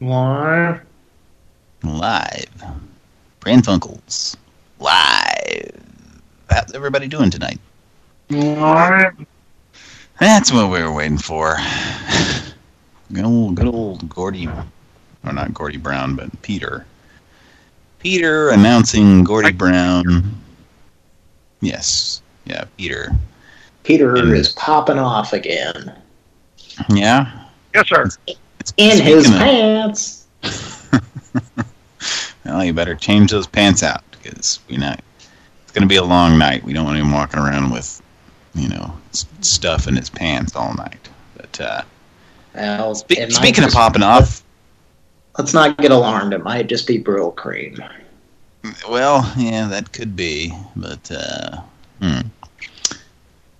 Live. Live. Pran Funkels Live. How's everybody doing tonight? Live. That's what we were waiting for. Good old, good old Gordy, or not Gordy Brown, but Peter. Peter announcing Gordy Brown. Yes, yeah, Peter. Peter And- is popping off again. Yeah? Yes, sir. In his Speaking pants. Well, you better change those pants out because we not. It's going to be a long night. We don't want him walking around with, you know, stuff in his pants all night. But uh, Well, spe speaking of popping off, Let's not get alarmed. It might just be Brylcreem. well, yeah, that could be. But uh, hmm.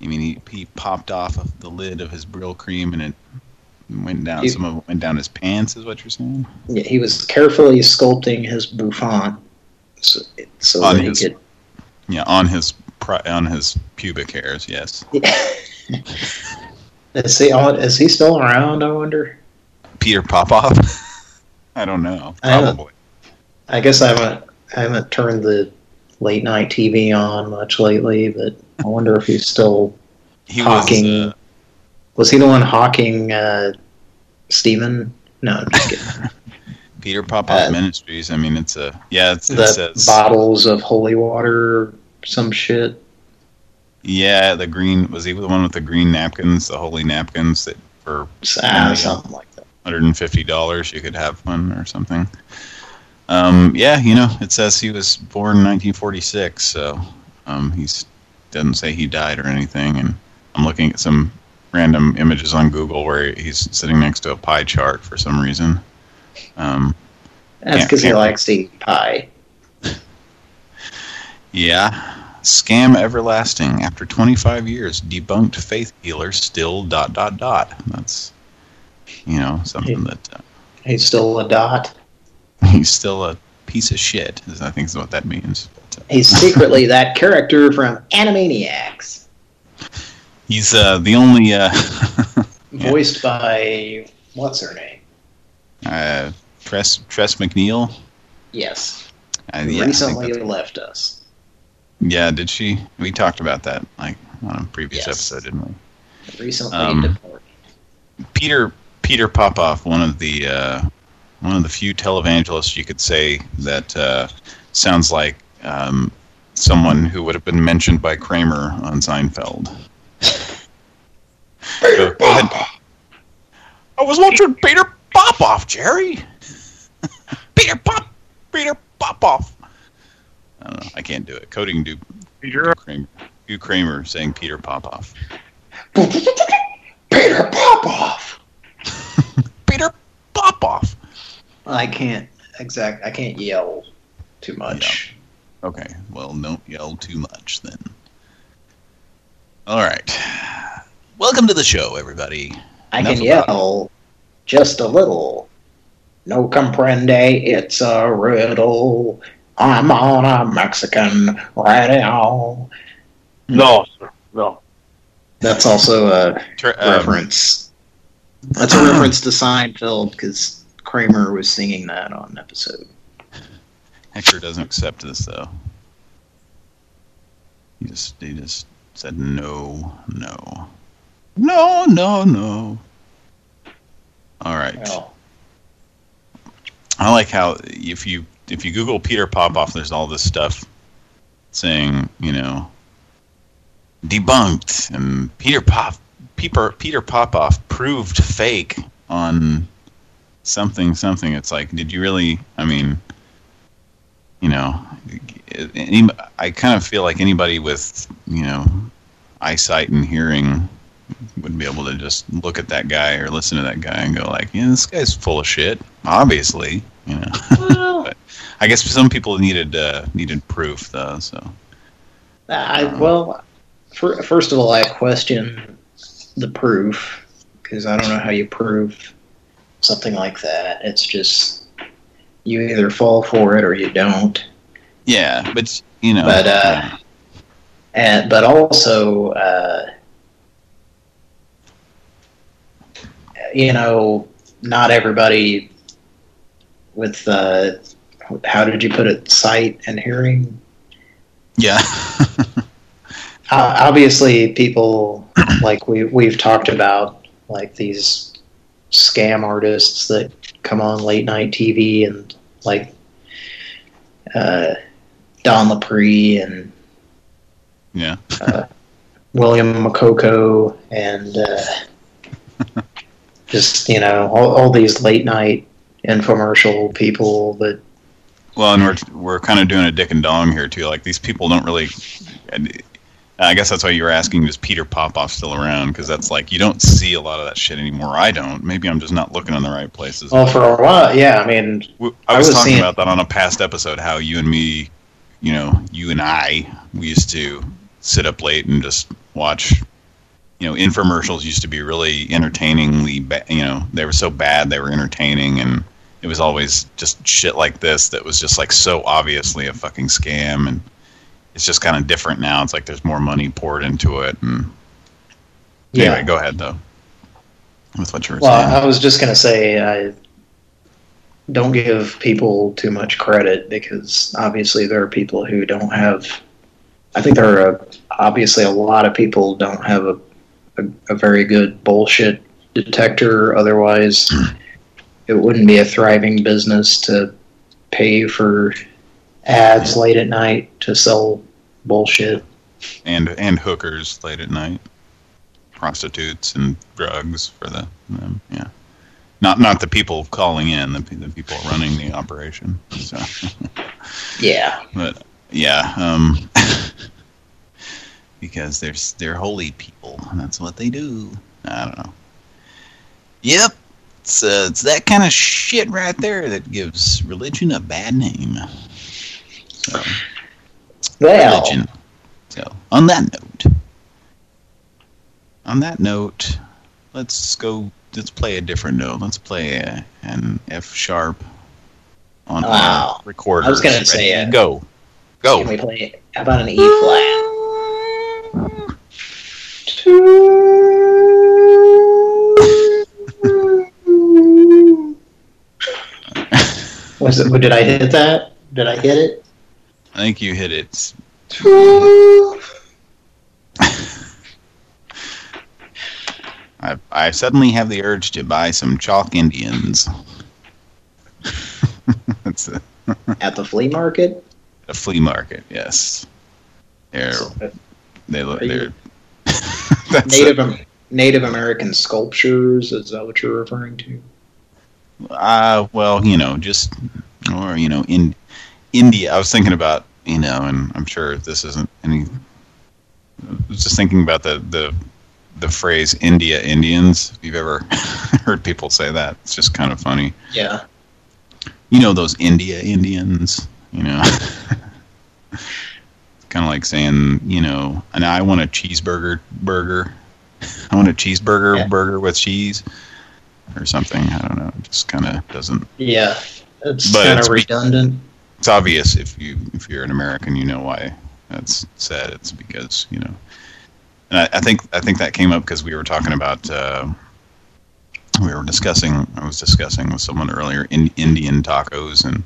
You mean he, he popped off of the lid of his Brylcreem and it went down. You- some of it went down his pants. Is what you're saying? Yeah, He was carefully sculpting his bouffant so, so that his- he could. Yeah, on his on his pubic hairs. Yes. Is he, on- is he still around, I wonder? Peter Popoff. I don't know. I Probably. I guess I haven't, I haven't turned the late night TV on much lately, but I wonder if he's still. He Hawking. was. Uh, Was he the one hawking uh, Stephen? No, I'm just kidding. Peter Popoff Uh, Ministries. I mean, it's a yeah. It's, it the says bottles of holy water, some shit. yeah. The green was he the one with the green napkins, the holy napkins that for Ah, something like that. hundred and fifty dollars you could have one or something. Um, yeah, you know, it says he was born in 1946, so um, he's doesn't say he died or anything. And I'm looking at some random images on Google where he's sitting next to a pie chart for some reason. Um, That's because he likes to eat pie. Yeah. Scam everlasting. After 25 years, debunked faith healer still dot dot dot. That's, you know, something that uh, He's still a dot. he's still a piece of shit, I think is what that means. But, uh, He's secretly that character from Animaniacs, he's uh, the only uh, Yeah. voiced by what's her name? uh, Tress, Tress MacNeille. Yes, Uh, yeah, I think recently left us. yeah, did she? We talked about that like on a previous Yes. episode, didn't we? Recently Um, deported. Peter Peter Popoff, one of the uh, one of the few televangelists you could say that uh, sounds like um, someone who would have been mentioned by Kramer on Seinfeld. Go- go ahead. I was watching Peter Popoff, Jerry. Peter Pop, Peter Popoff. I don't know. I can't do it. Cody can do You're Kramer, do Kramer saying Peter Popoff. Peter Popoff. Peter Popoff. I can't exact. I can't yell too much. Okay, well, don't yell too much then. All right. Welcome to the show, everybody. I Enough can yell just a little. No comprende, it's a riddle. I'm on a Mexican radio. no, sir. No. That's also a Tur- um, reference. That's a reference to Seinfeld because Kramer was singing that on an episode. Hector doesn't accept this, though. He just, he just said no, no. No, no, no. All right. Well, I like how if you if you Google Peter Popoff, there's all this stuff saying, you know, debunked and Peter Pop Peter Peter Popoff proved fake on something something. It's like, did you really? I mean, you know, any, I kind of feel like anybody with you know eyesight and hearing would be able to just look at that guy or listen to that guy and go like, yeah, this guy's full of shit. obviously, you know. Well, But I guess some people needed uh, needed proof though. So I well, fir- first of all, I question the proof because I don't know how you prove something like that. It's just you either fall for it or you don't. Yeah, but you know, But, uh, and but also uh, you know not everybody with uh, how did you put it sight and hearing? Yeah, uh, obviously people like we we've talked about like these scam artists that come on late night TV and like uh, Don Lapre and yeah, uh, William McCoco and uh, just you know all, all these late night infomercial people that Well, and we're we're kind of doing a dick and dong here too. Like these people don't really. and I guess that's why you were asking, is Peter Popoff still around? Because that's like you don't see a lot of that shit anymore. I don't. Maybe I'm just not looking in the right places. well for a while yeah I mean I was, was talking seeing- about that on a past episode. How you and me, you know, you and I, we used to sit up late and just watch. You know, infomercials used to be really entertainingly. You know, they were so bad they were entertaining, and it was always just shit like this that was just like so obviously a fucking scam. And it's just kind of different now. It's like there's more money poured into it. And yeah anyway, go ahead though. With what you were Well, saying. I was just going to say, I don't give people too much credit because obviously there are people who don't have. I think there are a, obviously a lot of people don't have a, a, a very good bullshit detector. Otherwise, hmm. it wouldn't be a thriving business to pay for ads late at night to sell bullshit. and and hookers late at night, prostitutes and drugs for the them. Yeah, not not the people calling in, the the people running the operation. So, Yeah. but yeah, um, because they're they're holy people, that's what they do. I don't know. Yep. It's, uh, it's that kind of shit right there that gives religion a bad name. So, Well, religion. So, on that note, on that note, let's go. Let's play a different note. Let's play a, an F sharp on Wow. our recorder. I was gonna say, uh, go, go. can we play? How about an E flat? Was it? Did I hit that? Did I hit it? I think you hit it. I I suddenly have the urge to buy some chalk Indians. That's a, At the flea market? a flea market. Yes, they're they look they're Native Am- Native American sculptures. Is that what you're referring to? Uh, well, you know, just or you know, in India. I was thinking about you know, and I'm sure this isn't any. I was just thinking about the the the phrase "India Indians." If you've ever heard people say that, it's just kind of funny. Yeah. You know those India Indians. You know, kind of like saying, you know, and I want a cheeseburger burger. I want a cheeseburger Yeah. burger with cheese or something. I don't know. It just kind of doesn't Yeah. It's kind it's of redundant. it's obvious if you if you're an American, you know why that's said. It's because you know, and I, I think I think that came up because we were talking about uh, we were discussing. I was discussing with someone earlier in Indian tacos, and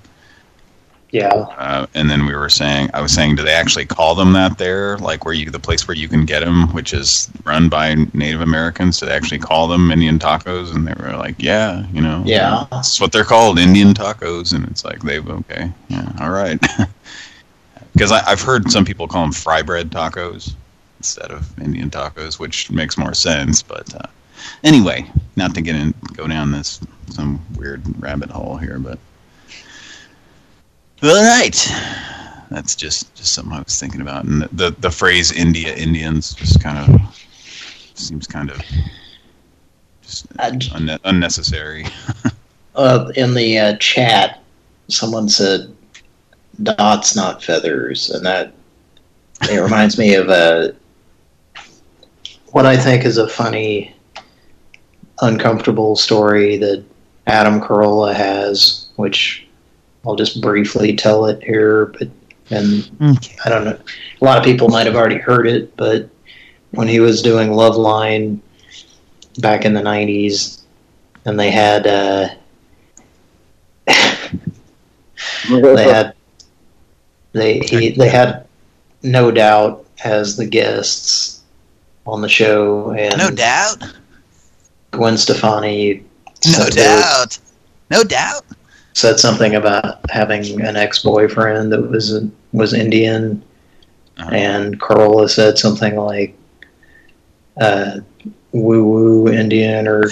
Yeah. uh, and then we were saying I was saying, do they actually call them that there? Like where you the place where you can get them, which is run by Native Americans, do they actually call them Indian tacos? And they were like, yeah, you know, Yeah. that's what they're called, Indian tacos. And it's like they've okay, yeah, all right. Because I've heard some people call them fry bread tacos instead of Indian tacos, which makes more sense. But uh, anyway, not to get in, go down this some weird rabbit hole here, but all right, that's just just something I was thinking about, and the the, the phrase "India Indians" just kind of seems kind of just I j- unne- unnecessary. Uh, in the uh, chat, someone said dots, not feathers, and that it reminds me of a what I think is a funny, uncomfortable story that Adam Carolla has, which I'll just briefly tell it here, but and Okay. I don't know. A lot of people might have already heard it, but when he was doing Loveline back in the '90s, and they had uh, they had they he, they had no doubt as the guests on the show, and No doubt. Gwen Stefani No doubt. No doubt. said something about having an ex-boyfriend that was was Indian, Uh-huh. and Carolla said something like uh, "woo woo Indian" or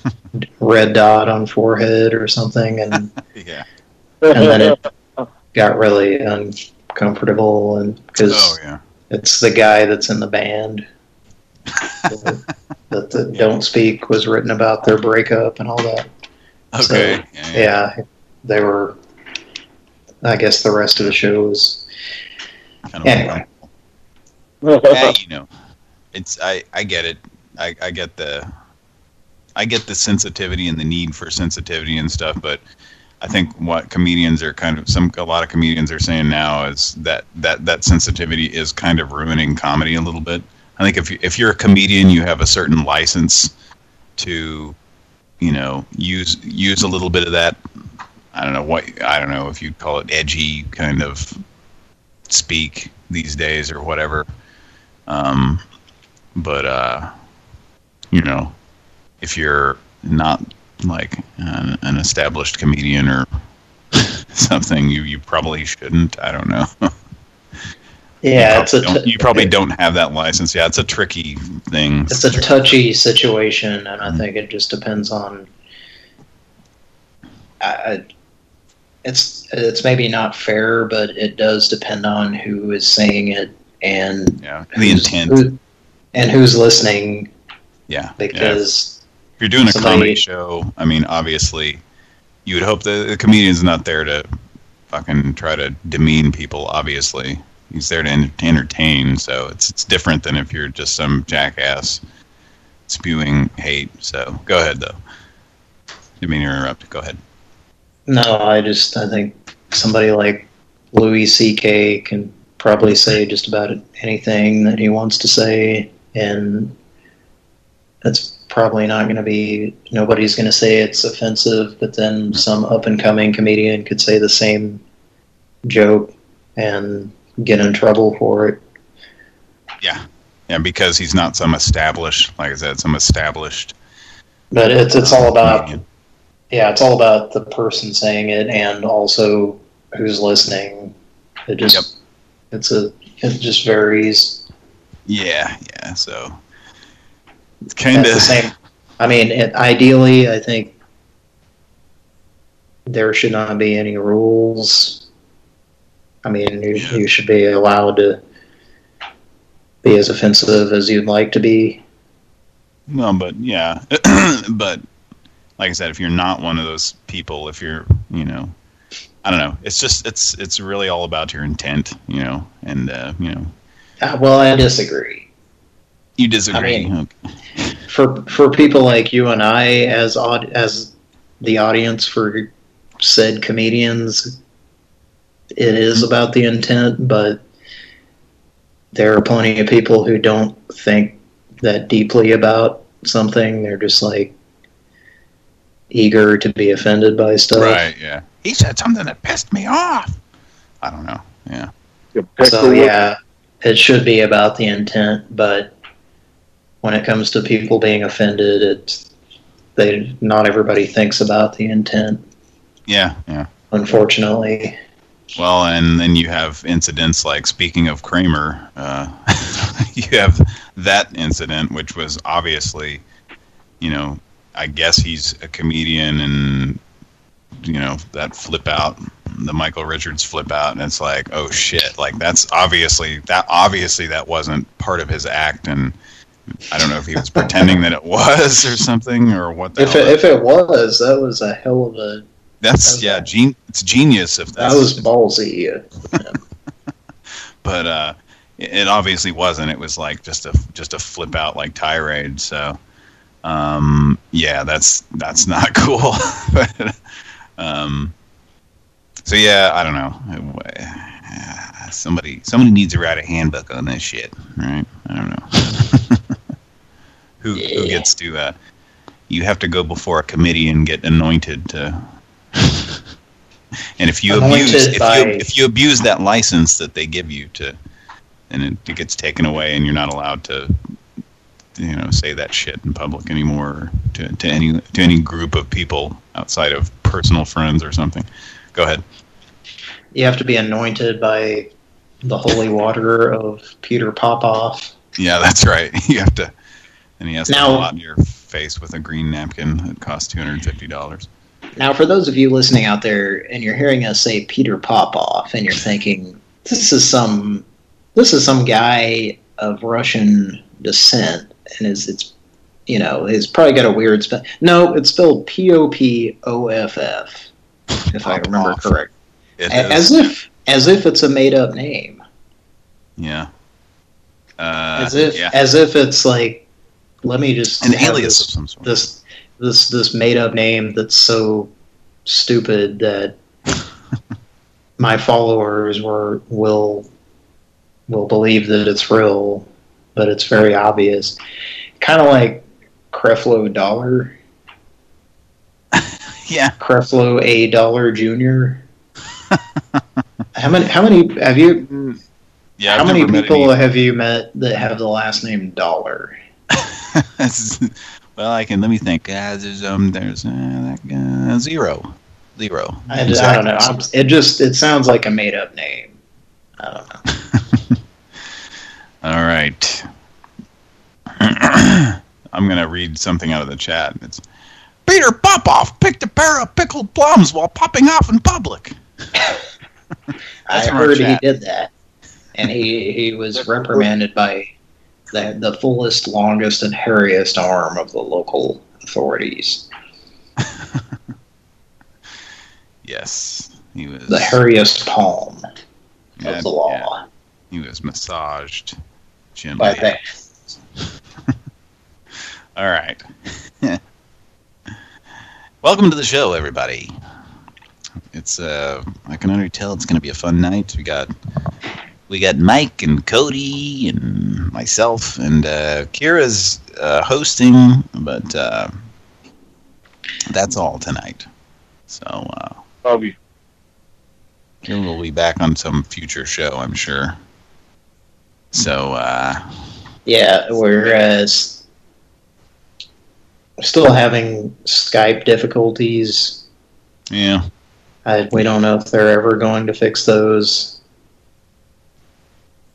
"red dot on forehead" or something, and Yeah. and then it got really uncomfortable, and because Oh yeah. it's the guy that's in the band that, the "Don't Speak" was written about their breakup and all that. Okay. yeah, yeah. Yeah, they were. I guess the rest of the show was Kind of anyway. yeah, you know, it's I I get it. I I get the I get the sensitivity and the need for sensitivity and stuff, but I think what comedians are kind of some a lot of comedians are saying now is that that that sensitivity is kind of ruining comedy a little bit. I think if if you're a comedian, you have a certain license to you know use use a little bit of that. I don't know what I don't know if you'd call it edgy kind of speak these days or whatever. Um, but uh, you know, if you're not like an, an established comedian or something, you you probably shouldn't. I don't know. Yeah, you it's a probably, don't, t- you probably don't have that license. Yeah, it's a tricky thing. it's a touchy situation, and I Mhm. think it just depends on. I, I- it's it's maybe not fair, but it does depend on who is saying it and yeah, the intent. who- and who's listening. Yeah, yeah. Because If you're doing a comedy show, I mean, obviously, you would hope that the comedian's not there to fucking try to demean people. Obviously, he's there to en- entertain. So it's it's different than if you're just some jackass spewing hate. So go ahead, though. Didn't mean to interrupt. Go ahead. no, I just I think somebody like Louis C.K. can probably say just about anything that he wants to say, and that's probably not going to be nobody's going to say it's offensive but then some up and coming comedian could say the same joke and get in trouble for it Yeah, because he's not some established, like I said, some established. but it's it's all about comedian. yeah it's all about the person saying it and also who's listening it just Yep. it's a it just varies Yeah, yeah. So it's kind of the same. I mean, it, ideally, I think there should not be any rules. I mean, you, Yeah. you should be allowed to be as offensive as you'd like to be. No, but yeah, but like I said, if you're not one of those people, if you're, you know, I don't know. It's just it's it's really all about your intent, you know, and uh, you know, Uh, well, I disagree. you disagree. I mean- Okay. For for people like you and I, as aud- as the audience for said comedians, it is about the intent. But there are plenty of people who don't think that deeply about something. They're just like eager to be offended by stuff. right? Yeah. He said something that pissed me off. I don't know. Yeah. So yeah, it should be about the intent, but when it comes to people being offended, it's they not everybody thinks about the intent. Yeah. Yeah. Unfortunately, Well, and then you have incidents like speaking of Kramer, uh, you have that incident, which was obviously, you know, I guess he's a comedian, and you know that flip out, the Michael Richards flip out, and it's like, oh shit, like that's obviously that obviously that wasn't part of his act, and I don't know if he was pretending that it was or something or what the If hell. it, if it was, that was a hell of a that's yeah, gen- it's genius if that was ballsy. but uh, it obviously wasn't. It was like just a just a flip out like tirade. So, um, yeah, that's that's not cool. but, um, so yeah, I don't know. Somebody somebody needs to write a handbook on this shit, right? I don't know. who who gets to uh, you have to go before a committee and get anointed to. And if you abuse if you, if you abuse that license that they give you to, and it, it gets taken away, and you're not allowed to, you know, say that shit in public anymore to to any to any group of people outside of personal friends or something. Go ahead. You have to be anointed by the holy water of Peter Popoff. Yeah, that's right. You have to, and he has to Now- out your face with a green napkin that costs two hundred fifty dollars. Now, for those of you listening out there, and you're hearing us say Peter Popoff, and you're thinking this is some this is some guy of Russian descent, and is it's you know he's probably got a weird spell. No, it's spelled P O P O F F, if I remember correct. It is, As if as if it's a made up name. yeah, uh, As if yeah, as if it's like let me just an alias this- of some sort. this this this made up name that's so stupid that my followers were will will believe that it's real, but it's very obvious. Kind of like Creflo Dollar, yeah, Creflo A Dollar Jr. how many? How many have you? yeah. how I've many people have you met that have the last name Dollar? Well, I can let me think. Uh, there's um, there's uh, that guy, zero, zero. I, just- I don't know. I'm, it just it sounds like a made up name. I don't know. All right. I'm gonna read something out of the chat. It's Peter Popoff picked a pair of pickled plums while popping off in public. I heard he did that, and he he was reprimanded by the the fullest, longest, and hairiest arm of the local authorities. Yes, he was. The hairiest palm yeah, of the law. yeah, he was massaged gently. By that. All right. Welcome to the show, everybody. It's uh, I can already tell it's going to be a fun night. We got we got Mike and Cody and myself and uh, Kira's uh, hosting, but uh, that's all tonight. So uh, Bobby. Kira will be back on some future show, I'm sure. So uh, Yeah, we're uh, still having Skype difficulties. yeah, I, we don't know if they're ever going to fix those.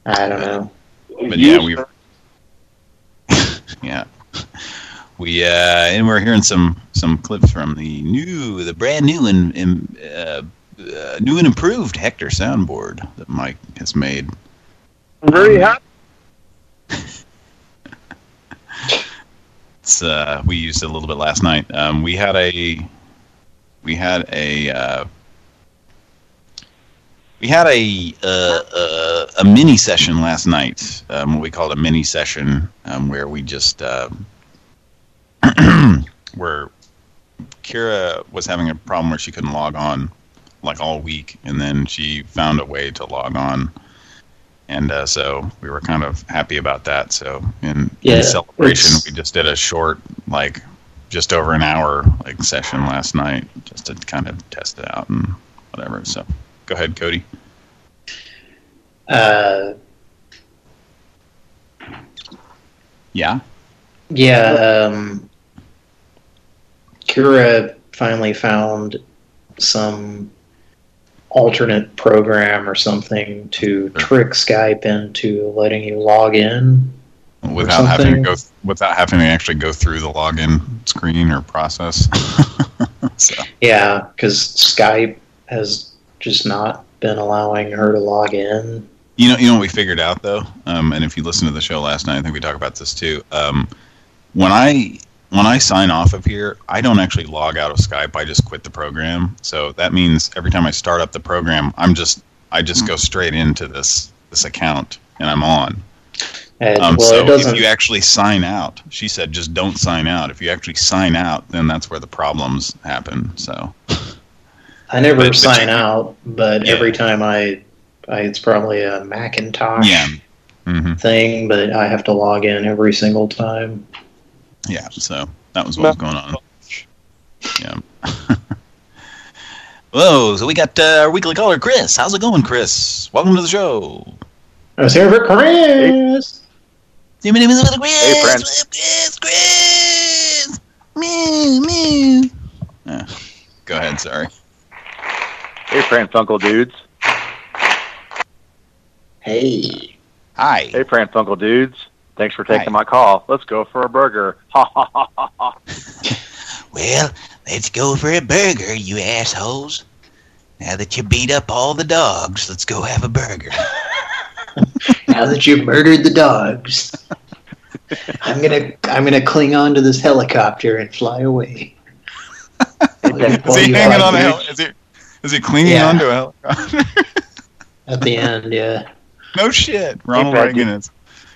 I don't know. But yeah, we yeah. We uh, and we're hearing some some clips from the new, the brand new and, and uh, uh, new and improved Hector soundboard that Mike has made. I'm very happy. It's uh, we used it a little bit last night. Um, we had a we had a uh, we had a uh, uh, a mini session last night. Um, what we called a mini session, um, where we just uh, where Kira was having a problem where she couldn't log on like all week, and then she found a way to log on. And uh, so we were kind of happy about that. So in, Yeah, in celebration, we just did a short, like just over an hour, like session last night, just to kind of test it out and whatever. So go ahead, Cody. Uh, Yeah. Yeah, um, Kira finally found some alternate program or something to trick Skype into letting you log in. Without having to something. go, without having to actually go through the login screen or process. so Yeah, because Skype has just not been allowing her to log in. You know, you know what we figured out though, um, and if you listen to the show last night, I think we talked about this too. Um, when I when I sign off of here, I don't actually log out of Skype. I just quit the program. So that means every time I start up the program, I'm just I just go straight into this this account and I'm on. And, Um, well, so if you actually sign out, she said, just don't sign out. If you actually sign out, then that's where the problems happen. So I never but- but sign you- out, but Yeah. every time I, I, it's probably a Macintosh yeah, hmm thing, but I have to log in every single time. yeah. So that was what was going on. Yeah. Whoa! So we got uh, our weekly caller, Chris. How's it going, Chris? Welcome to the show. I was here for Chris. Hey, my name is Chris. Hey, friend. Chris, Chris. Meow, meow. Yeah. Go ahead. Sorry. Hey, Pran Funkel dudes. Hey, Hi. Hey, Pran Funkel dudes. Thanks for taking Hi. my call. Let's go for a burger. Ha ha ha ha ha. Well, let's go for a burger, you assholes. Now that you beat up all the dogs, let's go have a burger. now that you've murdered the dogs, I'm gonna, I'm gonna cling on to this helicopter and fly away. Is he hanging on a hel- Is he, is he clinging yeah. onto a helicopter? At the end, yeah. No shit. Ronald hey, Reagan is.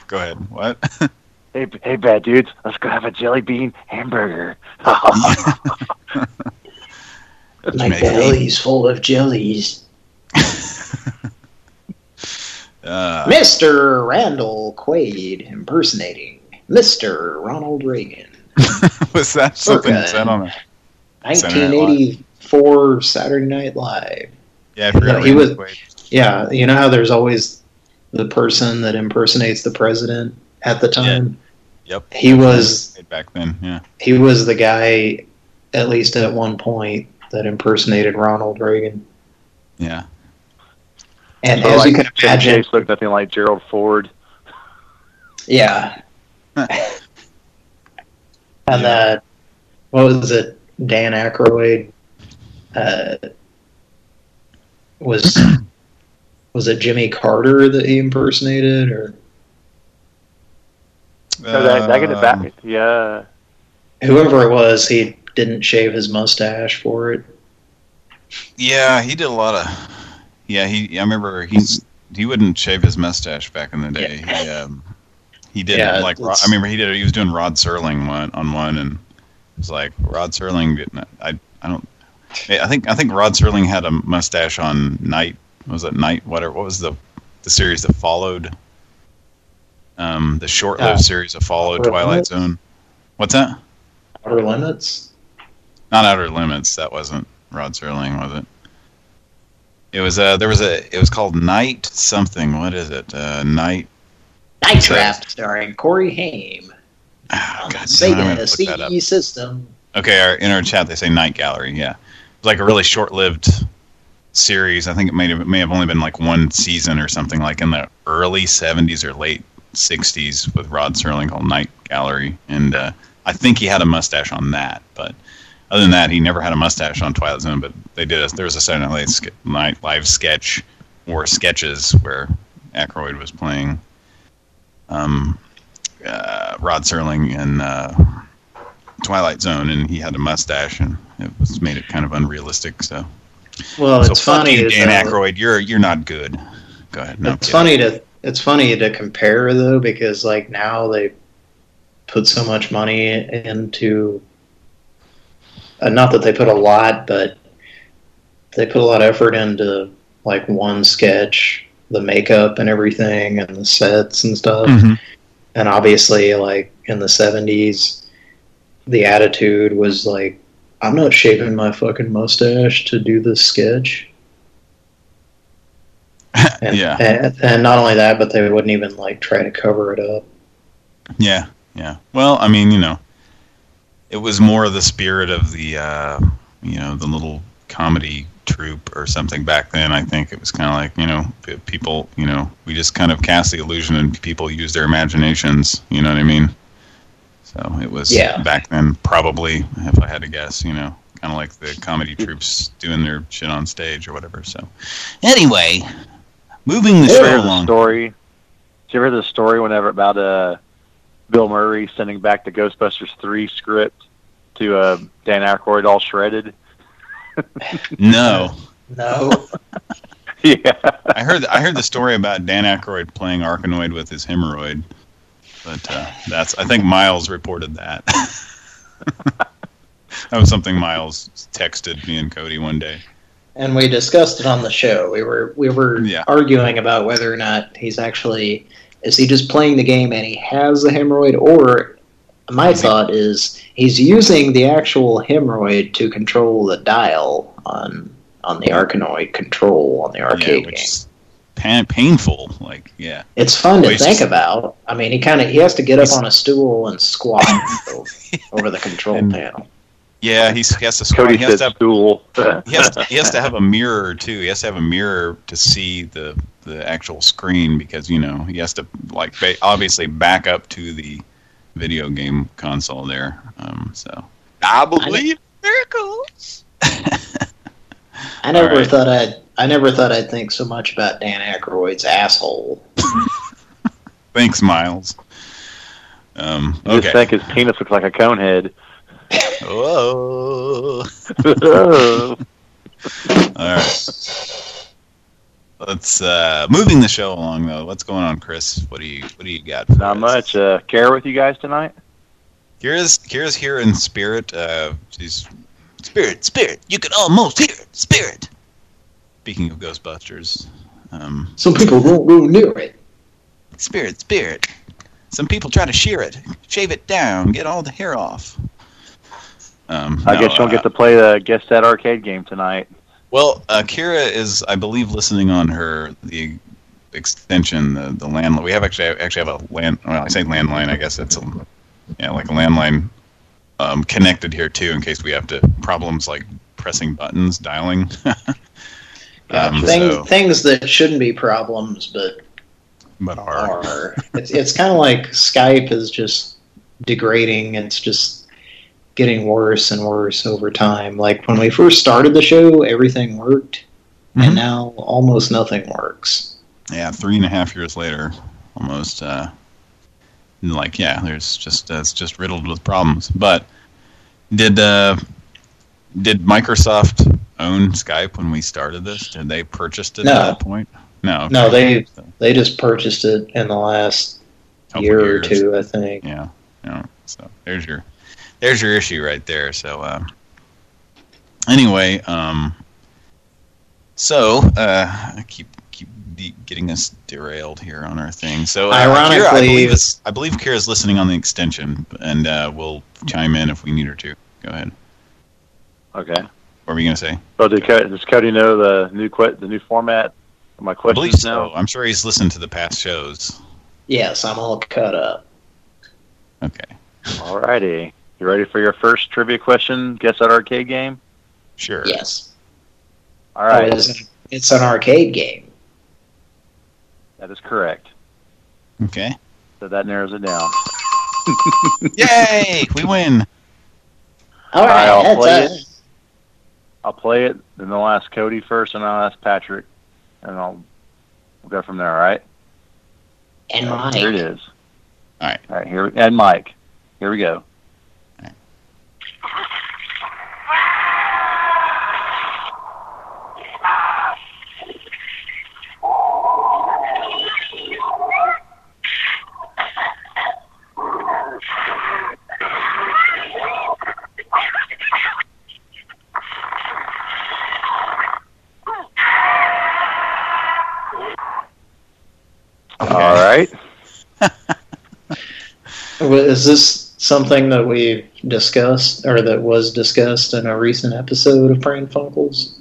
Go ahead. What? hey, hey, bad dudes. Let's go have a jelly bean hamburger. My belly's full of jellies. Uh, Mr. Randall Quaid impersonating Mr. Ronald Reagan. Was that something said on a 1980 for Saturday Night Live. Yeah, I forgot. He was. Played. Yeah, you know how there's always the person that impersonates the president at the time. Yeah. Yep. He was back then. Yeah. He was the guy, at least at one point, that impersonated Ronald Reagan. Yeah. And so as like, you can imagine, Chase looked nothing like Gerald Ford. Yeah. and yeah. that, what was it? Dan Aykroyd uh, was was it Jimmy Carter that he impersonated, or No, that, that get it back. Yeah. whoever it was? He didn't shave his mustache for it. Yeah, he did a lot of. Yeah, he. I remember he he wouldn't shave his mustache back in the day. He, um, he did Yeah, like Ro- I remember he did. He was doing Rod Serling one on one, and it was like Rod Serling didn't. I I don't. I think I think Rod Serling had a mustache on Night. Was it Night? Whatever. What was the the series that followed? Um, the short-lived Uh, series that followed Outer Twilight Limits? Zone. What's that? Outer Limits. Not Outer Limits. That wasn't Rod Serling, was it? It was. Uh, there was a. It was called Night something. What is it? Uh, Night. Night Trap, starring Corey Haim Oh, God, the I'm gonna Sega that up. CE system. Okay, our, in our chat they say Night Gallery. Yeah, it's like a really short-lived series. I think it may have, may have only been like one season or something, like in the early '70s or late '60s with Rod Serling called Night Gallery, and uh, I think he had a mustache on that. But other than that, he never had a mustache on Twilight Zone. But they did. A, there was a Saturday Night Live sketch or sketches where Aykroyd was playing um, uh, Rod Serling in uh, Twilight Zone, and he had a mustache, and it was made it kind of unrealistic. So, Well, so it's funny. you, Dan uh, Aykroyd. You're you're not good. Go ahead. No, it's funny to it's funny to compare though because like now they put so much money into uh, not that they put a lot but they put a lot of effort into like one sketch the makeup and everything and the sets and stuff kidding. Mhm. and obviously like in the 70s the attitude was like i'm not shaving my fucking mustache to do this sketch and, yeah, and, and not only that but they wouldn't even like try to cover it up yeah, yeah. Well, I mean, you know, it was more of the spirit of the, uh, you know, the little comedy troupe or something back then. I think it was kind of like, you know, people, you know, we just kind of cast the illusion and people use their imaginations. You know what I mean? So it was Yeah. back then, probably, if I had to guess, you know, kind of like the comedy troupes doing their shit on stage or whatever. So anyway, moving the Did you ever show along. story? Did you ever hear the story whenever about uh, Bill Murray sending back the Ghostbusters three script to uh, Dan Aykroyd all shredded? No, No. yeah. I heard I heard the story about Dan Aykroyd playing Arkanoid with his hemorrhoid, but uh, that's I think Miles reported that. that was something Miles texted me and Cody one day. And we discussed it on the show. We were we were Yeah. arguing about whether or not he's actually is he just playing the game and he has the hemorrhoid, or my thought is he's using the actual hemorrhoid to control the dial on on the Arkanoid control on the yeah, arcade which game. Is pa- painful. Like, yeah, It's fun to think just- about. I mean, he kind of he has to get up on a stool and squat over, over the control And- panel. yeah. He's, he has to squat. Cody He has to have, stool. he has to, he has to have a mirror too. He has to have a mirror to see the the actual screen because you know he has to like ba- obviously back up to the video game console there. Um, so I believe miracles. I never right. thought I'd I never thought I'd think so much about Dan Aykroyd's asshole. Thanks, Miles. Um, I just think his penis looks like a cone head. Whoa. oh, All right. Let's uh moving the show along though. What's going on, Chris? What do you what do you got? For Not us? much. Uh, care with you guys tonight? Kira's Kira's here in spirit. Uh, she's Spirit, spirit, you can almost hear it. Spirit. speaking of Ghostbusters. Um, Some people won't go near it. Spirit, spirit. some people try to shear it, shave it down, get all the hair off. Um, I no, guess you'll uh, get to play the guess that arcade game tonight. Well, uh, Kira is, I believe, listening on her the extension, the the land. We have actually actually have a land. Well, I say landline. I guess it's a, yeah, like a landline um, connected here too, in case we have to problems like pressing buttons, dialing. um, Thing, so, Things that shouldn't be problems, but but are are. It's it's kind of like Skype is just degrading. It's just getting worse and worse over time. Like when we first started the show, everything worked, Mhm. and now almost nothing works. yeah, three and a half years later, almost. Uh, like yeah, there's just uh, it's just riddled with problems. But did uh, did Microsoft own Skype when we started this? Did they purchase it No. at that point? No. No, they they just purchased it in the last year years. or two, I think. Yeah, yeah. So there's your there's your issue right there. So um, anyway, um, so uh, I keep getting us derailed here on our thing. So uh, Kira, I Ironically- believe is, I believe Kira's listening on the extension, and uh, we'll chime in if we need her to. Go ahead. Okay. What were you gonna say? Well, did Cody, does Cody know the new que- the new format of my I believe so. Now? I'm sure he's listened to the past shows. Yes, I'm all cut up. Okay, Alrighty. You ready for your first trivia question? Guess that arcade game? sure. Yes. All right. Oh, it's, it's an arcade game. That is correct. Okay. So that narrows it down. Yay! We win. All right, I'll play it. I'll play it, then I'll ask Cody first, and I'll ask Patrick, and I'll we'll go from there. All right. and Mike. Here it is. All right. All right. Here and Mike. Here we go. All right. Is this something that we discussed or that was discussed in a recent episode of Pran Funkels?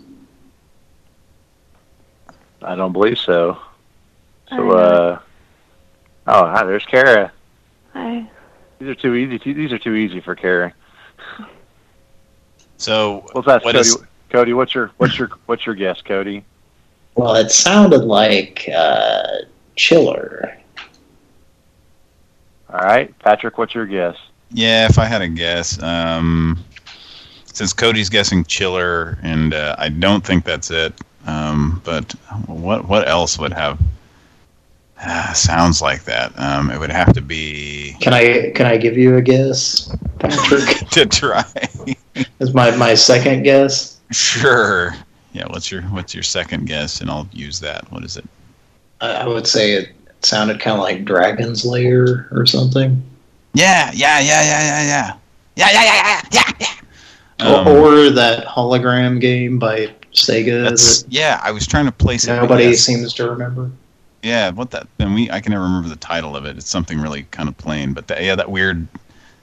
I don't believe so. So, uh, oh, hi, there's Kara. Hi. These are too easy. These are too easy for Kara. So Let's ask what Cody. is- Cody, what's your what's your what's your guess, Cody? Well, it sounded like uh, Chiller. All right, Patrick, what's your guess? Yeah, if I had a guess, um, since Cody's guessing Chiller, and uh, I don't think that's it, um, but what what else would have uh, sounds like that? Um, it would have to be Can I can I give you a guess, Patrick? to try. Is my my second guess? sure. Yeah. What's your what's your second guess? And I'll use that. What is it? I would say it sounded kind of like Dragon's Lair or something. Yeah, yeah, yeah, yeah, yeah, yeah. Yeah, yeah, yeah, yeah, yeah, yeah. Um, or, that hologram game by Sega. That, yeah, I was trying to place it. Nobody seems to remember. Yeah, what that? Then we, I can never remember the title of it. It's something really kind of plain, but that, yeah, that weird.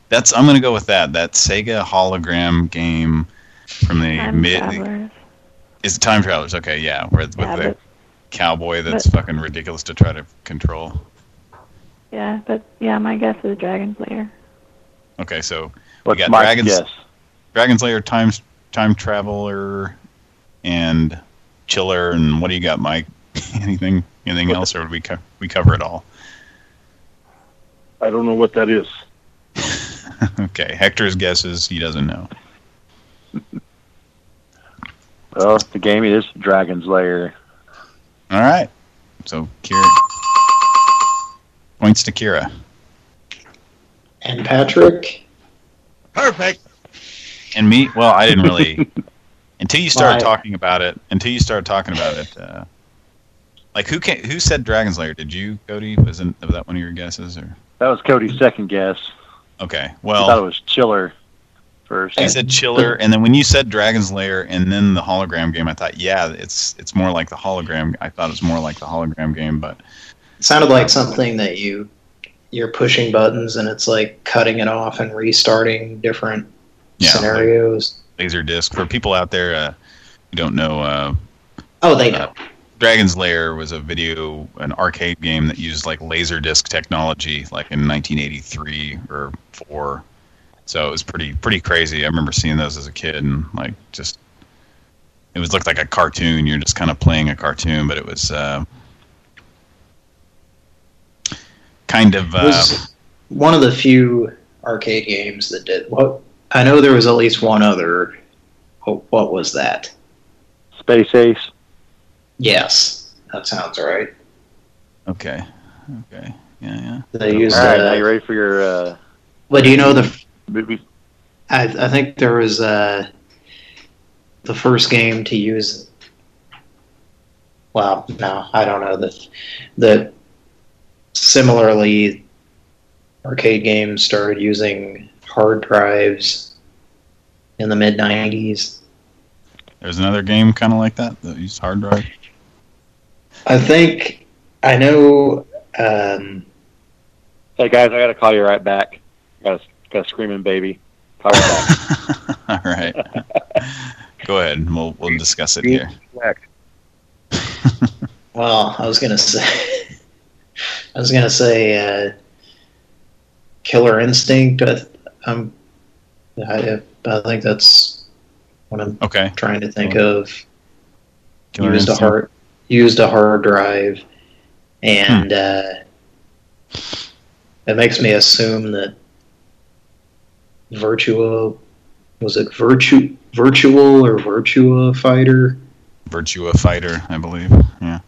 That's I'm gonna go with that. That Sega hologram game from the time mid. Travelers. It's time travelers. Okay, yeah, we're, we're there cowboy that's but- fucking ridiculous to try to control. Yeah, but yeah, my guess is Dragon's Lair. Okay, so What's got Mike's dragons- guess? Dragon's Lair, time time traveler, and chiller, and what do you got, Mike? anything anything else, or would we co- we cover it all? I don't know what that is. okay, Hector's guesses he doesn't know. Well, the game is Dragon's Lair. All right. So Kira points to Kira. And Patrick, Perfect. And me, well, I didn't really until you started My- talking about it. Until you started talking about it, uh, like who can, who said Dragon's Lair? Did you, Cody? Wasn't was that one of your guesses? Or That was Cody's second guess. okay, Well, I thought it was Chiller first. he said Chiller, and then when you said Dragon's Lair, and then the hologram game, I thought, yeah, it's it's more like the hologram. I thought it was more like the hologram game, but it sounded like something that you you're pushing buttons and it's like cutting it off and restarting different yeah, scenarios. laser disc for people out there uh, who don't know. Uh, Oh, they know. Dragon's Lair was a video, an arcade game that used like laser disc technology, like in 1983 or four. So it was pretty pretty crazy. I remember seeing those as a kid, and like just it was looked like a cartoon. You're just kind of playing a cartoon, but it was uh, kind of It uh, was one of the few arcade games that did. What I know there was at least one other. What, what was that? Space Ace. Yes, that sounds right. okay, okay, yeah, yeah. They used. All right, now you Uh, ready for your uh, but do you know the? Movie? I, I think there was uh, the first game to use. Well, no, I don't know that. That similarly, arcade games started using hard drives in the mid '90s. There's another game kind of like that that used hard drive. I think I know. Um, Hey guys, I gotta call you right back. Got a, got a screaming baby. Call you back. All right, go ahead. and We'll we'll discuss it here. well, I was gonna say. I was gonna say. Uh, Killer Instinct. I, I'm. I, I think that's what I'm Okay. trying to think of. Killer used Instinct. a hard used a hard drive, and uh, it makes me assume that Virtua was it Virtu Virtual or Virtua Fighter. Virtua Fighter, I believe. Yeah.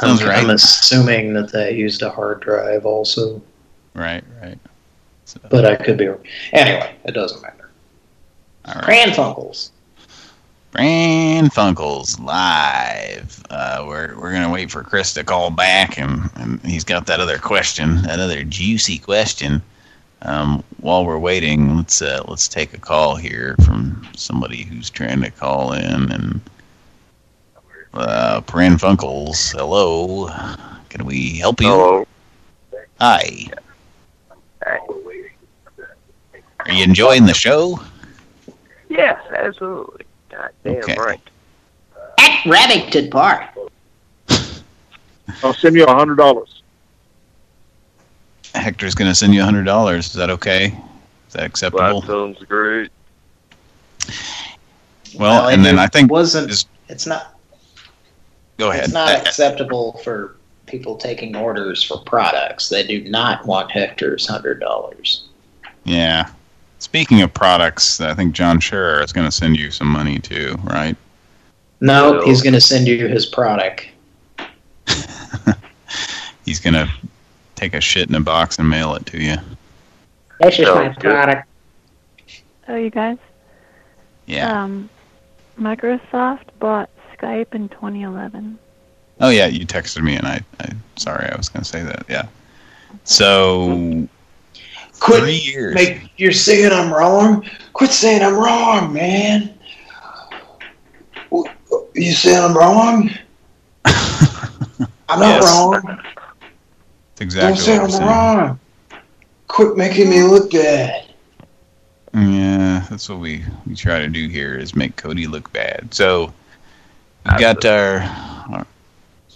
I'm, Sounds right. I'm assuming that they used a hard drive also, Right, right. So, but I could be wrong. Anyway, it doesn't matter. all right. Pran Funkels. Brand Funkels live. Uh, we're we're gonna wait for Chris to call back, and, and he's got that other question, that other juicy question. Um, while we're waiting, let's uh, let's take a call here from somebody who's trying to call in. And uh, Pran Funkels, hello. Can we help you? Hello. Hi. Are you enjoying the show? Yes, absolutely. God damn Okay. right. At Remington Park. I'll send you a hundred dollars. Hector's gonna send you a hundred dollars. Is that okay? Is that acceptable? That sounds great. Well, and then I think wasn't. is- It's not. go ahead. It's not Uh, acceptable for people taking orders for products. They do not want Hector's hundred dollars. yeah. Speaking of products, I think John Scherer is going to send you some money too, right? No, No. he's going to send you his product. He's gonna take a shit in a box and mail it to you. That's just my product. Oh, you guys. Yeah. Um, Microsoft bought Skype in 2011. Oh yeah, you texted me and I. I sorry, I was gonna say that. Yeah. So Quit three years. Make, you're saying I'm wrong? Quit saying I'm wrong, man. You saying I'm wrong? I'm not Yes. wrong. That's exactly Don't say what I'm saying. wrong. Quit making me look bad. Yeah, that's what we we try to do here is make Cody look bad. So we got our our,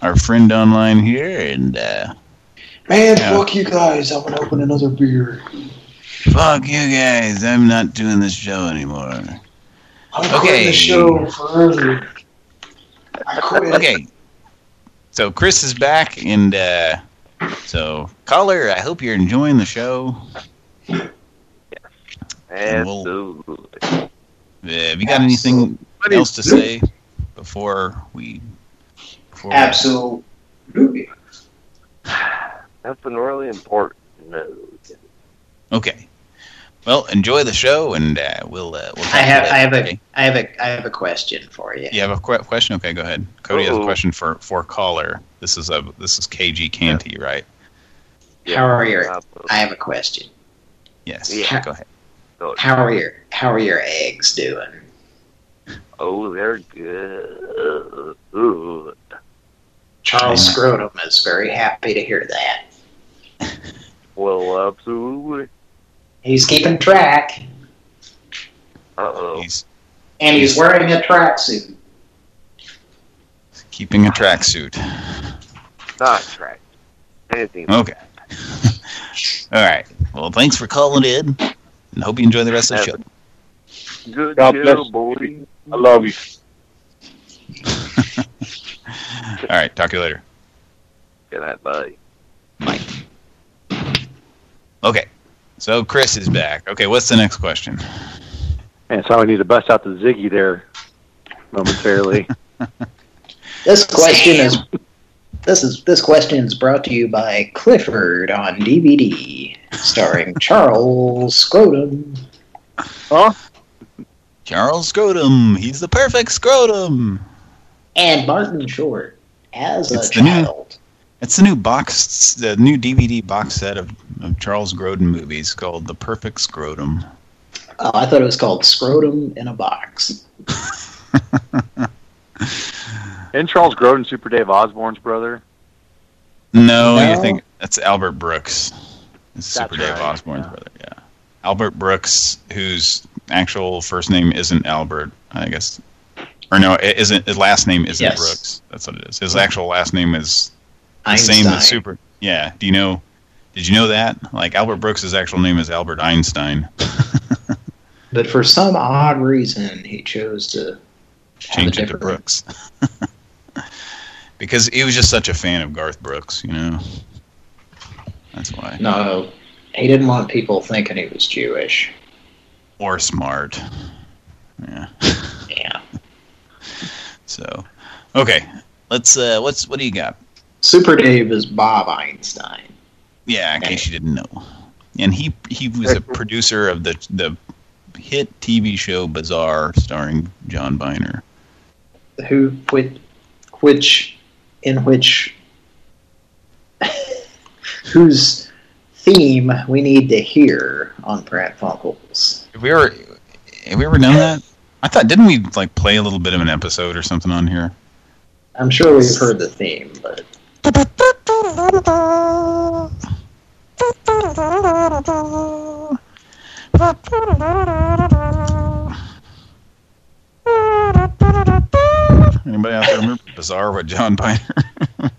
our friend online here, and uh, Man, Yeah. fuck you guys. I'm gonna open another beer. fuck you guys, I'm not doing this show anymore. I'm Okay. quitting the show forever. I quit. Okay, so Chris is back, and uh, so caller, I hope you're enjoying the show. We'll- Absolutely. Uh, have you got anything Absolutely. else to say before we? Before we- Absolutely. Nothing really important. No. Okay. Well, enjoy the show, and uh, we'll uh, we'll. talk I to have, later, I have okay? a, I have a, I have a question for you. You have a que- question? Okay, go ahead. Cody has a question for for caller. This is a this is KG Canty, right? How are your? I have a question. Yes. Yeah. Go ahead. How are your, how are your eggs doing? Oh, they're good. Ooh. Charles Scrotum is very happy to hear that. Well, absolutely. He's keeping track, Uh-oh. He's and he's wearing a tracksuit. keeping a tracksuit. Not track. Anything. Okay. All right. Well, thanks for calling in, and hope you enjoy the rest of the show. Good God bless you. boy. I love you. All right. Talk to you later. Good night, buddy. Okay. So Chris is back. Okay. What's the next question? And so I need to bust out the Ziggy there momentarily. This question is this is this question is brought to you by Clifford on DVD, starring Charles Scrotum. Charles Scrotum. He's the perfect scrotum. and Martin Short as a It's the new- child. It's the new box, the new DVD box set of, of Charles Grodin movies called The Perfect Scrotum. Oh, I thought it was called Scrotum in a Box. and Charles Grodin, Super Dave Osborne's brother. No, No? you think that's Albert Brooks. It's Super That's Dave Osborne's yeah. brother, yeah. Albert Brooks, whose actual first name isn't Albert, I guess. Or no, it isn't his last name isn't Yes. Brooks. That's what it is. His actual last name is the Einstein. same as Super. Yeah. Do you know did you know that? Like Albert Brooks' actual name is Albert Einstein. But for some odd reason, he chose to Change it to Brooks. because he was just such a fan of Garth Brooks, you know. That's why. No, he didn't want people thinking he was Jewish. Or smart. Yeah. Yeah. So, okay. Let's uh what's what do you got? Super Dave is Bob Einstein. Yeah, in case you didn't know. And he he was a producer of the the hit TV show Bizarre starring John Byner. Who, which, which in which, whose theme we need to hear on Prat Funkels. Have we ever have we ever done that? I thought didn't we like play a little bit of an episode or something on here? I'm sure we've heard the theme, but Anybody out there remember Bizarre with John Byner?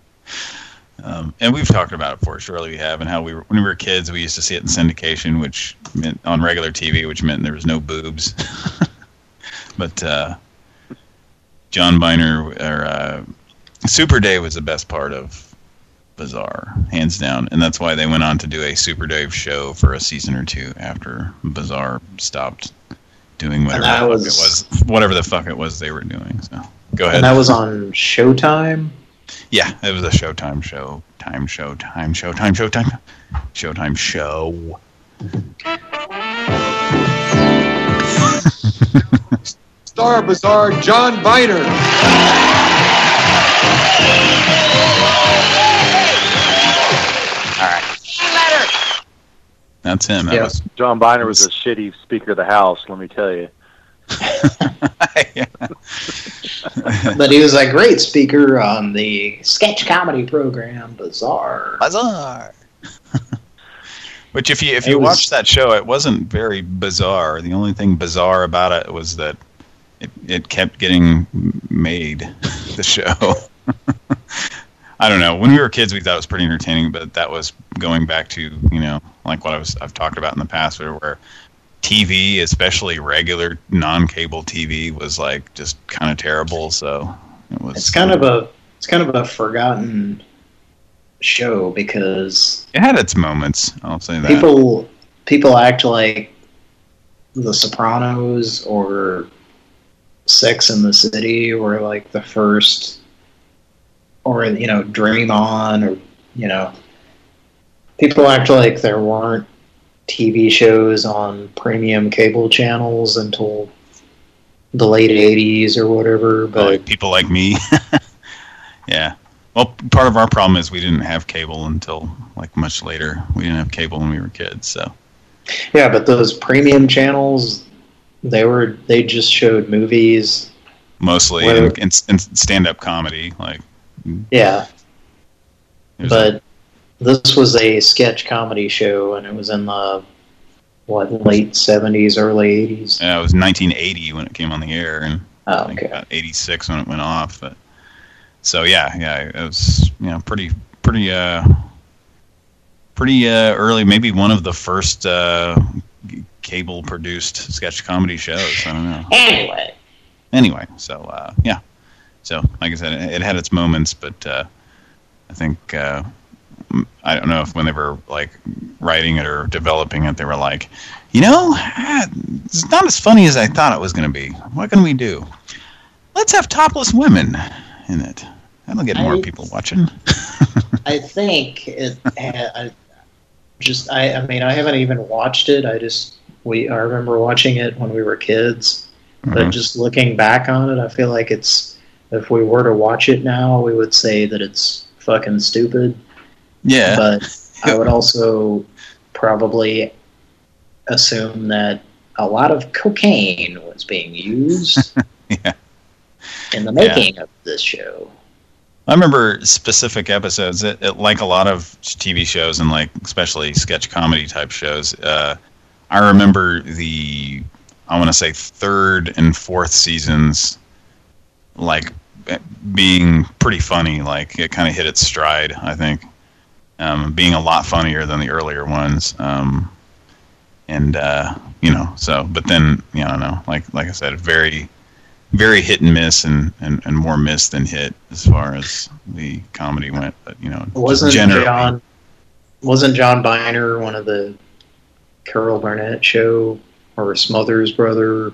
um, and we've talked about it before, surely we have, and how we were, when we were kids, we used to see it in syndication, which meant on regular TV, which meant there was no boobs. but uh, John Byner or uh, Super Dave was the best part of Bizarre, hands down, and that's why they went on to do a Super Dave show for a season or two after Bizarre stopped doing whatever that was- it was, whatever the fuck it was they were doing. So. Go ahead. And that was on Showtime. Yeah, it was a Showtime show. Time show, time show, time show, time. Showtime show. Star Bazaar, John Viner. That's him. That Yeah. was John Byner was a shitty Speaker of the House, let me tell you. But he was a great speaker on the sketch comedy program Bizarre. bizarre. Which, if you if you It was- watch that show, it wasn't very bizarre. The only thing bizarre about it was that it it kept getting made. The show. I don't know. When we were kids, we thought it was pretty entertaining, but that was going back to you know like what I was I've talked about in the past, where, where TV, especially regular non-cable TV, was like just kind of terrible. So it was. It's kind of a it's kind of a forgotten show because It had its moments. I'll say that. people people act like The Sopranos or Sex in the City were like the first, or you know, Dream On, or you know, people act like there weren't TV shows on premium cable channels until the late '80s or whatever. But like people like me. yeah. Well, part of our problem is we didn't have cable until like much later. We didn't have cable when we were kids, so Yeah, but those premium channels, they were they just showed movies. mostly in, in, in stand-up comedy. Like, Yeah, but this was a sketch comedy show, and it was in the what late seventies, early eighties. a- uh, it was 1980 when it came on the air, and I Oh, think okay. about 86 when it went off. But so yeah, yeah, it was you know pretty pretty uh pretty uh early. Maybe one of the first uh cable produced sketch comedy shows. I don't know. Anyway, anyway, so uh, yeah. So like I said, it, it had its moments, but uh, I think uh, I don't know if when they were like writing it or developing it, they were like, you know, it's not as funny as I thought it was going to be. What can we do? Let's have topless women in it. That'll get more I- people watching. I think it. I just I, I mean I haven't even watched it. I just we I remember watching it when we were kids. But Mhm. just looking back on it, I feel like it's if we were to watch it now, we would say that it's fucking stupid. Yeah, But I would also probably assume that a lot of cocaine was being used yeah. in the making of this show. I remember specific episodes. It, it, like a lot of TV shows and like especially sketch comedy type shows. Uh, I remember the I want to say third and fourth seasons, like being pretty funny. Like it kind of hit its stride. I think um, being a lot funnier than the earlier ones. Um, and uh, you know, so but then you know, I don't know. Like like I said, very very hit and miss and, and, and more miss than hit as far as the comedy went. But you know, Wasn't generally, John wasn't John Byner one of the Carol Burnett show or Smothers brother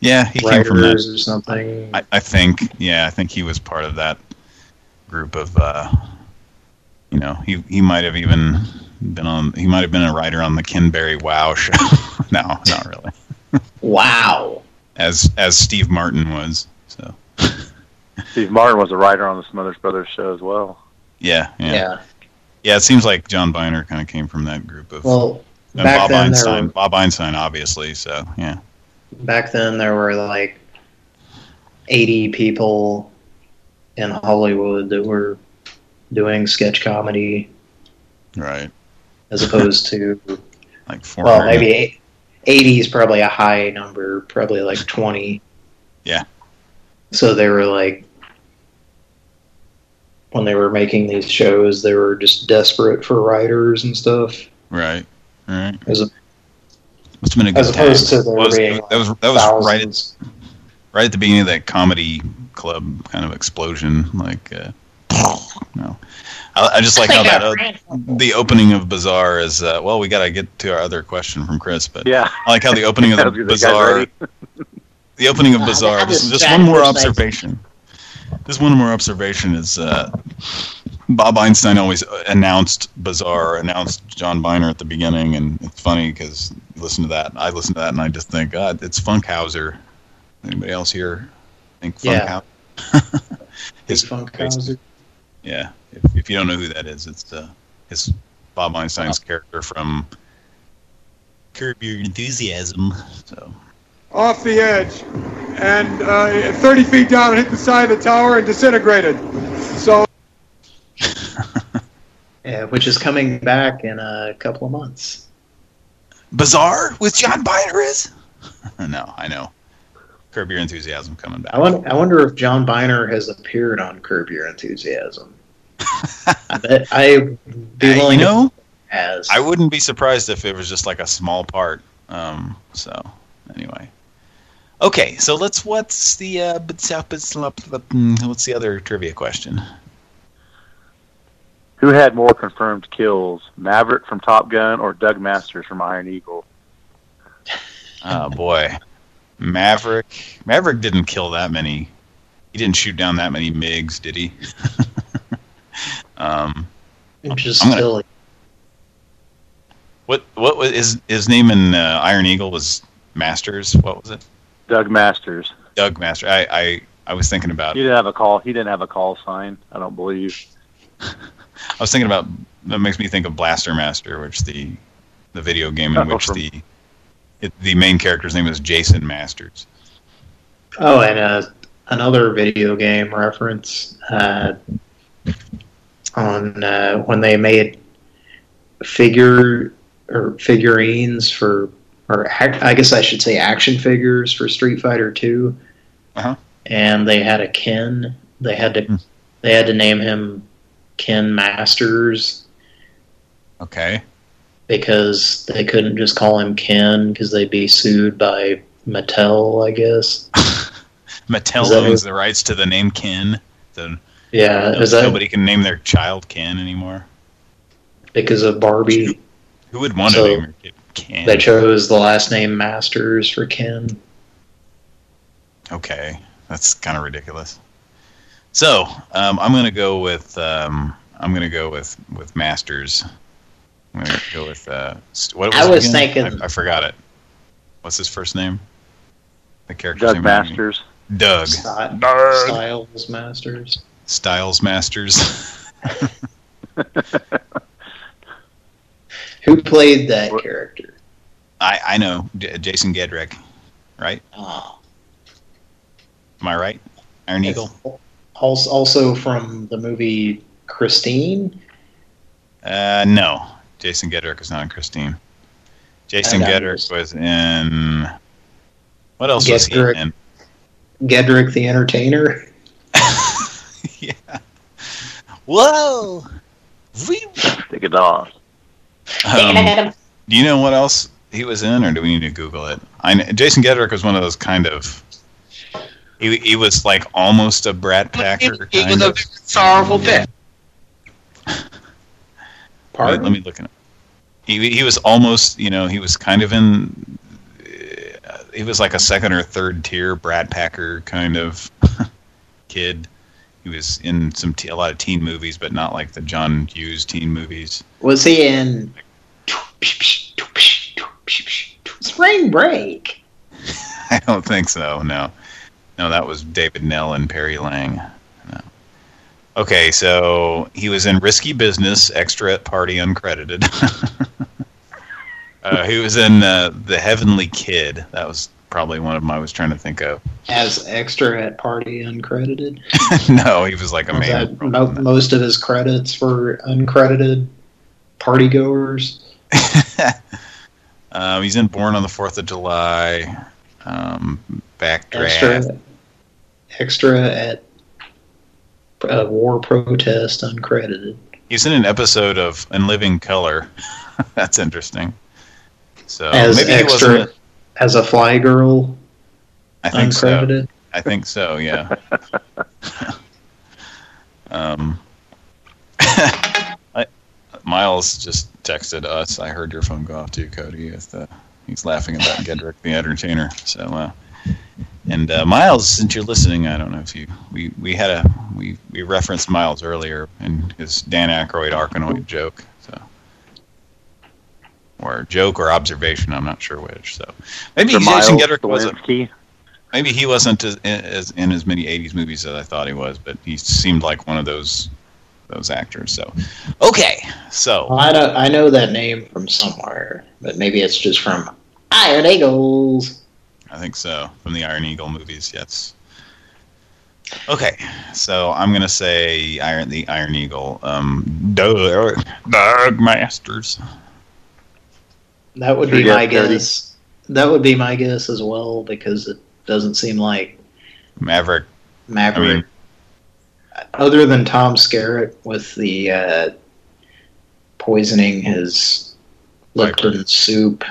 yeah, he came from that. or something? I, I think, yeah, I think he was part of that group of, uh, you know, he he might have even been on, he might have been a writer on the Ken Berry Wow show. no, not really. wow. As as Steve Martin was. So Steve Martin was a writer on the Smothers Brothers show as well. yeah, yeah, Yeah. yeah. it seems like John Byner kind of came from that group of. Well, back Bob then there Einstein, were, Bob Einstein, obviously. So yeah, back then there were like 80 people in Hollywood that were doing sketch comedy right. as opposed to Like four. well maybe 80 is probably a high number probably like 20 Yeah. so they were like when they were making these shows they were just desperate for writers and stuff Right. Right. as, Must have been a good as opposed time. to there was, being that was that was right at, thousands. right at the beginning of that comedy club kind of explosion. Like, uh, no, I, I just like how that uh, the opening of Bizarre is. Uh, well, we got to get to our other question from Chris, but Yeah. I like how the opening of I the was gonna say, guys Bizarre ready? the opening of Bizarre. I just- just one more observation. Just one more observation is uh, Bob Einstein always announced Bizarre, announced John Byner at the beginning, and it's funny because listen to that. I listen to that and I just think, God, it's Funkhouser. Anybody else here think Yeah. Funkhouser? Big Funkhouser. Yeah, if, if you don't know who that is, it's uh, it's Bob Einstein's character from Curb Your Enthusiasm. So Off the edge. And uh, 30 feet down, hit the side of the tower and disintegrated. So Yeah, which is coming back in a couple of months. Bizarre with John Byner is? no, I know. Curb Your Enthusiasm coming back. I wonder, I wonder if John Byner has appeared on Curb Your Enthusiasm. I bet I'd be Uh, you willing know, as I wouldn't be surprised if it was just like a small part. Um, so anyway, okay. So let's. What's the uh, what's the other trivia question? Who had more confirmed kills, Maverick from Top Gun or Doug Masters from Iron Eagle? Oh boy, Maverick. Maverick didn't kill that many. He didn't shoot down that many MIGs, did he? um, just I'm gonna- silly. what what was his his name in uh, Iron Eagle was Masters. What was it? Doug Masters. Doug Masters. I I, I was thinking about. He didn't have a call. He didn't have a call sign. I don't believe. I was thinking about that makes me think of Blaster Master, which the the video game in Oh, which from- the it, the main character's name is Jason Masters. Oh, and uh, another video game reference uh, on uh, when they made figure or figurines for, or I guess I should say action figures for Street Fighter Two, Uh-huh. and they had a Ken. They had to Hmm. they had to name him Ken Masters Okay. because they couldn't just call him Ken because they'd be sued by Mattel, I guess. Mattel owns the rights to the name Ken. So Yeah, no- is that nobody can name their child Ken anymore. because of Barbie? Who would want So, to name their kid Ken? They chose the last name Masters for Ken. Okay, that's kind of ridiculous. So um, I'm gonna go with um, I'm gonna go with with Masters. I'm gonna go with uh, what was I was thinking- I, I forgot it. What's his first name? The character. Doug name. Masters. Doug Sty- Doug. Styles Masters. Styles Masters. Who played that character? I I know J- Jason Gedrick, right? Oh, Am I right? Iron Eagle. Also, also from the movie Christine. Uh, no, Jason Gedrick was not in Christine. Jason Gedrick was in. What else was he Gedrick. in? Gedrick the Entertainer. yeah. Whoa. Take it off. Um, do you know what else he was in, or do we need to Google it? I kn- Jason Gedrick was one of those kind of. He he was like almost a Brad Packer kind of. sorrowful bit. Wait, Pardon? let me look at it. He he was almost, you know, he was kind of in. Uh, he was like a second or third tier Brad Packer kind of kid. He was in some t- a lot of teen movies, but not like the John Hughes teen movies. Was he in Spring Break? I don't think so. No, no, that was David Knell and Perry Lang. No. Okay, so he was in Risky Business, extra at Party, uncredited. uh, he was in uh, The Heavenly Kid. That was probably one of them I was trying to think of. As extra at Party Uncredited. no, he was like a man. mo- most of his credits were uncredited party goers. um, he's in Born on the Fourth of July. Um, Backdraft. Extra, extra at uh, War Protest Uncredited. He's in an episode of In Living Color. That's interesting. So as maybe he extra wasn't. as a fly girl I think so. I think so. Yeah. um, I, Miles just texted us. I heard your phone go off too, Cody. With, uh, he's laughing about Gedrick the Entertainer. So, uh, And uh, Miles, since you're listening, I don't know if you we we had a we we referenced Miles earlier in his Dan Aykroyd Arkanoid joke, so or joke or observation, I'm not sure which. So maybe Mr. Jason Miles Gedrick wasn't Lewinsky. maybe he wasn't as, as in as many '80s movies as I thought he was, but he seemed like one of those those actors. So okay, so Well, I know I know that name from somewhere, but maybe it's just from Iron Eagles. I think so. From the Iron Eagle movies, yes. Okay, so I'm gonna say Iron the Iron Eagle. Um, Doug, Doug Masters. That would be my Cody. guess. That would be my guess as well because it doesn't seem like Maverick. Maverick. I mean- other than Tom Skerritt with the uh, poisoning his Lipton soup,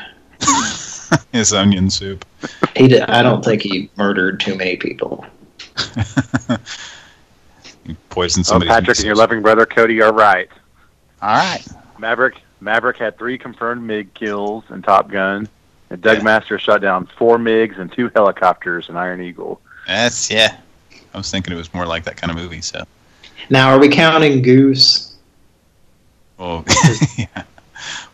His onion soup. He did, I don't think he murdered too many people. He poisoned Oh, somebody. Patrick and your loving brother Cody are right. All right. Maverick Maverick had three confirmed MiG kills in Top Gun, and Doug Master shot down four MiGs and two helicopters in Iron Eagle. That's yeah. I was thinking it was more like that kind of movie. So, Now, are we counting Goose? well, yeah.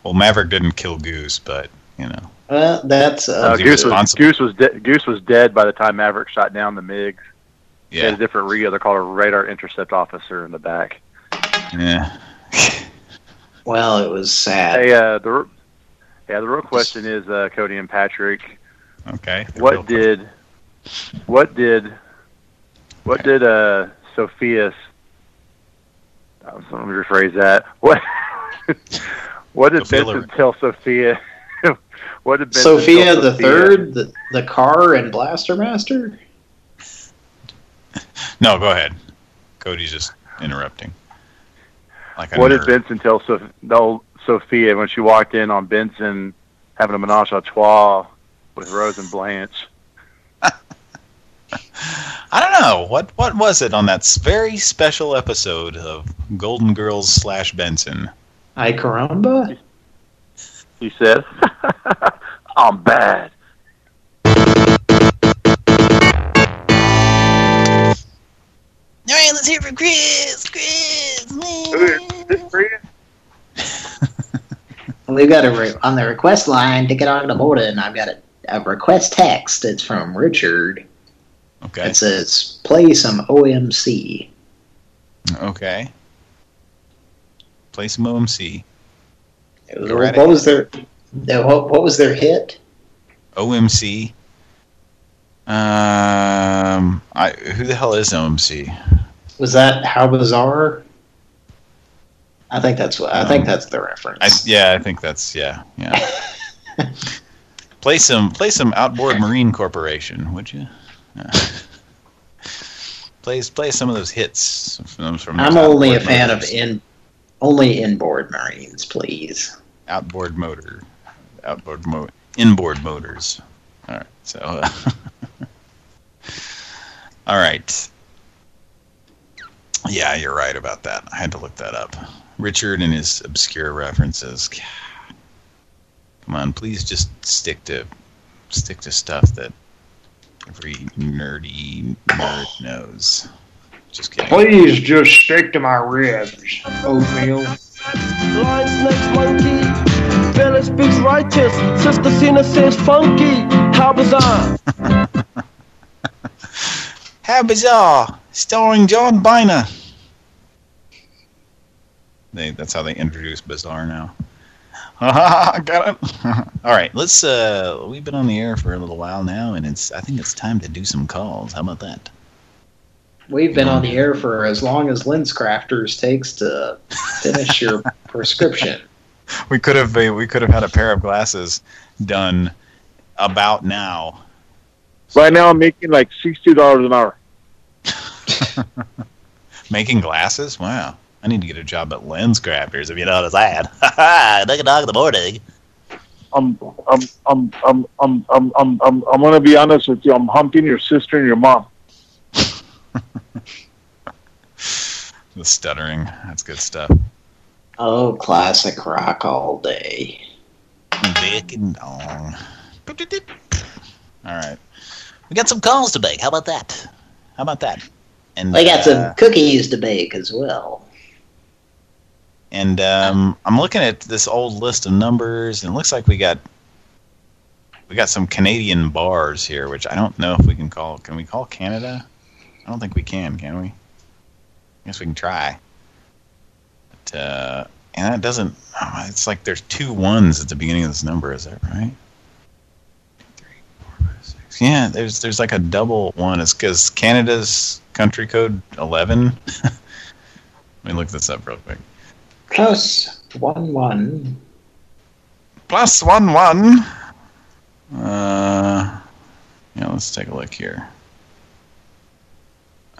Well, Maverick didn't kill Goose, but you know, Well, that's Uh, uh, Goose was? Goose was de- Goose was dead by the time Maverick shot down the MiGs. They had yeah, a different RIO. They're called a radar intercept officer in the back. yeah. well, it was sad. Hey, uh, the r- yeah, the real question is, uh, Cody and Patrick, Okay. the real what did, what did, what did uh, Sophia's? Uh, let me rephrase that. What, what did Sophia Benson tell Sophia? What did Benson Sophia tell the Sophia? Third, the, the car and Blaster Master. No, go ahead. Cody's just interrupting. Like What did. Benson tell Soph- no, Sophia when she walked in on Benson having a menage a trois with Rose and Blanche? I don't know what what was it on that very special episode of Golden Girls slash Benson. Ay caramba! He said, "I'm bad." All right, let's hear from Chris. Chris. We've got a re- on the request line to get on the board, and I've got a, a request text. It's from Richard. Okay. It says, "Play some OMC." Okay. Play some OMC. It was- Go right what was their the- what, what was their hit? OMC. Um, I who the hell is OMC? Was that How Bizarre? I think that's what I think Um, that's the reference. I yeah, I think that's yeah, yeah. play some play some Outboard Marine Corporation, would you? Yeah. play play some of those hits from from. I'm only a fan of in only inboard Marines, please. Outboard motor, outboard mo inboard motors. All right, so uh, all right. Yeah, you're right about that. I had to look that up. Richard and his obscure references. Come on, please just stick to stick to stuff that every nerdy nerd knows. Just kidding. Please just stick to my ribs. Oatmeal. Lion, snakes, monkey. Village speaks righteous. Sister Cena says funky. How bizarre. How bizarre! Starring John Byner. They, that's how they introduce Bizarre now. Got it. All right, let's. Uh, we've been on the air for a little while now, and it's. I think it's time to do some calls. How about that? We've been on the air for as long as Lens Crafters takes to finish your prescription. We could have. We could have had a pair of glasses done about now. Right now I'm making like sixty dollars an hour. Making glasses? Wow. I need to get a job at Lens Crafters, if you know what I'm saying. Look at dog in the morning. I'm I'm I'm I'm I'm I'm I'm I'm I'm gonna be honest with you. I'm humping your sister and your mom. The stuttering. That's good stuff. Oh, classic rock all day. Dick and. All right. We got some calls to bake. How about that? How about that? And We got uh, some cookies to bake as well. And um, I'm looking at this old list of numbers, and it looks like we got we got some Canadian bars here, which I don't know if we can call. Can we call Canada? I don't think we can. Can we? I guess we can try. But, uh, and that doesn't. oh, It's like there's two ones at the beginning of this number. Is that right? Three, four, five, six. Yeah, there's there's like a double one. It's because Canada's country code 11. Let me look this up real quick. Plus one one. Plus one one. Uh, yeah, let's take a look here.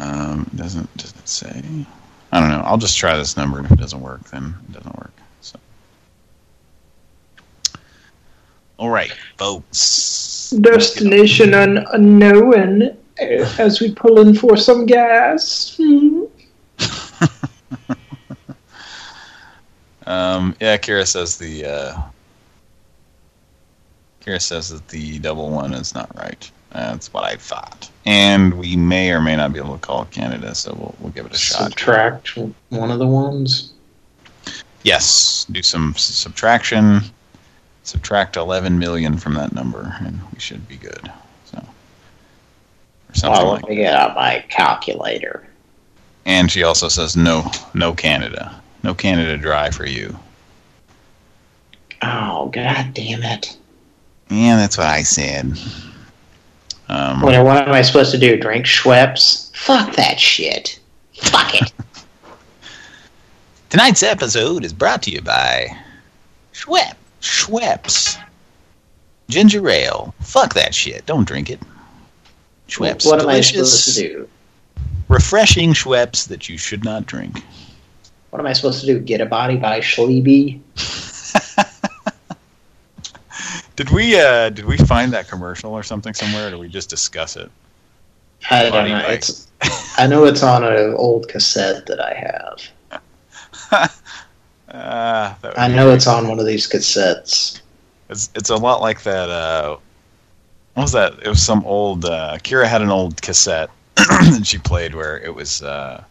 Um, doesn't does it say? I don't know. I'll just try this number, and if it doesn't work, then it doesn't work. So, all right, folks. Destination un- unknown uh, as we pull in for some gas. Hmm. Um, yeah, Kira says the uh, Kira says that the double one is not right. That's what I thought. And we may or may not be able to call Canada, so we'll we'll give it a shot. Subtract one of the ones. Yes, do some s- subtraction. Subtract 11 million from that number, and we should be good. So, or something Well, like. let me get out my calculator. And she also says no, no Canada, no Canada dry for you. Oh, god damn it. Yeah, that's what I said. Um, What, what am I supposed to do? Drink Schweppes? Fuck that shit. Fuck it. Tonight's episode is brought to you by Schwepp. Schweppes. Ginger ale. Fuck that shit. Don't drink it. Schweppes. what am I Delicious, supposed to do? Refreshing Schweppes that you should not drink. What am I supposed to do? Get a body by Schleeby? Did we uh, did we find that commercial or something somewhere, or did we just discuss it? I don't know. It's, I know it's on an old cassette that I have. Uh, that I know it's on one of these cassettes. It's it's a lot like that. Uh, what was that? It was some old. Uh, Kira had an old cassette that she played where it was. Uh,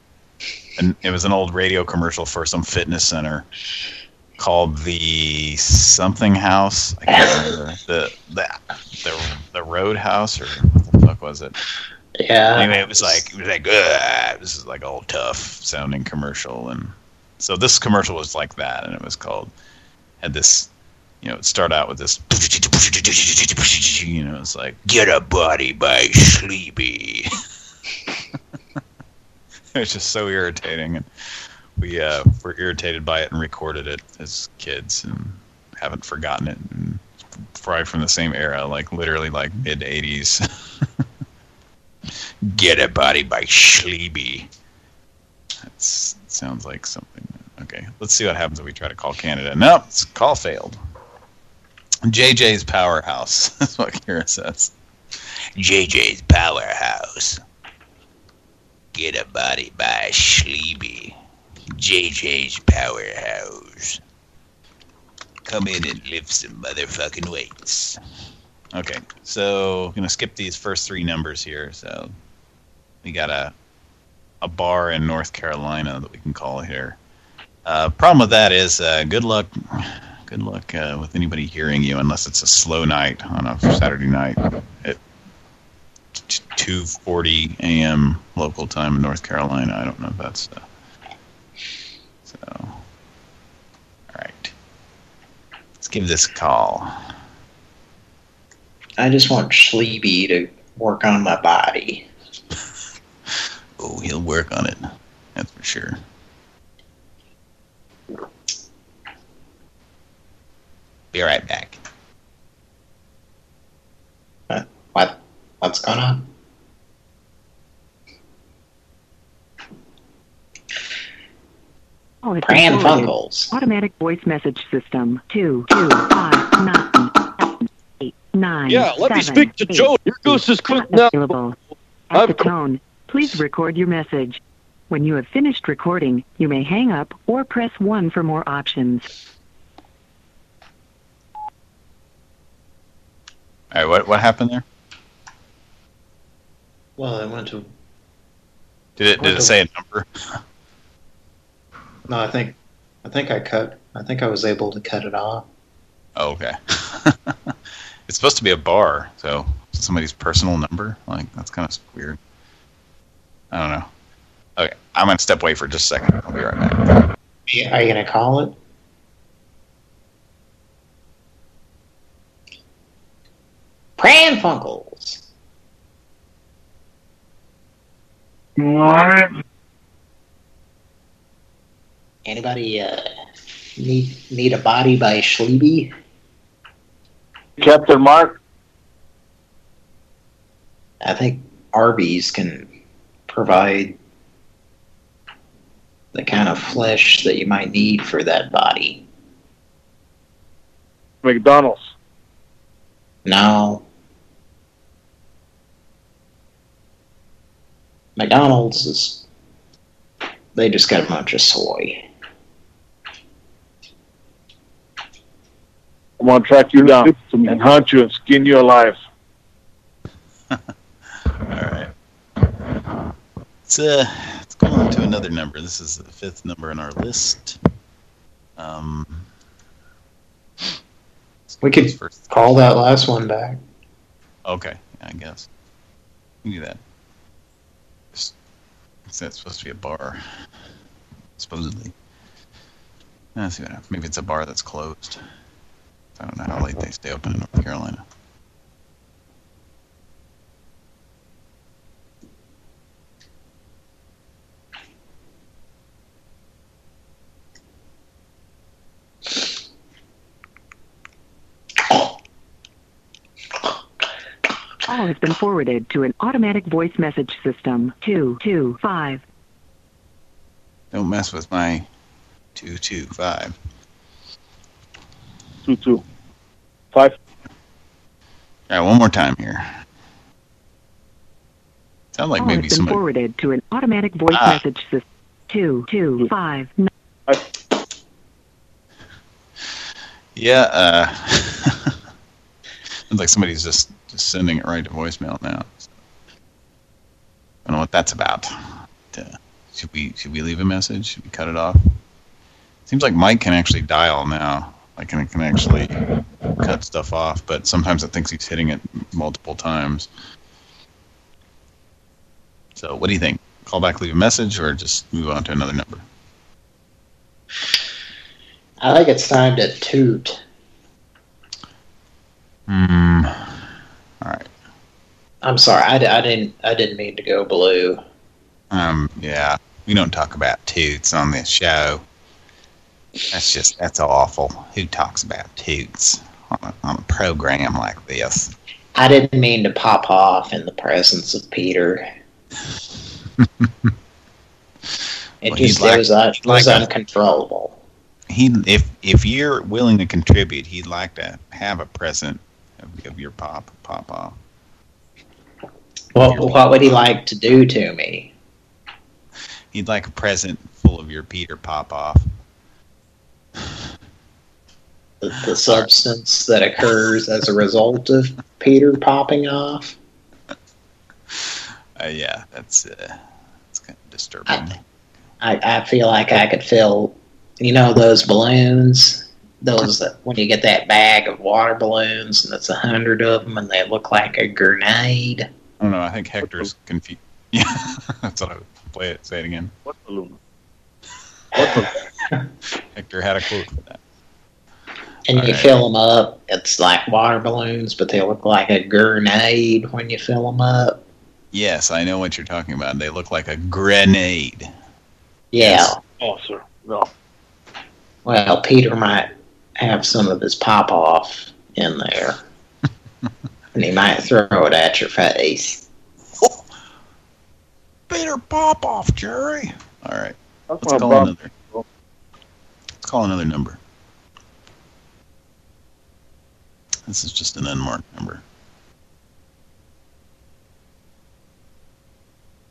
an, it was an old radio commercial for some fitness center called the something house. I can't remember the the the the Roadhouse or what the fuck was it? Yeah. Anyway, it was like it was like "Ugh," this is like all tough sounding commercial, and so this commercial was like that, and it was called had this, you know, it started out with this, you know, it's like Get a body by Sleepy. it was just so irritating, and we uh, were irritated by it and recorded it as kids, and haven't forgotten it, and probably from the same era, like literally like mid '80s. Get a body by Sleepy. That sounds like something. Okay, let's see what happens if we try to call Canada. Nope, it's call failed. JJ's Powerhouse. That's what Kira says. JJ's Powerhouse. Get a body by Sleepy. JJ's Powerhouse. Come in and lift some motherfucking weights. Okay, so I'm gonna skip these first three numbers here. So we got a a bar in North Carolina that we can call here. Uh, problem with that is uh, good luck. Good luck uh, with anybody hearing you unless it's a slow night on a Saturday night at 2:40 a.m. local time in North Carolina. I don't know if that's uh. All right, let's give this a call. I just want Schleeby to work on my body. Oh, he'll work on it. That's for sure. Be right back. What? What's going on? Oh, it's Pran recorded. Funkels. Automatic voice message system. Two, two, five, nine, eight, nine. Yeah, let me speak to eight, Joe. Your goose is not cooked now. available. At the I've- tone, please record your message. When you have finished recording, you may hang up or press 1 for more options. All right, what what happened there? Well, I went to. Did it did it say a number? No, I think, I think I cut. I think I was able to cut it off. Oh, okay. it's supposed to be a bar, so somebody's personal number. Like that's kind of weird. I don't know. Okay, I'm gonna step away for just a second. I'll be right back. Are you gonna call it? Pran Funkels. Anybody uh, need need a body by Schliebe? Captain Mark. I think Arby's can provide the kind of flesh that you might need for that body. McDonald's. No. McDonald's is they just got a bunch of soy. I'm gonna track you down and hunt you and skin you alive. All right. Let's uh, let's go on to another number. This is the fifth number in our list. Um, We could first. call that last one back. okay, I guess we can do that. That's supposed to be a bar, supposedly. Let's see what happens. Maybe it's a bar that's closed. I don't know how late they stay open in North Carolina. Call has been forwarded to an automatic voice message system. 225. Don't mess with my two two five. Two two. Five. All right, one more time here. Sound like Call maybe has been somebody. forwarded to an automatic voice Ah. message system. 225. Yeah, uh, sounds like somebody's just just sending it right to voicemail now. So, I don't know what that's about. Uh, should we should we leave a message? Should we cut it off? Seems like Mike can actually dial now. Like it can actually cut stuff off, but sometimes it thinks he's hitting it multiple times. So, what do you think? Call back, leave a message, or just move on to another number? I think it's time to toot. Hmm. All right. I'm sorry, I, I didn't I didn't mean to go blue. Um, yeah, we don't talk about toots on this show. That's just, that's awful. Who talks about toots on a, on a program like this? I didn't mean to pop off in the presence of Peter. It Well, just like- it was, uh, was a- uncontrollable. He, if if you're willing to contribute, he'd like to have a present of, of your pop pop off. What what would he like to do to me? He'd like a present full of your Peter pop off. The, the substance that occurs as a result of Peter popping off. Uh, yeah, that's uh, that's kind of disturbing. I, I feel like I could fill, you know, those balloons. Those that when you get that bag of water balloons and it's a hundred of them and they look like a grenade. I don't know. I think Hector's confused. Yeah, that's what I would play it. Say it again. What balloon? Hector had a quote for that. And you Alright. fill them up. It's like water balloons, but they look like a grenade when you fill them up. Yes, I know what you're talking about. They look like a grenade. Yeah. Oh, sir. No. Well, Peter might have some of his pop off in there. and he might throw it at your face. Peter pop off, Jerry. All right. That's Let's call another. Let's call another number. This is just an unmarked number.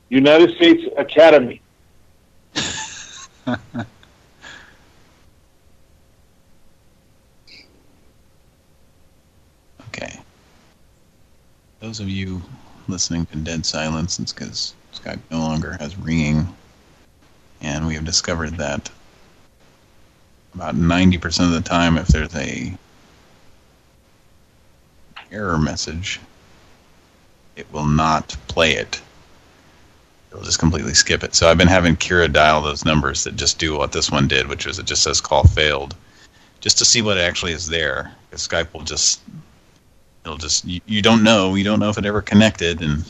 United States Academy. Okay. Those of you listening to dead silence. It's because Skype no longer has ringing. And we have discovered that about 90% of the time, if there's a error message, it will not play it. It'll just completely skip it. So I've been having Kira dial those numbers that just do what this one did, which was it just says call failed, just to see what actually is there. Because Skype will just, it'll just, you, you don't know, you don't know if it ever connected, and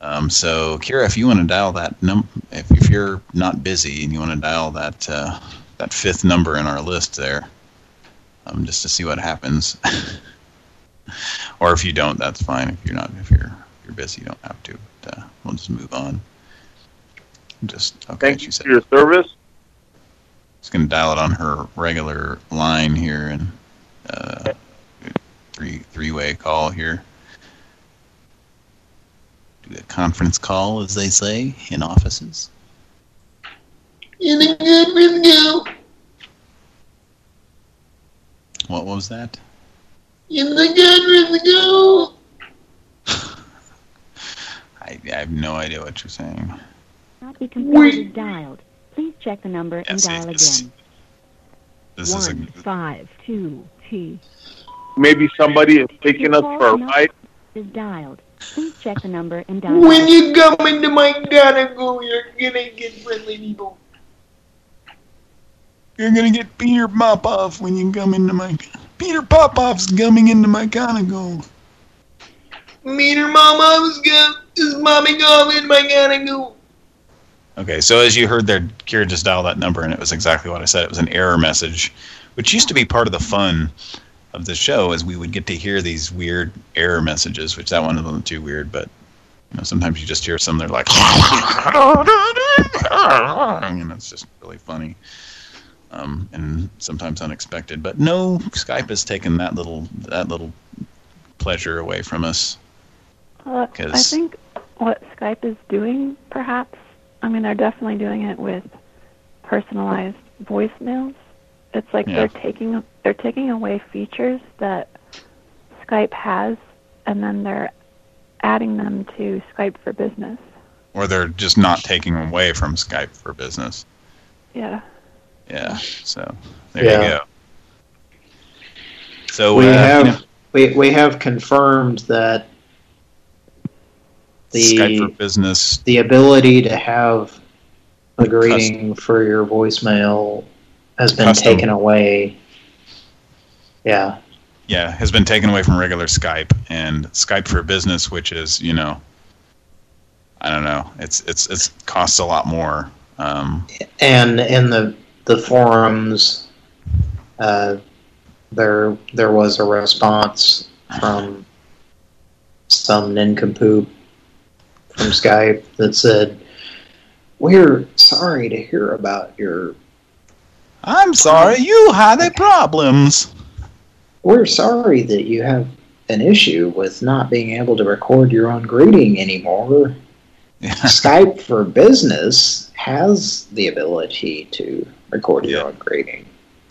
um, so Kira, if you want to dial that num, if, if you're not busy and you want to dial that uh, that fifth number in our list there, um, just to see what happens. or if you don't, that's fine. If you're not, if you're if you're busy, you don't have to. But, uh, we'll just move on. Just okay. Thank you for your service. Just gonna dial it on her regular line here and uh, three three way call here. Do a conference call, as they say in offices. In a good review. What was that? In the good review. I, I have no idea what you're saying. Not be confirmed dialed. Please check the number and dial it's- again. This is a One five two T Maybe somebody is taking us for a ride. is dialed. Please check the number and dial When you come into my go, you're gonna get friendly people. You're gonna get Peter Popoff when you come into my. Peter Popoff's coming into my mama was go. Is mommy going in my go? Okay, so as you heard there, Kira just dialed that number, and it was exactly what I said. It was an error message, which used to be part of the fun of the show, is we would get to hear these weird error messages, which that one wasn't too weird, but you know, sometimes you just hear some, they're like, and it's just really funny. Um, and sometimes unexpected, but no, Skype has taken that little that little pleasure away from us. Uh, I think what Skype is doing, perhaps, I mean, they're definitely doing it with personalized voicemails. It's like Yeah. they're taking they're taking away features that Skype has, and then they're adding them to Skype for Business. Or they're just not taking away from Skype for business. Yeah. Yeah, so there Yeah. you go. So we uh, have you know, we we have confirmed that the Skype for business. the ability to have a greeting for your voicemail has been Custom. taken away. Yeah. yeah, has been taken away from regular Skype and Skype for Business, which is you know, I don't know, it's it's it's costs a lot more. Um, And in the the forums, uh, there there was a response from some nincompoop from Skype that said, "We're sorry to hear about your. I'm sorry, you had a problems. We're sorry that you have an issue with not being able to record your own greeting anymore. Skype for Business has the ability to record your own greeting."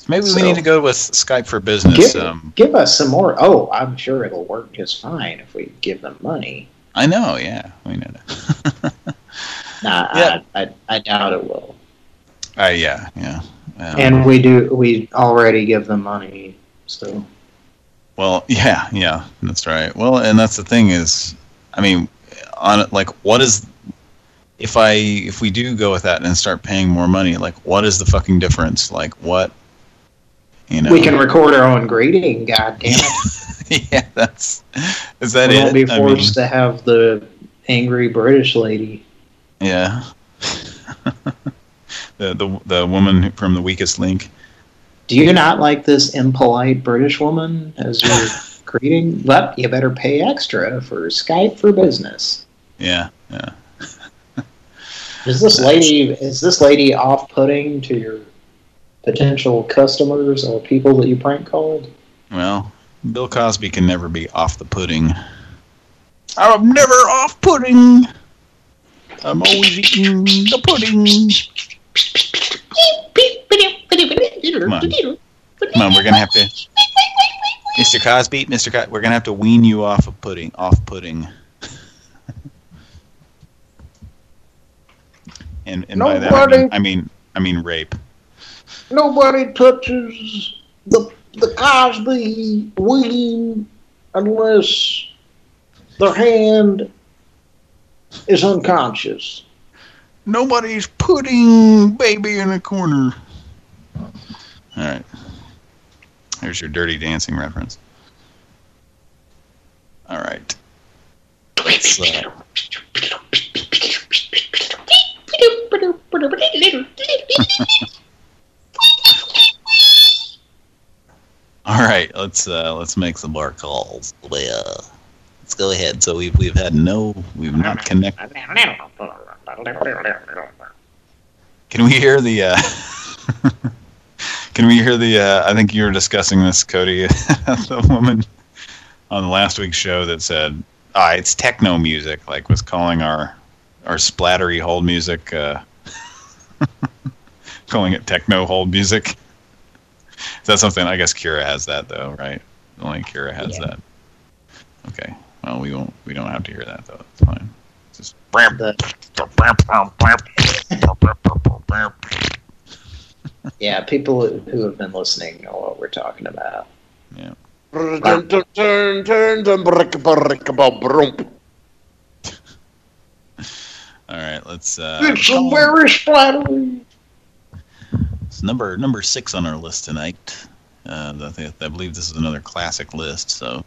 Maybe So- we need to go with Skype for Business. Give, Um, give us some more. Oh, I'm sure it'll work just fine if we give them money. I know, yeah, we know that. Nah, I, I, I doubt it will. Uh, yeah, yeah. And we do. We already give them money. So Well, yeah, yeah, that's right. Well, and that's the thing is, I mean, on like, what is if I if we do go with that and start paying more money, like, what is the fucking difference? Like, what you know? we can record our own greeting. God damn it! yeah, that's is that we it? won't be I mean, forced to have the angry British lady. yeah. the the the woman from the weakest link. Do you not like this impolite British woman as your greeting? Well, you better pay extra for Skype for Business. Yeah, yeah. Is this lady is this lady off-putting to your potential customers or people that you prank called? Well, Bill Cosby can never be off the pudding. I'm never off pudding. I'm always eating the pudding. Come on. Come on, we're gonna have to. Mr. Cosby, Mr. Cosby, we're gonna have to wean you off of pudding, off pudding. and and Nobody, by that I mean, I mean I mean rape. Nobody touches the the Cosby wean unless their hand is unconscious. Nobody's putting baby in a corner. All right. Here's your Dirty Dancing reference. All right. All right. Let's uh, let's make some more calls. Let's go ahead. So we've we've had no we've not connected. Can we hear the? Uh, can we hear the? Uh, I think you were discussing this, Cody. the woman on last week's show that said, "Ah, it's techno music." Like was calling our our splattery hold music, uh, calling it techno hold music. Is that something? I guess Kira has that though, right? Only Kira has Yeah. that. Okay. Well, we won't. We don't have to hear that though. It's fine. Just. Yeah, people who have been listening know what we're talking about. Yeah. Turn, turn, turn, turn, turn, brick, brick, bob, brump. All right. Let's. Uh, It's a very splattery. It's number number six on our list tonight. Uh, I, think, I believe this is another classic list, so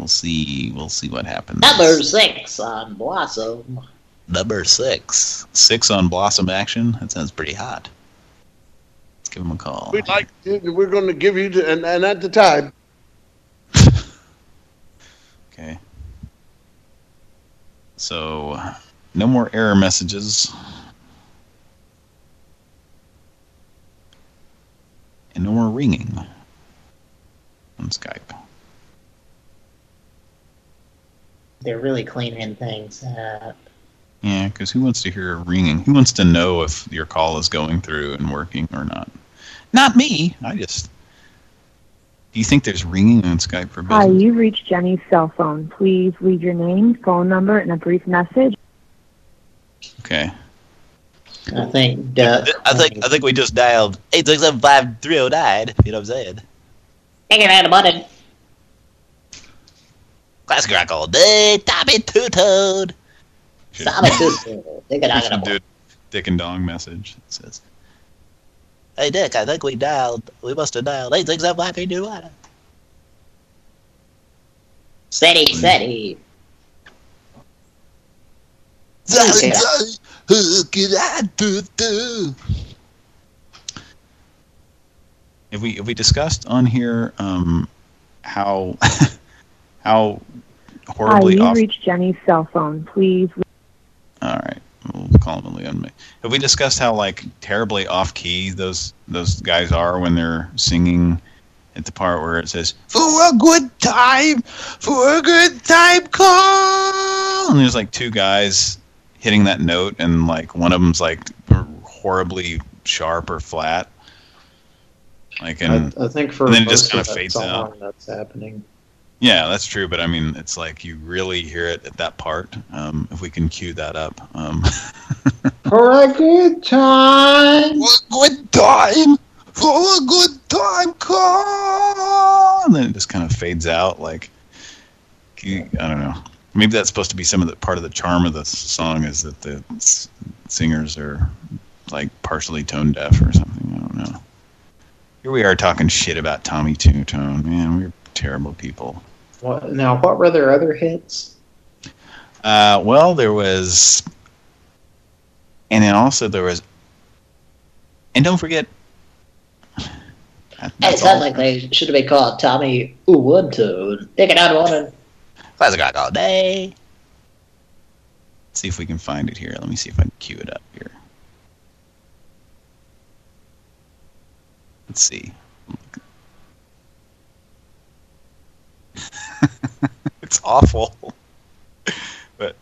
we'll see. We'll see what happens. Number six on Blossom. Number six, six on Blossom Action. That sounds pretty hot. Let's give him a call. We'd like to, we're going to give you, the, and, and at the time, Okay. So, no more error messages. And no more ringing on Skype. They're really cleaning things up. Yeah, because who wants to hear a ringing? Who wants to know if your call is going through and working or not? Not me. I just... Do you think there's ringing on Skype for business? Hi, you've reached Jenny's cell phone. Please leave your name, phone number, and a brief message. Okay. I think Duck. I think I think we just dialed eight six seven five three zero nine. You know what I'm saying? Take it out of button. Classic rock all day. Tommy Two Toad. Stop it, too. Take it out of Should the do Dick and Dong message. It says, Hey Dick, I think we dialed. We must have dialed eight six seven five three two one. Steady, steady. Sorry, Yeah. sorry. Who could I do do? Have we have we discussed on here um, how how Hi, horribly you've off? reached Jenny's cell phone. Please. All right, we'll call him Leon. Have we discussed how like terribly off key those those guys are when they're singing at the part where it says "For a good time, for a good time, call," and there's like two guys hitting that note, and like one of them's like horribly sharp or flat. Like and I, I think for and then it most just kind of of fades song, out. that's happening. Yeah, that's true, but I mean, it's like you really hear it at that part. Um, if we can cue that up. Um, for a good time. a good time, for a good time, call. And then it just kind of fades out. Like, I don't know. Maybe that's supposed to be some of the part of the charm of the song is that the singers are like partially tone deaf or something. I don't know. Here we are talking shit about Tommy Tutone. Man, we're terrible people. What, now, what were their other hits? Uh, well, there was, and then also there was, and don't forget. that- it sounds like they should have been called Tommy Ooh One Take it out of one. Classic rock all day. Let's see if we can find it here. Let me see if I can cue it up here. Let's see. it's awful. But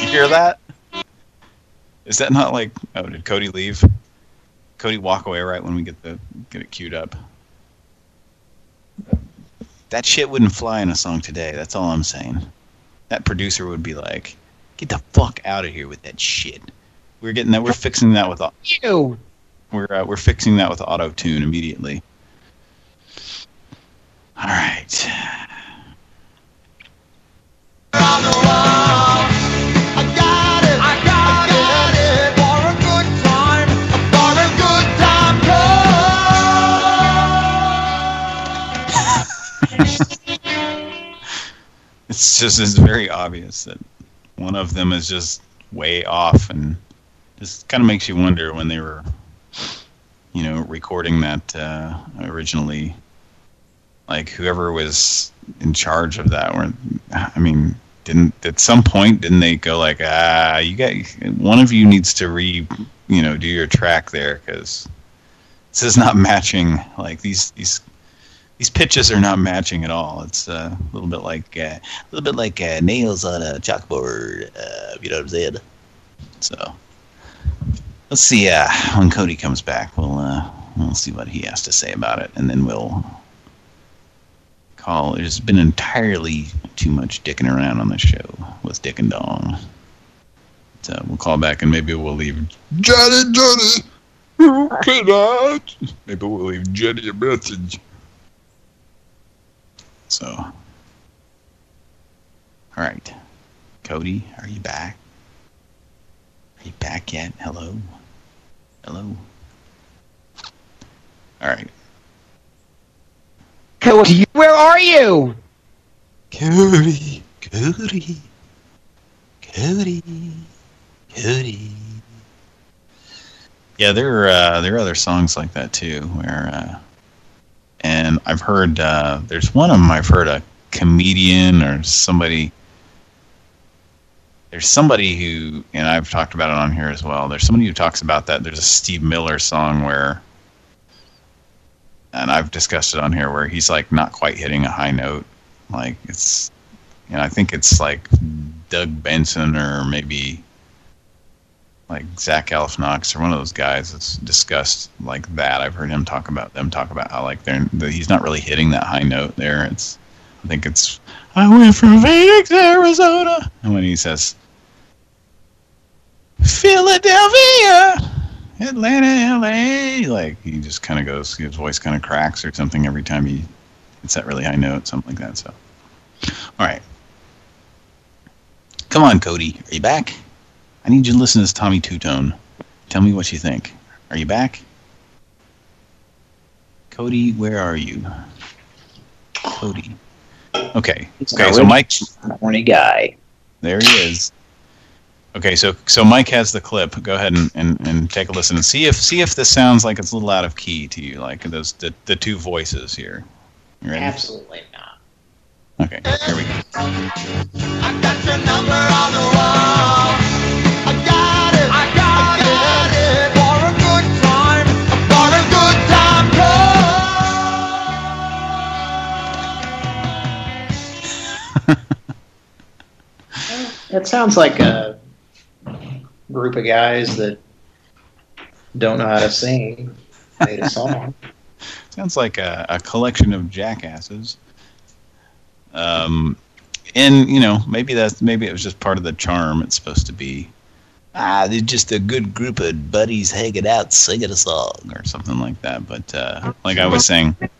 you hear that? Is that not like? Oh, did Cody leave? Cody walk away right when we get the get it queued up. that shit wouldn't fly in a song today. That's all I'm saying. That producer would be like, "Get the fuck out of here with that shit." We're getting that. We're fixing that with. au- Ew. We're uh, we're fixing that with auto tune immediately. All right. It's just it's very obvious that one of them is just way off, and just kind of makes you wonder when they were, you know, recording that uh, originally. Like whoever was in charge of that, or I mean, didn't at some point didn't they go like, ah, you guys, one of you needs to re, you know, do your track there because this is not matching. Like these these these pitches are not matching at all. It's uh, a little bit like uh, a little bit like uh, nails on a chalkboard. Uh, you know what I'm saying? So let's see. Uh, when Cody comes back, we'll uh, we'll see what he has to say about it, and then we'll call. There's been entirely too much dicking around on the show with Dick and Dong. So we'll call back, and maybe we'll leave Johnny, Johnny. You cannot. Maybe we'll leave Jenny a message. So, all right. Cody, are you back? Are you back yet? Hello? Hello? All right. Cody, where are you? Cody, Cody, Cody, Cody. Yeah, there are uh, there are other songs like that too, where uh, and I've heard uh, there's one of them I've heard a comedian or somebody. There's somebody who, and I've talked about it on here as well. There's somebody who talks about that. There's a Steve Miller song where, and I've discussed it on here, where he's like not quite hitting a high note. Like it's, you know, I think it's like Doug Benson or maybe like Zach Galifianakis or one of those guys that's discussed like that. I've heard him talk about them talk about how like they're he's not really hitting that high note there. It's I think it's I went from Phoenix, Arizona, and when he says Philadelphia, Atlanta, LA, like he just kind of goes, his voice kind of cracks or something every time he hits that really high note, something like that. So, all right, come on, Cody, are you back? I need you to listen to this Tommy Tutone. Tell me what you think. Are you back? Cody, where are you? Cody. Okay. Okay, so Mike horny guy. there he is. Okay, so so Mike has the clip. Go ahead and, and, and take a listen and see if see if this sounds like it's a little out of key to you, like those the, the two voices here. You ready? Absolutely not. Okay, here we go. It sounds like a group of guys that don't know how to sing made a song. Sounds like a, a collection of jackasses. Um, and you know, maybe that's maybe it was just part of the charm. It's supposed to be. Ah, they're just a good group of buddies hanging out, singing a song or something like that. But uh, like I was saying, right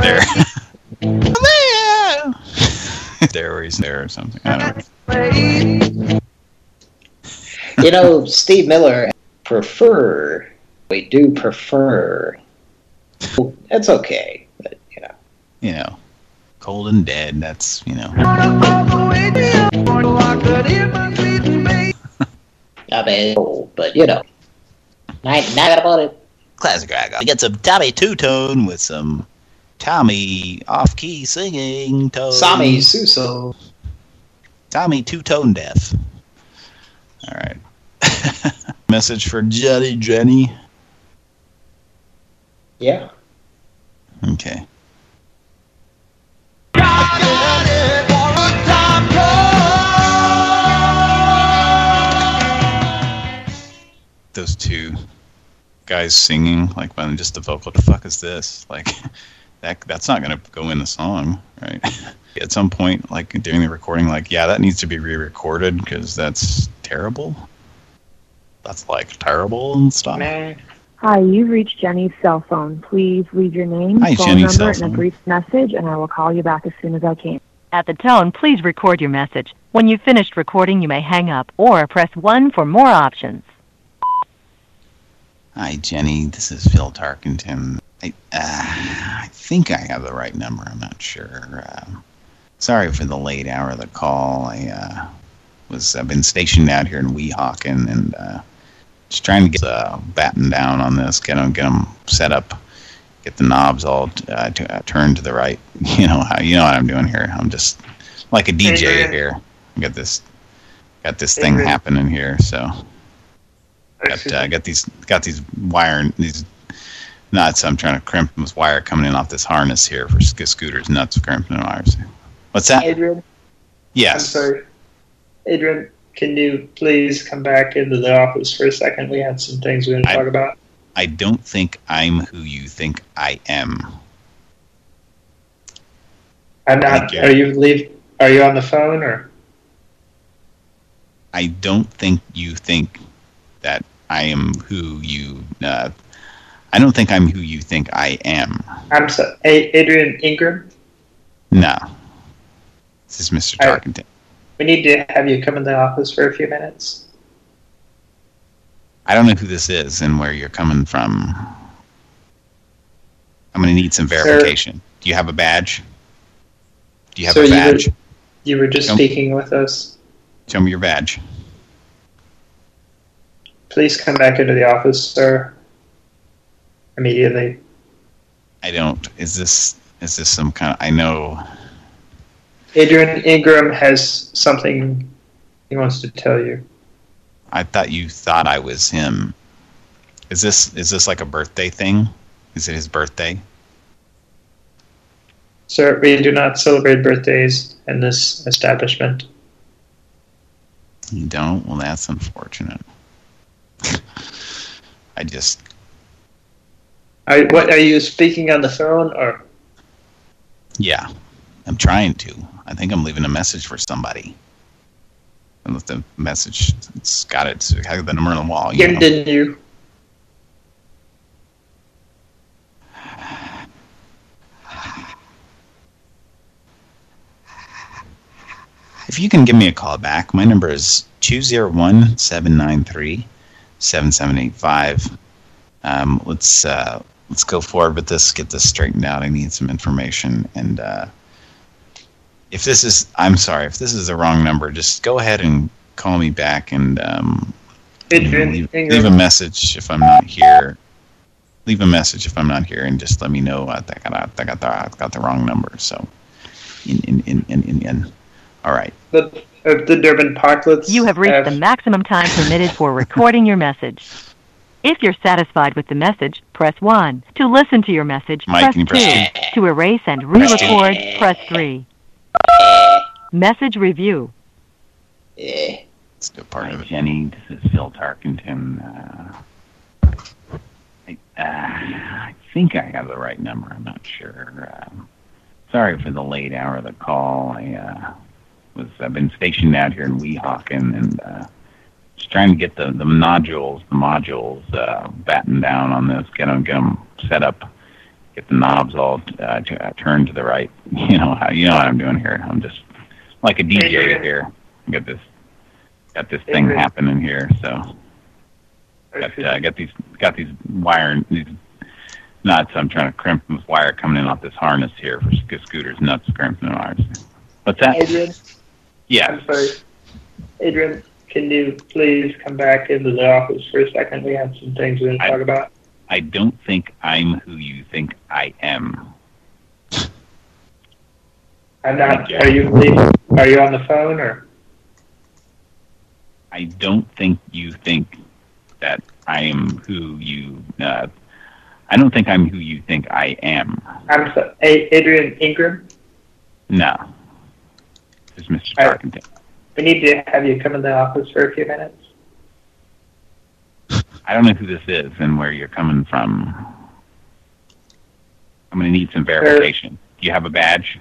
there, there where he's there or something. I don't know. You know, Steve Miller prefer. We do prefer. That's okay, but you know. You know, cold and dead. That's you know. I mean, old, but you know. Night, night about it. Classic rock. We got some Tommy Tutone with some Tommy off key singing tone. Suso. Tommy Tutone Death. All right. Message for Jenny Jenny. Yeah. Okay. Those two guys singing like when just the vocal. The fuck is this? Like that that's not gonna go in the song, right? At some point, like during the recording, like yeah, that needs to be re-recorded because that's terrible. That's like terrible and stuff. Hi, you've reached Jenny's cell phone. Please leave your name, Hi, phone Jenny's number, cell and a brief message, and I will call you back as soon as I can. At the tone, please record your message. When you've finished recording, you may hang up or press 1 for more options. Hi, Jenny. This is Phil Tarkington. I, uh, I think I have the right number. I'm not sure. Uh, sorry for the late hour of the call. I uh, was I've been stationed out here in Weehawken and uh, just trying to get uh, battened down on this, get them get them set up, get the knobs all uh, to, uh, turned to the right. You know how you know what I'm doing here. I'm just like a DJ Adrian. here. I got this got this thing happening here. So got uh, got these got these wire these nuts. I'm trying to crimp this wire coming in off this harness here for sc- scooters. Nuts crimping wires. What's that? Adrian, Yes. I'm sorry. Adrian, can you please come back into the office for a second? We had some things we want to I- talk about. I don't think I'm who you think I am. I'm not. Are you leave? Are you on the phone or? I don't think you think that I am who you. Uh, I don't think I'm who you think I am. I'm so. A- Adrian Ingram. No. This is Mr. I- Tarkington. We need to have you come in the office for a few minutes. I don't know who this is and where you're coming from. I'm going to need some Sir. verification. Do you have a badge? Do you have So a you were- badge? You were just Nope. speaking with us. Show me your badge. Please come back into the office, sir. Immediately. I don't. Is this is this some kind of? I know. Adrian Ingram has something he wants to tell you. I thought you thought I was him. Is this is this like a birthday thing? Is it his birthday? Sir, we do not celebrate birthdays in this establishment. You don't? Well, that's unfortunate. I just Are, what, are you speaking on the phone or? yeah. I'm trying to. I think I'm leaving a message for somebody. And with the message, it's got it. It's got the number on the wall. You? Continue. If you can give me a call back, my number is 201-793-7785. Um, let's uh, let's go forward with this, get this straightened out. I need some information. And uh, if this is, I'm sorry, if this is the wrong number, just go ahead and call me back and um, Adrian leave, leave a message if I'm not here. Leave a message if I'm not here, and just let me know I I got, I got the I got the wrong number. So, in in in in in. in. All right. The, uh, the Durban Parklets. You have reached the maximum time permitted for recording your message. If you're satisfied with the message, press 1. To listen to your message, Mike, press can press 2. To erase and re-record, press 3. Message review. It's the part of it. Jenny, this is Phil Tarkington. Uh, I, uh, I think I have the right number. I'm not sure. Um, sorry for the late hour of the call. I uh, was I've been stationed out here in Weehawken and uh, just trying to get the the nodules, the modules, uh, battened down on this. Get them get them set up. Get the knobs all uh, to, uh, turned to the right. You know how you know what I'm doing here. I'm just like a DJ here. I Got this got this thing happening here. So got uh, got these got these wire these nuts. I'm trying to crimp this wire coming in off this harness here for sc- scooters. Nuts crimping the wires. What's that? Adrian, Yeah. I'm sorry. Adrian, can you please come back into the office for a second? We have some things we want to I- talk about. I don't think I'm who you think I am. I'm not. Are you? Are you on the phone or? I don't think you think that I am who you. Uh, I don't think I'm who you think I am. I'm so, Adrian Ingram. No. This is Mr. Tarkington. We need to have you come in the office for a few minutes. I don't know who this is and where you're coming from. I'm going to need some verification. Do you have a badge?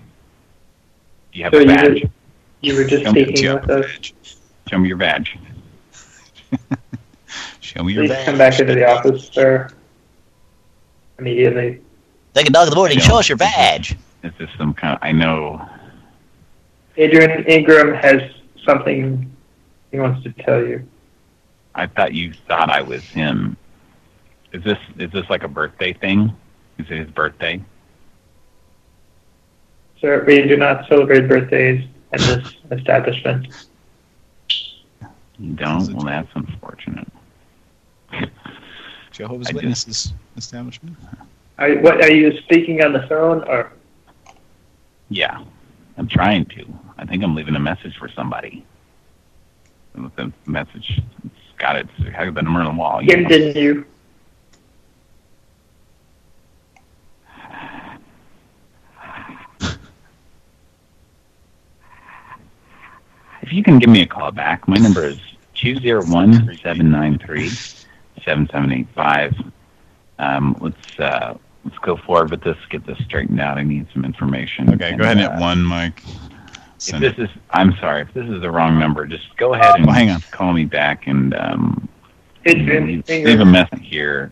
Do you have So a you badge? were, you were just Show speaking with us. Show me your badge. Show me your Please badge. come back into the office, sir. Immediately. Take a dog in the morning. Show us your badge. Is this some kind of? I know. Adrian Ingram has something he wants to tell you. I thought you thought I was him. Is this is this like a birthday thing? Is it his birthday? Sir, we do not celebrate birthdays in this establishment. You don't? Well, that's unfortunate. Jehovah's I did. Witnesses establishment. Are, what, are you speaking on the phone or? Yeah, I'm trying to. I think I'm leaving a message for somebody. And The message, it's got it. It's got the number on the wall. you Kim, know. didn't you? If you can give me a call back, my number is two zero one seven nine three seven seven eight five. Um, let's uh, let's go forward with this. Get this straightened out. I need some information. Okay, And, go ahead and uh, hit one, Mike. If this is, I'm sorry. If this is the wrong number, just go ahead and Well, hang on. call me back and um, Adrian leave, Ingram. leave a message here.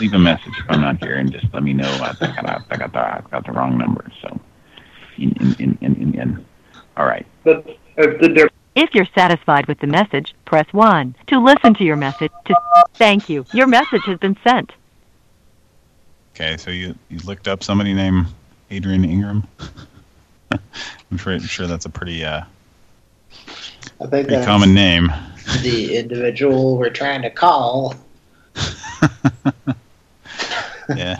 Leave a message if I'm not here, and just let me know I think I got, I got the I got the wrong number. So, in in in in, in, in. all right. But uh, the If you're satisfied with the message, press 1. To listen to your message, to thank you. Your message has been sent. Okay, so you you looked up somebody named Adrian Ingram. I'm sure, I'm sure that's a pretty uh, I think pretty common name. the individual we're trying to call. Yeah.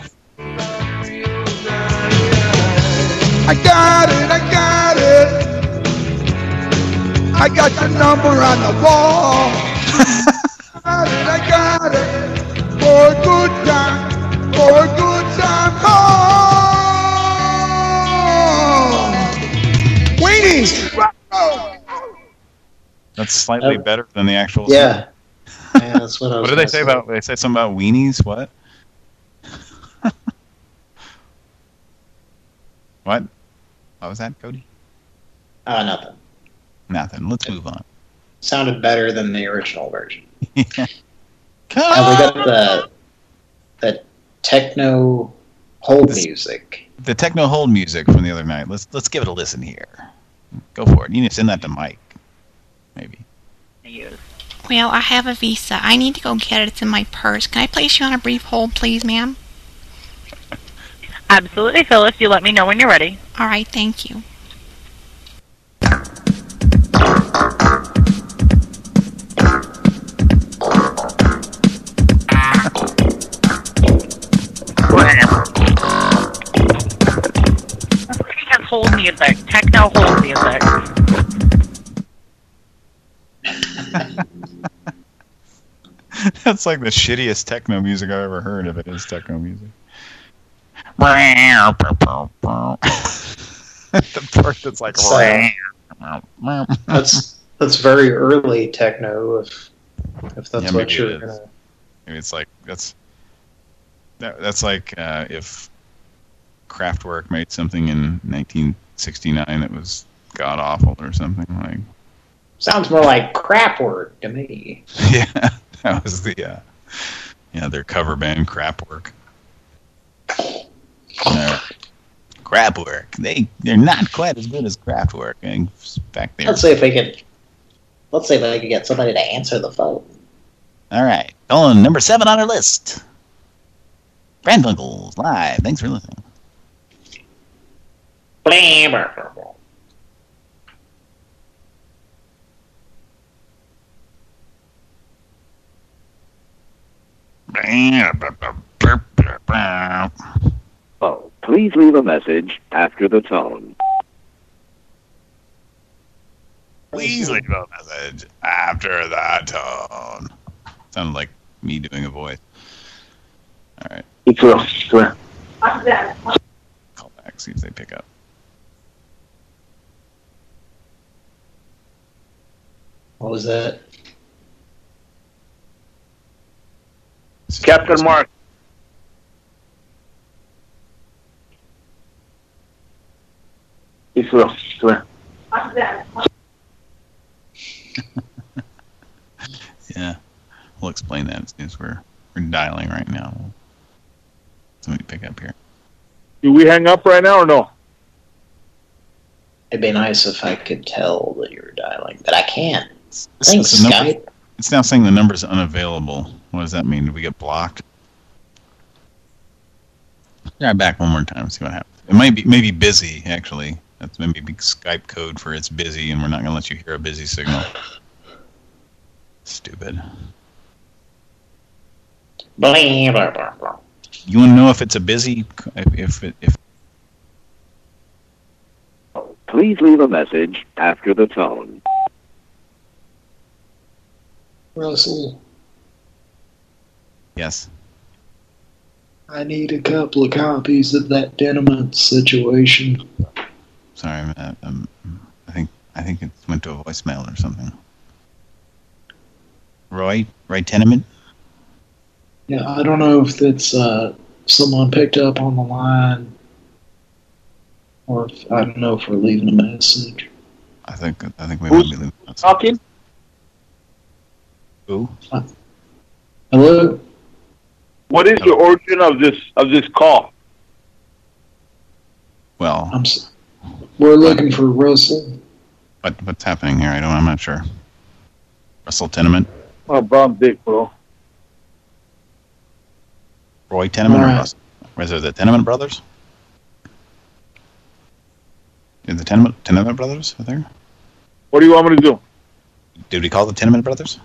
I got it, I got it. I got your number on the wall. I got it, I got it. For a good time, for a good time That's slightly Uh, better than the actual. Yeah. Yeah, that's what I was What did they gonna say about? They said something about weenies. What? what? What was that, Cody? Uh, nothing. Nothing. Let's move on. Sounded better than the original version. Yeah. And we got the the techno hold music. The techno hold music from the other night. Let's let's give it a listen here. Go for it. You need to send that to Mike. Maybe. Well, I have a visa. I need to go get it. It's in my purse. Can I place you on a brief hold, please, ma'am? Absolutely, Phyllis. You let me know when you're ready. All right, thank you. Hold music, techno hold music. That's like the shittiest techno music I've ever heard. If it is techno music. the part that's like. It's, That's that's very early techno. If if that's Yeah, what maybe you're it is. gonna. Maybe it's like that's that, that's like uh, if Kraftwerk made something in 1969 that was god awful or something like. Sounds more like crap word to me. Yeah, that was the uh, yeah their cover band Crapwork. Uh, Crapwork. They they're not quite as good as Kraftwerk. In fact, they're Let's see if we could. Let's see if I could get somebody to answer the phone. all right. On number seven on our list, Pran Funkels live. Thanks for listening. Oh, please leave a message after the tone. Please leave a message after that tone. Sounded like me doing a voice. All right, call back, see if they pick up. What was that? Captain Mark. It's real. Come here. Yeah. We'll explain that as soon as we're, we're dialing right now. Somebody pick up here. Do we hang up right now or no? It'd be nice if I could tell that you were dialing, but I can't. This Thanks, is number- Skype. It's now saying the number's unavailable. What does that mean? Did we get blocked? Try back one more time, see what happens. It might be maybe busy, actually. That's maybe big Skype code for it's busy, and we're not going to let you hear a busy signal. Stupid. Blah, blah, blah, blah. You want to know if it's a busy, if if, if Please leave a message after the tone. Russell, yes, I need a couple of copies of that Deniment situation. sorry, uh, um, I think I think it went to a voicemail or something. Roy, Roy Tenement. Yeah, I don't know if that's uh, someone picked up on the line, or if, I don't know if we're leaving a message. I think I think we might be leaving. Talking? Who? Hello. What is the origin of this of this call? Well, I'm. s- We're looking for Russell. what what's happening here? I don't. I'm not sure. Russell Tenement, Oh, brown dick, bro. Roy Tenement, or Russell? Or is it the Tenement brothers? Is the Tenement Tenement brothers are there? What do you want me to do? Did we call the Tenement brothers?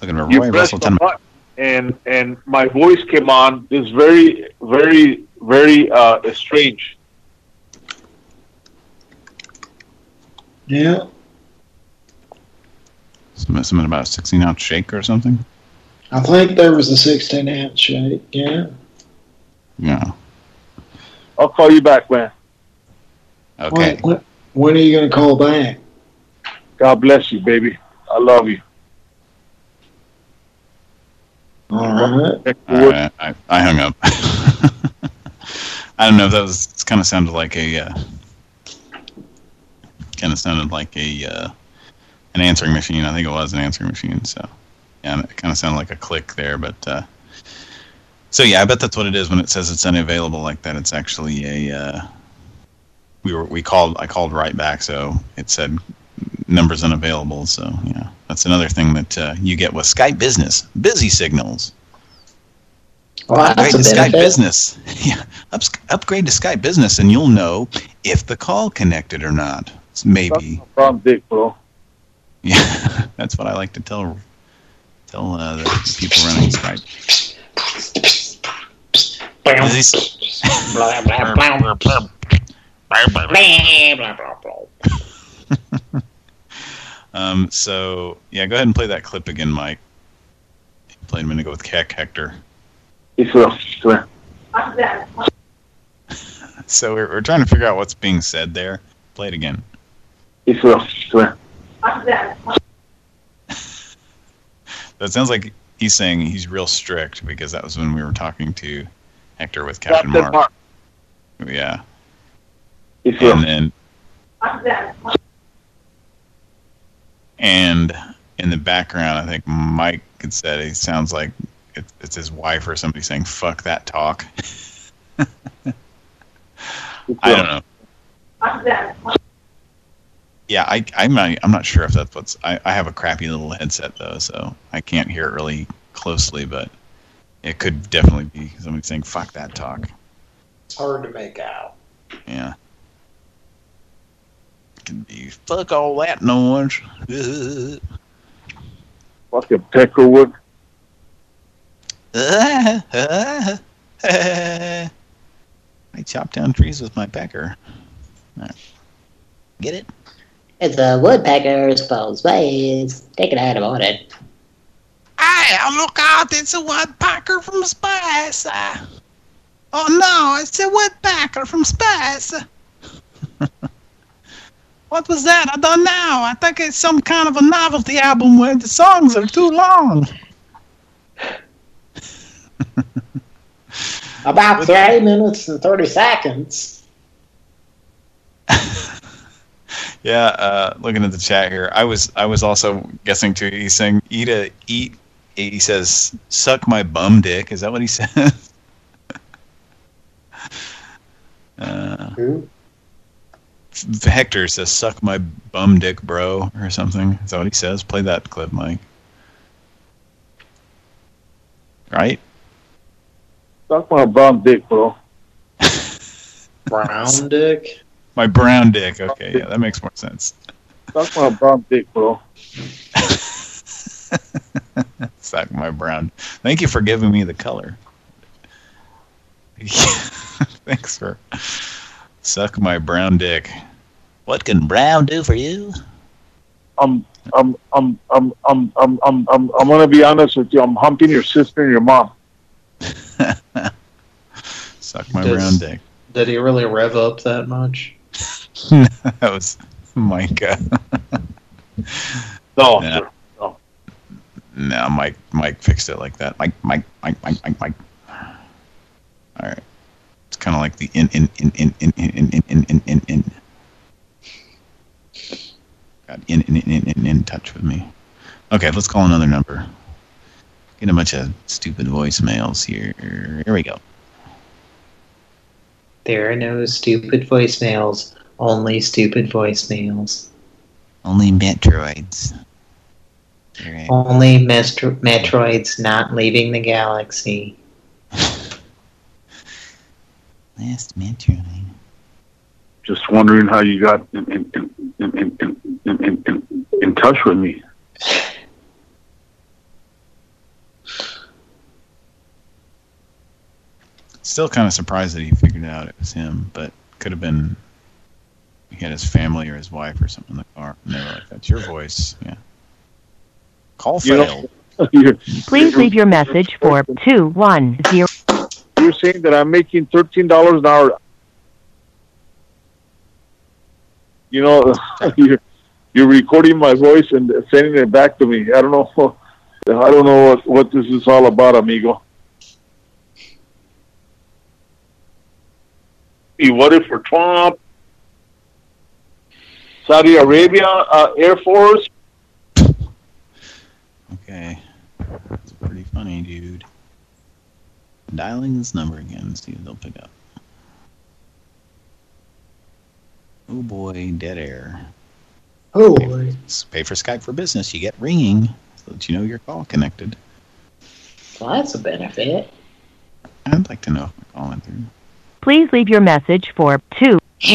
Looking for You Roy pressed Russell the button, and and my voice came on. This very, very, very uh, strange. Yeah. Something, something about a 16 ounce shake or something. I think there was a 16 ounce shake. Yeah. Yeah. I'll call you back, man. Okay. When, when, when are you going to call back? God bless you, baby. I love you. All right. Right, I, I hung up. I don't know if that was. Kind of sounded like a. Uh, kind of sounded like a uh, an answering machine. I think it was an answering machine. So yeah, it kind of sounded like a click there. But uh, so yeah, I bet that's what it is when it says it's unavailable like that. It's actually a. Uh, we were we called. I called right back, so it said numbers unavailable. So yeah, that's another thing that uh, you get with Skype Business. Busy signals. Well, upgrade that's to a Skype. Business. Yeah, Up, upgrade to Skype Business, and you'll know if the call connected or not. It's maybe. Brown dick, bro. Yeah, that's what I like to tell tell uh, the people running Skype. Busy s- Blah, blah, blah. Blah, blah, blah, blah. Um, so yeah, go ahead and play that clip again, Mike. Played a minute ago with Keck Hector. Come here. So we're, we're trying to figure out what's being said there. Play it again. It's real. Come here. That sounds like he's saying he's real strict because that was when we were talking to Hector with Captain Captain Mark. Mark. Yeah. Real. And then and in the background, I think Mike had said he sounds like it, it's his wife or somebody saying "fuck that talk." I don't know. Yeah, I, I'm not. I'm not sure if that's what's. I, I have a crappy little headset though, so I can't hear it really closely. But it could definitely be somebody saying "fuck that talk." It's hard to make out. Yeah. It can be fuck all that noise. Fucking Peckerwood. I chop down trees with my pecker. Alright. Get it? It's a woodpecker's supposed ways. Take it out about it. Hey, look out, it's a woodpecker from space. Oh no, it's a woodpecker from space. What was that? I don't know. I think it's some kind of a novelty album where the songs are too long. About three minutes and 30 seconds. Yeah, uh, looking at the chat here, I was I was also guessing too. He's saying eat a eat. He says suck my bum dick. Is that what he says? uh, Who? Hector says suck my bum dick, bro, or something. Is that what he says? Play that clip, Mike. Right? Suck my bum dick, bro. Brown dick? My brown dick. Okay, yeah, that makes more sense. Suck my brown dick, bro. Suck my brown. Thank you for giving me the color. Thanks for suck my brown dick. What can brown do for you? I'm I'm I'm I'm I'm I'm I'm I'm I'm gonna be honest with you. I'm humping your sister and your mom. Suck my Does- brown dick. Did he really rev up that much? that was Micah. No, Yeah. No. No, Mike. Mike fixed it like that. Mike. Mike. Mike. Mike. Mike. Mike. All right. It's kind of like the in in in in in in in in in in in. Got in in in in in touch with me. Okay, let's call another number. Get a bunch of stupid voicemails here. Here we go. There are no stupid voicemails, only stupid voicemails. Only Metroids. Right. Only metro Metroids not leaving the galaxy. Last Metroid. Just wondering how you got in in in in in in, in, in, in touch with me. Still kind of surprised that he figured out it was him, but could have been he had his family or his wife or something in the car, and they were like, "That's your voice." Yeah. Call You failed. You're, Please leave your message for 210. you're saying that I'm making thirteen dollars an hour. You know, you're you're recording my voice and sending it back to me. I don't know. I don't know what what this is all about, amigo. You voted for Trump, Saudi Arabia uh, Air Force. Okay. That's pretty funny, dude. Dialing this number again, see if they'll pick up. Oh boy, dead air. Oh, S- Pay for Skype for business. You get ringing so that you know your call connected. well, that's a benefit. I'd like to know if my call went through. Please leave your message for 2.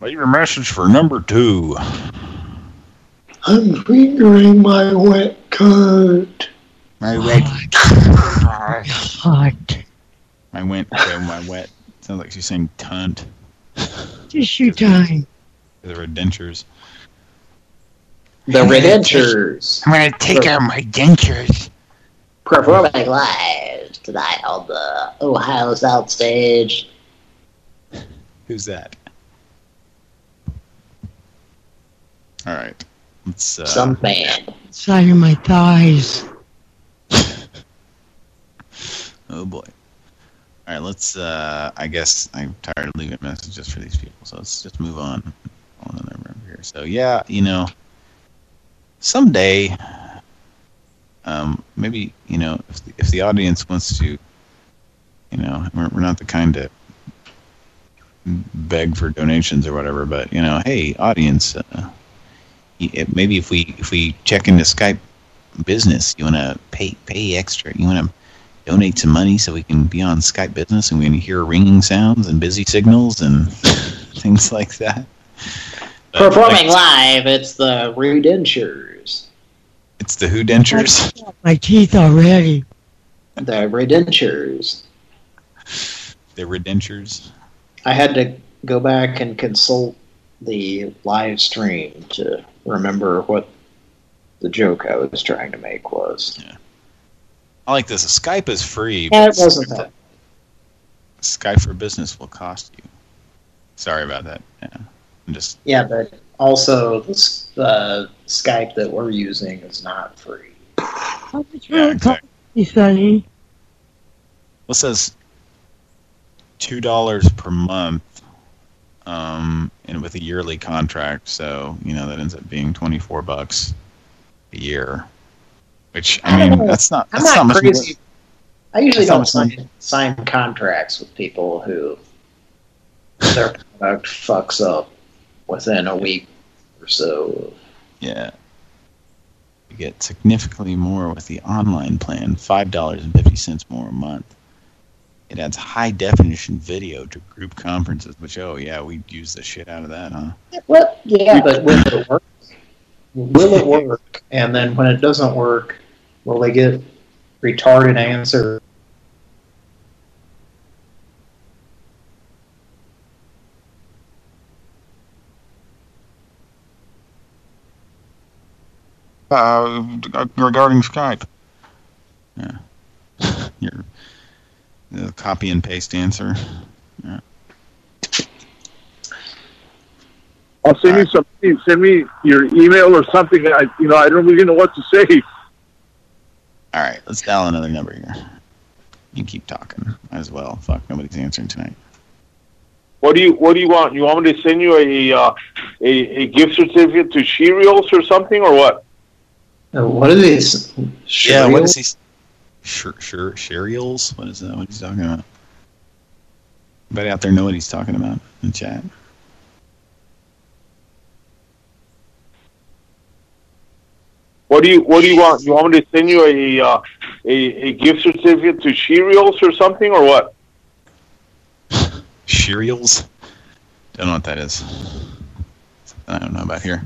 Leave your message for number two. I'm fingering my wet coat. My wet. Oh, Hot. My went. Okay, my wet. Sounds like she's saying tunt. Tissue time. The redentures. The Redentures. I'm gonna take out my dentures. Performing live tonight on the Ohio South stage. Who's that? All right. Let's. Uh, Some band. Side of my thighs. Oh boy. All right, let's. Uh, I guess I'm tired of leaving messages for these people, so let's just move on. On another number here. So yeah, you know, someday, um, maybe you know, if the, if the audience wants to, you know, we're, we're not the kind to beg for donations or whatever, but you know, hey, audience, uh, maybe if we if we check into Skype business, you want to pay pay extra, you want to donate some money so we can be on Skype business and we can hear ringing sounds and busy signals and things like that. Uh, Performing like- live, it's the Redentures. It's the Who Dentures. My teeth already. The Redentures. The Redentures. I had to go back and consult the live stream to remember what the joke I was trying to make was. I like this. Skype is free. Yeah, but it wasn't that. Skype for Business will cost you. Sorry about that. Yeah, I'm just Yeah, but also the s- the Skype that we're using is not free. yeah, exactly. You Sonny. Well, it says two dollars per month, um, and with a yearly contract, so you know that ends up being twenty four bucks a year. Which I don't mean, know. that's not I'm that's not not, much. crazy. I usually That's don't sign, sign contracts with people who their product fucks up within a week or so. Yeah. You get significantly more with the online plan, five dollars and fifty cents more a month. It adds high definition video to group conferences, which oh yeah, we'd use the shit out of that, huh? Well, yeah, but will it work? Will it work? And then when it doesn't work, will they get retarded answer? Uh, regarding Skype. Yeah. Your the copy and paste answer. Yeah. I'll send you something. Send me your email or something. I, you know, I don't really know what to say. All right, let's dial another number here. You can keep talking as well. Fuck, nobody's answering tonight. What do you What do you want? You want me to send you a uh, a, a gift certificate to Cheerios or something, or what? Uh, What are these? Yeah, what Cheerios? he? Sure, sure, cereals. What is that? What he's talking about? Anybody out there know what he's talking about in the chat? What do you What do you want? You want me to send you a uh, a, a gift certificate to Cheerios or something, or what? Cereals? Don't know what that is. I don't know about here.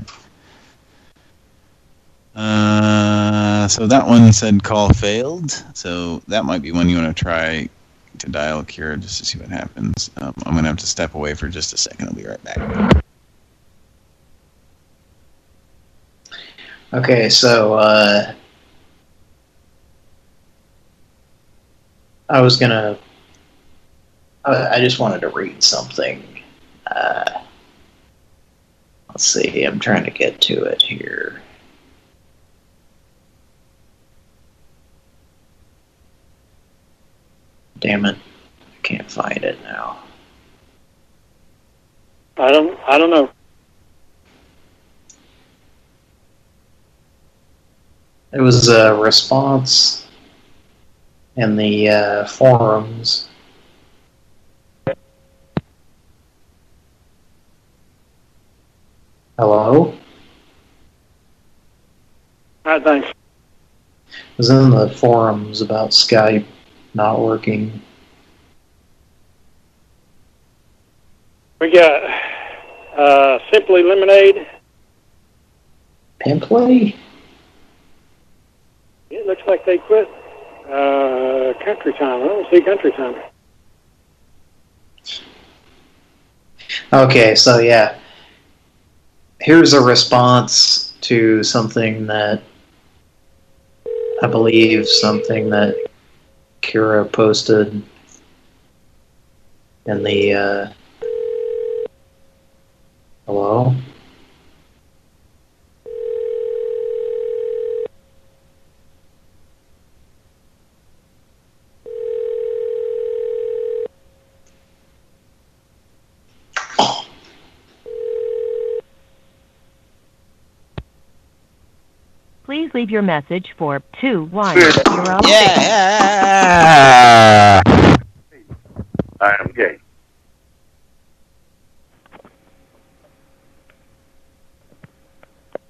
Uh, so that one said call failed. So that might be one you want to try to dial Kira just to see what happens. Um, I'm going to have to step away for just a second. I'll be right back. Okay, so uh, I was gonna. I, I just wanted to read something. Uh, let's see. I'm trying to get to it here. Damn it! I can't find it now. I don't. I don't know. It was a response in the uh, forums. Hello? All right, thanks. It was in the forums about Skype not working. We got uh, Simply Lemonade. Pimply? It looks like they quit uh, Country Time. I don't see Country Time. Okay, so yeah. Here's a response to something that I believe something that Kira posted in the uh Hello? Leave your message for 210. Yeah. I am gay.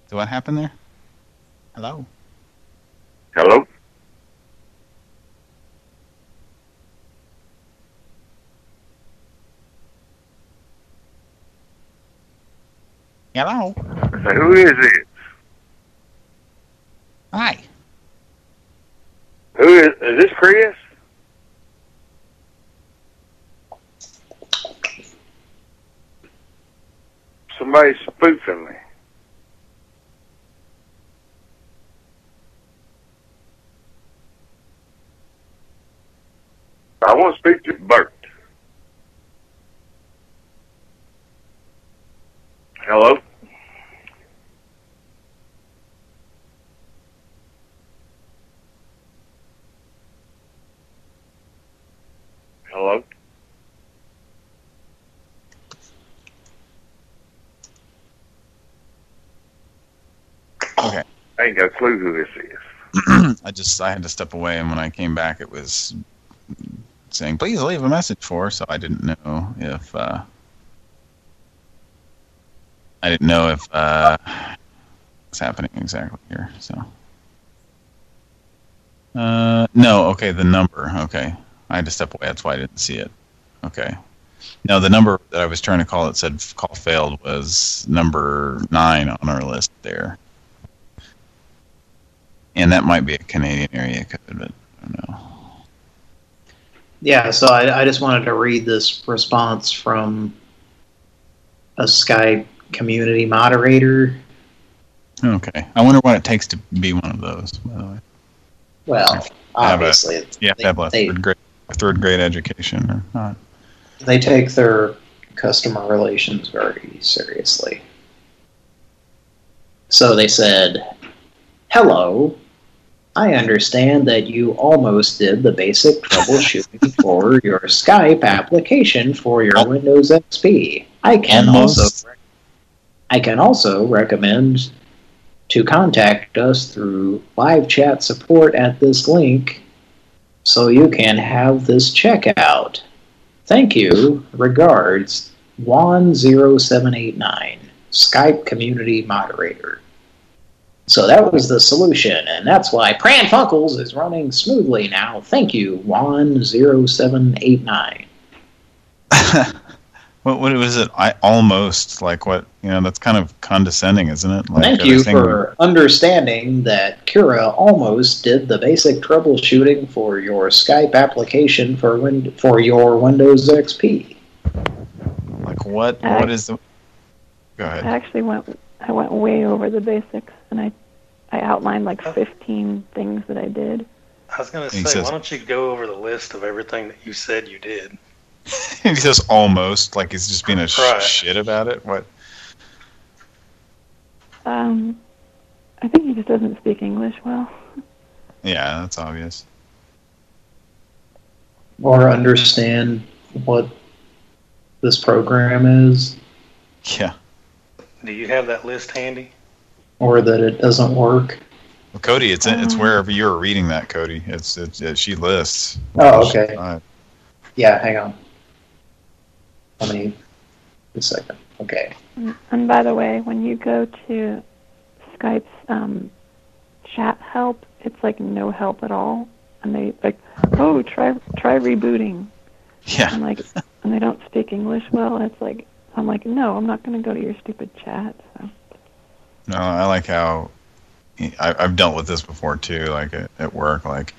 So what happened there? Hello? Hello. Hello? Who is it? Hi. Who is, is this Chris? Somebody's spoofing me. I want to speak to Bert. Hello? Hello? Okay. I ain't got a clue who this is. I just, I had to step away, and when I came back, it was saying, please leave a message for, so I didn't know if, uh, I didn't know if, uh, what's happening exactly here, so. Uh, no, okay, the number, okay. I had to step away. That's why I didn't see it. Okay. No, the number that I was trying to call that said call failed was number nine on our list there. And that might be a Canadian area code, but I don't know. Yeah, so I, I just wanted to read this response from a Skype community moderator. Okay. I wonder what it takes to be one of those, by the way. Well, Have a- obviously, you have to have a they- third grade, a third grade education or not. they take their customer relations very seriously. So they said, Hello, I understand that you almost did the basic troubleshooting for your Skype application for your Windows XP. I can Almost. also I can also recommend to contact us through live chat support at this link so you can have this checkout. Thank you. Regards, Juan0789, Skype community moderator. So that was the solution, and that's why Pran Funkels is running smoothly now. Thank you, Juan0789. What what was it? I almost like what you know. That's kind of condescending, isn't it? Like, Thank you they saying- for understanding that Kira almost did the basic troubleshooting for your Skype application for win for your Windows XP. like what? Uh, What is the? Go ahead. I actually went I went way over the basics and I I outlined like 15 things that I did. I was going to say, says- why don't you go over the list of everything that you said you did? he says almost like he's just being a sh- Right. shit about it. What? Um I think he just doesn't speak English well. Yeah, that's obvious. Or understand what this program is, Yeah. Do you have that list handy? or that it doesn't work. Well, Cody, it's it's Um, wherever you were reading that, Cody. It's, it's it, she lists. Oh, okay. Yeah, hang on. Let me a second. Okay. And, and by the way, when you go to Skype's um, chat help, it's like no help at all, and they like, oh, try try rebooting. Yeah. And like, and they don't speak English well. And it's like, I'm like, no, I'm not going to go to your stupid chat. So. No, I like how I, I've dealt with this before too. Like at, at work, like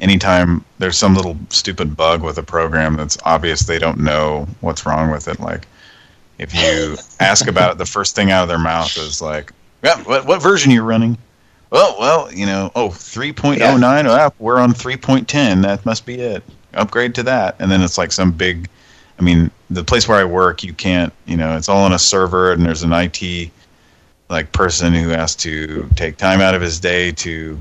anytime there's some little stupid bug with a program that's obvious they don't know what's wrong with it. Like if you ask about it, the first thing out of their mouth is like, yeah, "What what version are you running?" Well, well, you know, oh, 3.09. Oh, ah, we're on 3.10. That must be it. Upgrade to that, and then it's like some big. I mean, the place where I work, you can't. You know, it's all on a server, and there's an IT like person who has to take time out of his day to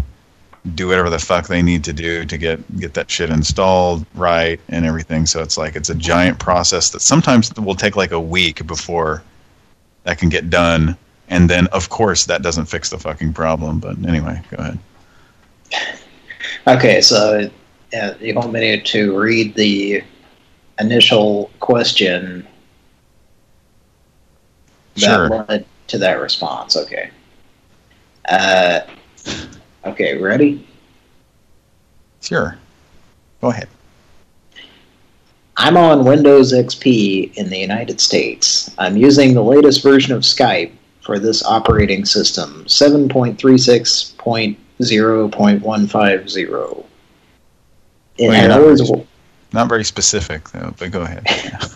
do whatever the fuck they need to do to get get that shit installed right and everything. So it's like it's a giant process that sometimes will take like a week before that can get done. And then of course that doesn't fix the fucking problem. But anyway, go ahead. Okay, so uh, you want me to read the initial question that Sure. led to that response? Okay. Uh, okay, ready? Sure. Go ahead. I'm on Windows XP in the United States. I'm using the latest version of Skype for this operating system, 7.36.0.150. It Well, had always very- Not very specific though, but go ahead.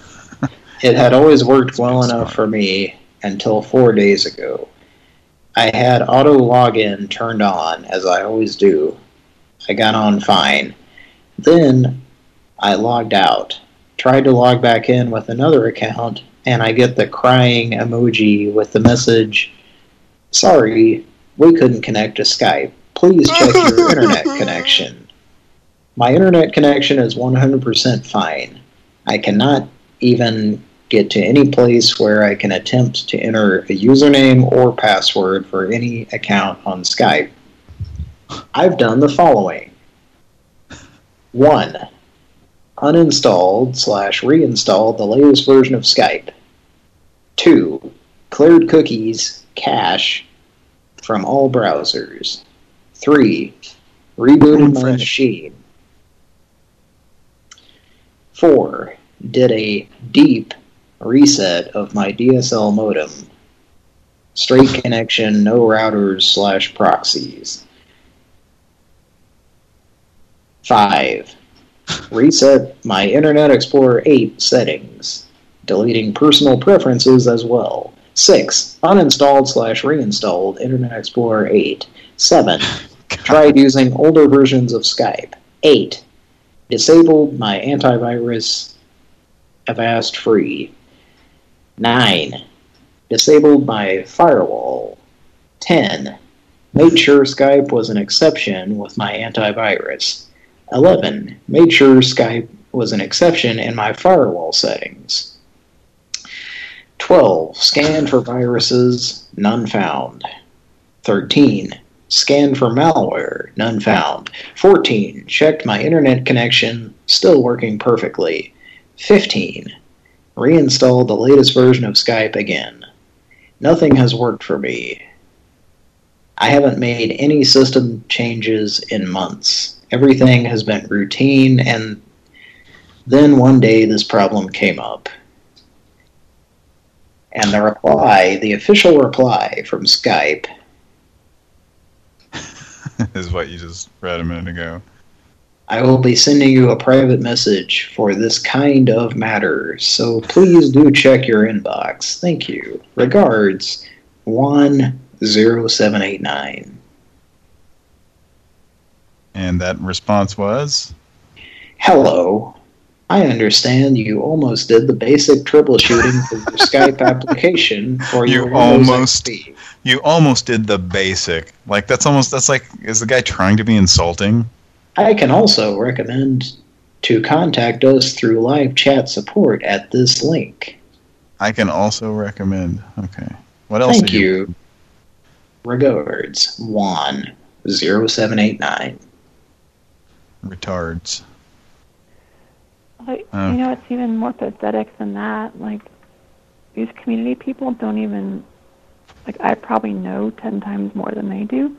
It had always worked well enough for me until four days ago. I had auto login turned on, as I always do. I got on fine. Then I logged out, tried to log back in with another account, and I get the crying emoji with the message, Sorry, we couldn't connect to Skype. Please check your internet connection. My internet connection is 100% fine. I cannot even get to any place where I can attempt to enter a username or password for any account on Skype. I've done the following. 1. Uninstalled slash reinstalled the latest version of Skype. 2. Cleared cookies, cache, from all browsers. 3. Rebooted my machine. 4. Did a deep reset of my DSL modem. Straight connection, no routers slash proxies. 5. Reset my Internet Explorer 8 settings, deleting personal preferences as well. 6. Uninstalled slash reinstalled Internet Explorer 8. 7. Tried using older versions of Skype. 8. Disabled my antivirus Avast Free. 9. Disabled my firewall. 10. Made sure Skype was an exception with my antivirus. 11. Made sure Skype was an exception in my firewall settings. 12. Scanned for viruses, none found. 13. Scanned for malware, none found. 14. Checked my internet connection, still working perfectly. 15. Reinstalled the latest version of Skype again. Nothing has worked for me. I haven't made any system changes in months. Everything has been routine, and then one day this problem came up. And the reply, the official reply from Skype, is what you just read a minute ago. I will be sending you a private message for this kind of matter, so please do check your inbox. Thank you. Regards, 10789. And that response was? Hello. I understand you almost did the basic troubleshooting for your Skype application for You your almost, XP. you almost did the basic. Like that's almost that's like is the guy trying to be insulting? I can also recommend to contact us through live chat support at this link. I can also recommend. Okay. What else? Thank did you. Regards, Juan, 0789. Retards. Like, Oh. you know, it's even more pathetic than that. Like, these community people don't even, like, I probably know 10 times more than they do.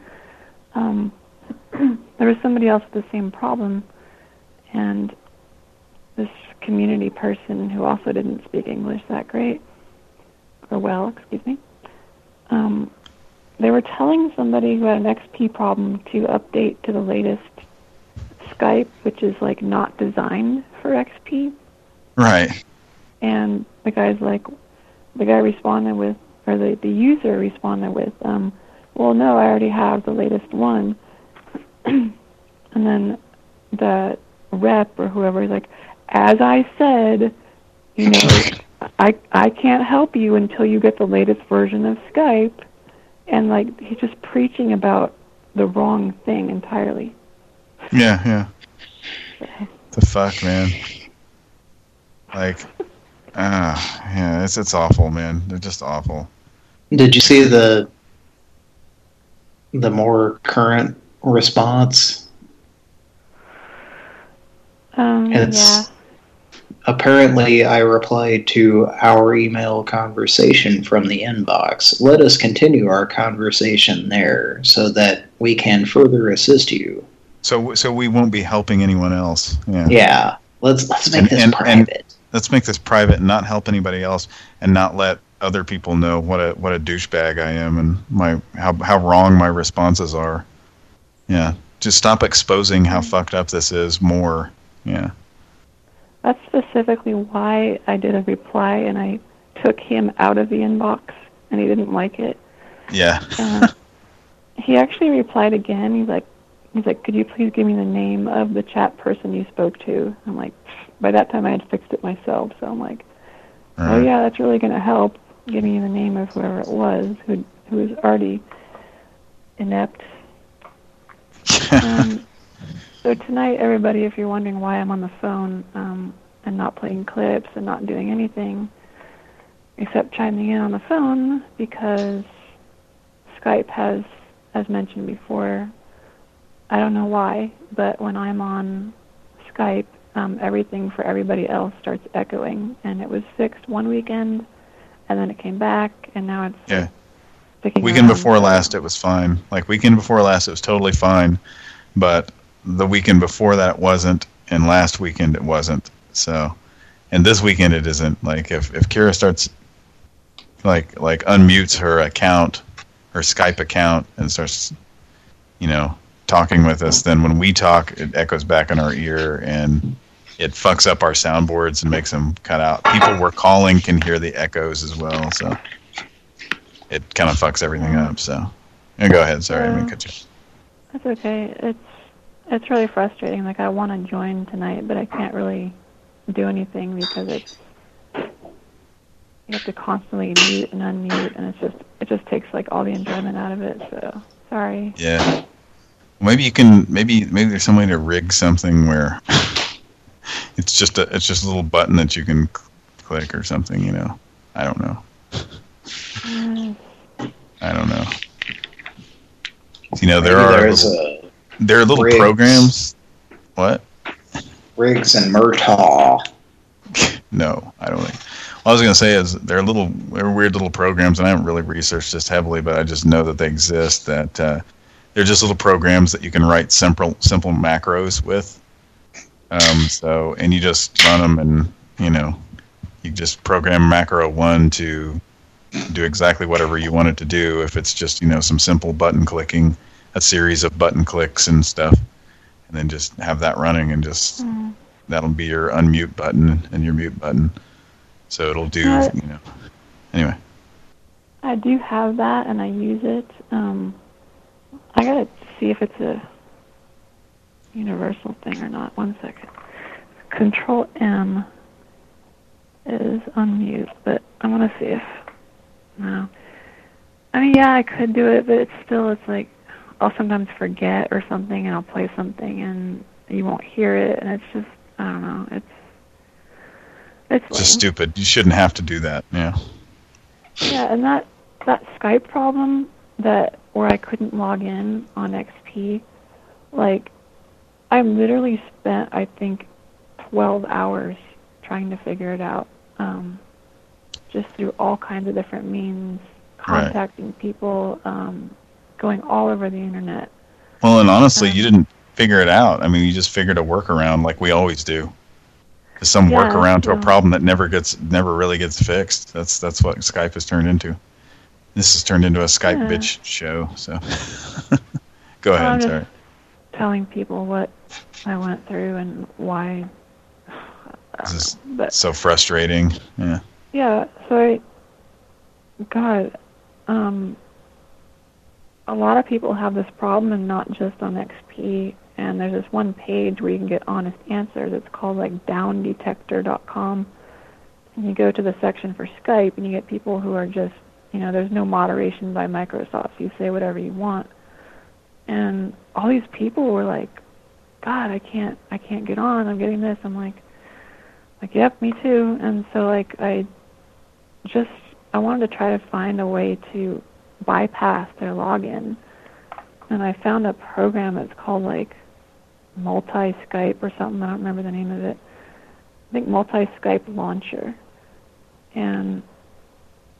Um, there was somebody else with the same problem, and this community person who also didn't speak English that great, or well, excuse me, um, they were telling somebody who had an XP problem to update to the latest Skype, which is like not designed for XP. Right. And the guy's like, the guy responded with, or the, the user responded with, um, well, no, I already have the latest one. and then the rep or whoever is like, as I said, you know, I I can't help you until you get the latest version of Skype. And like he's just preaching about the wrong thing entirely. Yeah, yeah. The fuck, man. Like, ah, yeah, it's it's awful, man. They're just awful. Did you see the the more current response? Um, It's yeah. apparently I replied to our email conversation from the inbox. Let us continue our conversation there so that we can further assist you. So so we won't be helping anyone else. Yeah. Yeah. Let's let's make And- this and- and private. let's make this private and not help anybody else and not let other people know what a what a douchebag I am and my how how wrong my responses are. Yeah. Just stop exposing how fucked up this is more. Yeah. That's specifically why I did a reply and I took him out of the inbox and he didn't like it. Yeah. Um, and he actually replied again. He's like, he's like, could you please give me the name of the chat person you spoke to? I'm like, by that time I had fixed it myself, so I'm like, oh yeah, that's really going to help. Give me the name of whoever it was who who was already inept. Um, so tonight, everybody, if you're wondering why I'm on the phone um, and not playing clips and not doing anything, except chiming in on the phone because Skype has, as mentioned before, I don't know why, but when I'm on Skype, um, everything for everybody else starts echoing, and it was fixed one weekend, and then it came back, and now it's Yeah. Sticking Weekend around. before last, it was fine. Like weekend before last, it was totally fine, but the weekend before that wasn't, and last weekend it wasn't. So, and this weekend it isn't. Like if if Kira starts, like like unmutes her account, her Skype account, and starts, you know, talking with us, then when we talk, it echoes back in our ear and. It fucks up our soundboards and makes them cut out. People we're calling can hear the echoes as well, so it kind of fucks everything up. So, yeah, go ahead. Sorry, I didn't mean cut you. That's okay. It's it's really frustrating. Like I want to join tonight, but I can't really do anything because it's you have to constantly mute and unmute, and it's just it just takes like all the enjoyment out of it. So sorry. Yeah. Maybe you can. Maybe maybe there's some way to rig something where it's just a it's just a little button that you can cl- click or something. You know. I don't know. I don't know. You know there Maybe are little, there are little rigs. programs. What? Riggs and Murtaugh. No, I don't think. What I was going to say is there are little, there are weird little programs, and I haven't really researched this heavily, but I just know that they exist. That uh, they're just little programs that you can write simple, simple macros with. Um, so, and you just run them, and you know, you just program macro one to do exactly whatever you want it to do. If it's just you know some simple button clicking, a series of button clicks and stuff, and then just have that running, and just mm. that'll be your unmute button and your mute button. So it'll do, you know. Anyway, I do have that, and I use it. Um, I gotta see if it's a universal thing or not. One second. Control M is unmute, but I want to see if no. I mean, yeah, I could do it, but it's still it's like I'll sometimes forget or something, and I'll play something, and you won't hear it, and it's just I don't know. It's it's it's just stupid. You shouldn't have to do that. Yeah. Yeah, and that that Skype problem that where I couldn't log in on XP, like I literally spent I think 12 hours trying to figure it out. Um, just through all kinds of different means, Right. contacting people, um, going all over the internet. Well, and honestly, you didn't figure it out. I mean, you just figured a workaround like we always do. There's some Yeah, workaround to a problem that never gets, never really gets fixed. That's that's what Skype has turned into. This has turned into a Skype Yeah. bitch show. So, go Well, I'm ahead. Sorry. telling people what I went through and why. This is so frustrating. Yeah. Yeah, so God, um, a lot of people have this problem, and not just on XP. And there's this one page where you can get honest answers. It's called like downdetector.com. And you go to the section for Skype, and you get people who are just, you know, there's no moderation by Microsoft. You say whatever you want. And all these people were like, God, I can't, I can't get on. I'm getting this. I'm like, like, yep, me too. And so like I just I wanted to try to find a way to bypass their login. And I found a program that's called like multi Skype or something, I don't remember the name of it. I think multi Skype launcher. And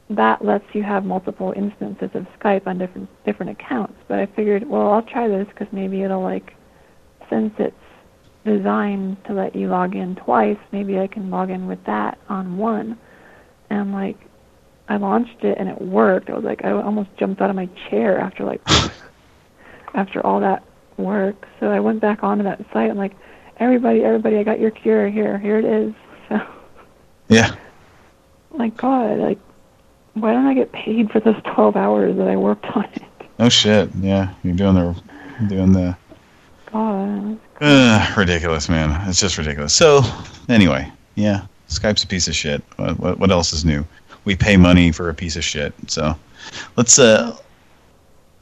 that lets you have multiple instances of Skype on different different accounts. But I figured, well, I'll try this because maybe it'll like, since it's designed to let you log in twice, maybe I can log in with that on one. And like, I launched it and it worked. I was like, I almost jumped out of my chair after like, after all that work. So I went back onto that site. I'm like, everybody, everybody, I got your cure here. Here it is. So, Yeah. like, God, like, why don't I get paid for those 12 hours that I worked on it? Oh shit. Yeah. You're doing the, doing the. God. Uh, ridiculous, man. It's just ridiculous. So, anyway, yeah, Skype's a piece of shit. What, what, else is new? We pay money for a piece of shit. So, let's uh,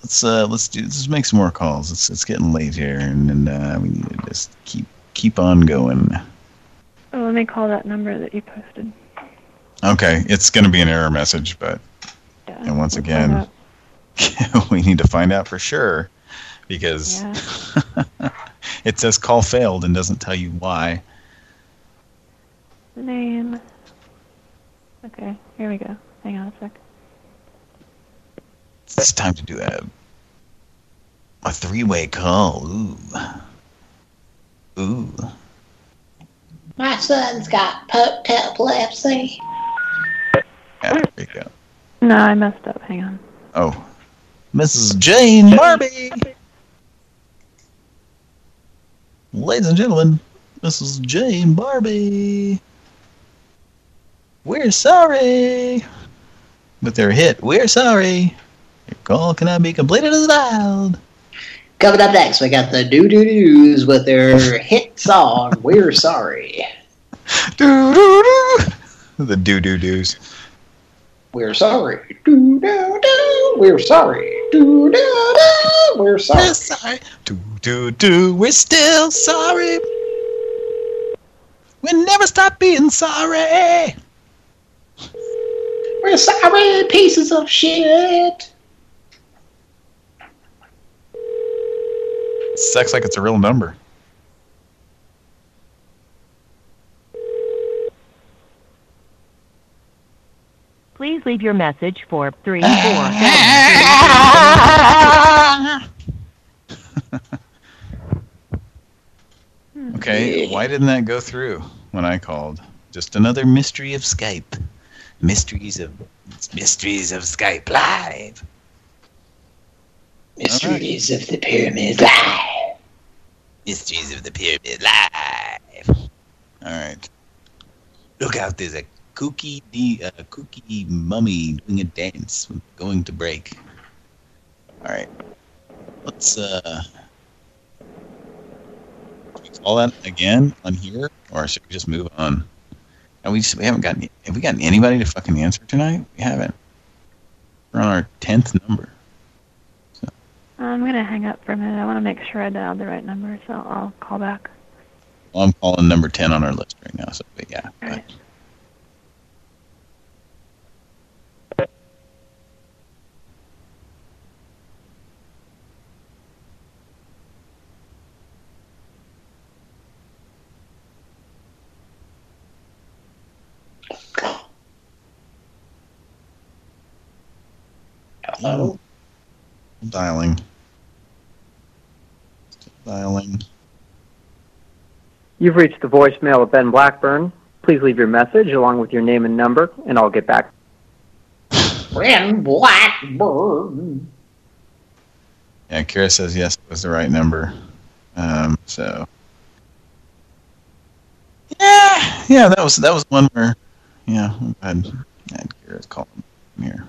let's uh, let's do let's make some more calls. It's it's getting late here, and, and uh, we need to just keep keep on going. Oh, let me call that number that you posted. Okay, it's going to be an error message, but and once again, we need to find out for sure because it says call failed and doesn't tell you why. Name. Okay, here we go. Hang on a sec. It's time to do a a three-way call. Ooh, ooh. My son's got poked epilepsy. Yeah, there you go. No, I messed up. Hang on. Oh, Mrs. Jane Barbie. Ladies and gentlemen, Mrs. Jane Barbie. We're sorry. With their hit, We're sorry. Your call cannot be completed as dialed. Coming up next, we got the Doo Doo Doos with their hit song, We're Sorry. Doo doo doo. The doo doo doos. We're sorry. Doo doo doo. We're sorry. Doo doo doo. We're sorry. We're sorry. Doo doo doo. We're still sorry. We never stop being sorry. We're sorry, pieces of shit. Sex like it's a real number. Please leave your message for three four Okay, why didn't that go through when I called? Just another mystery of Skype. Mysteries of mysteries of Skype live. Mysteries of the Pyramid Live. Mysteries of the Pyramid Live. All right. Look out, there's a kooky, de- uh, kooky mummy doing a dance, going to break. All right. Let's, uh... Call that again on here, or should we just move on? And we just we haven't gotten have we gotten anybody to fucking answer tonight? We haven't. We're on our tenth number. I'm gonna hang up for a minute. I want to make sure I dialed the right number, so I'll call back. Well, I'm calling number ten on our list right now. So, but yeah. but- Hello. Dialing. Still dialing. You've reached the voicemail of Ben Blackburn. Please leave your message along with your name and number, and I'll get back. Ben Blackburn. Yeah, Kira says yes, it was the right number. Um, so yeah, yeah, that was that was one where yeah, I had, I had Kira call him here.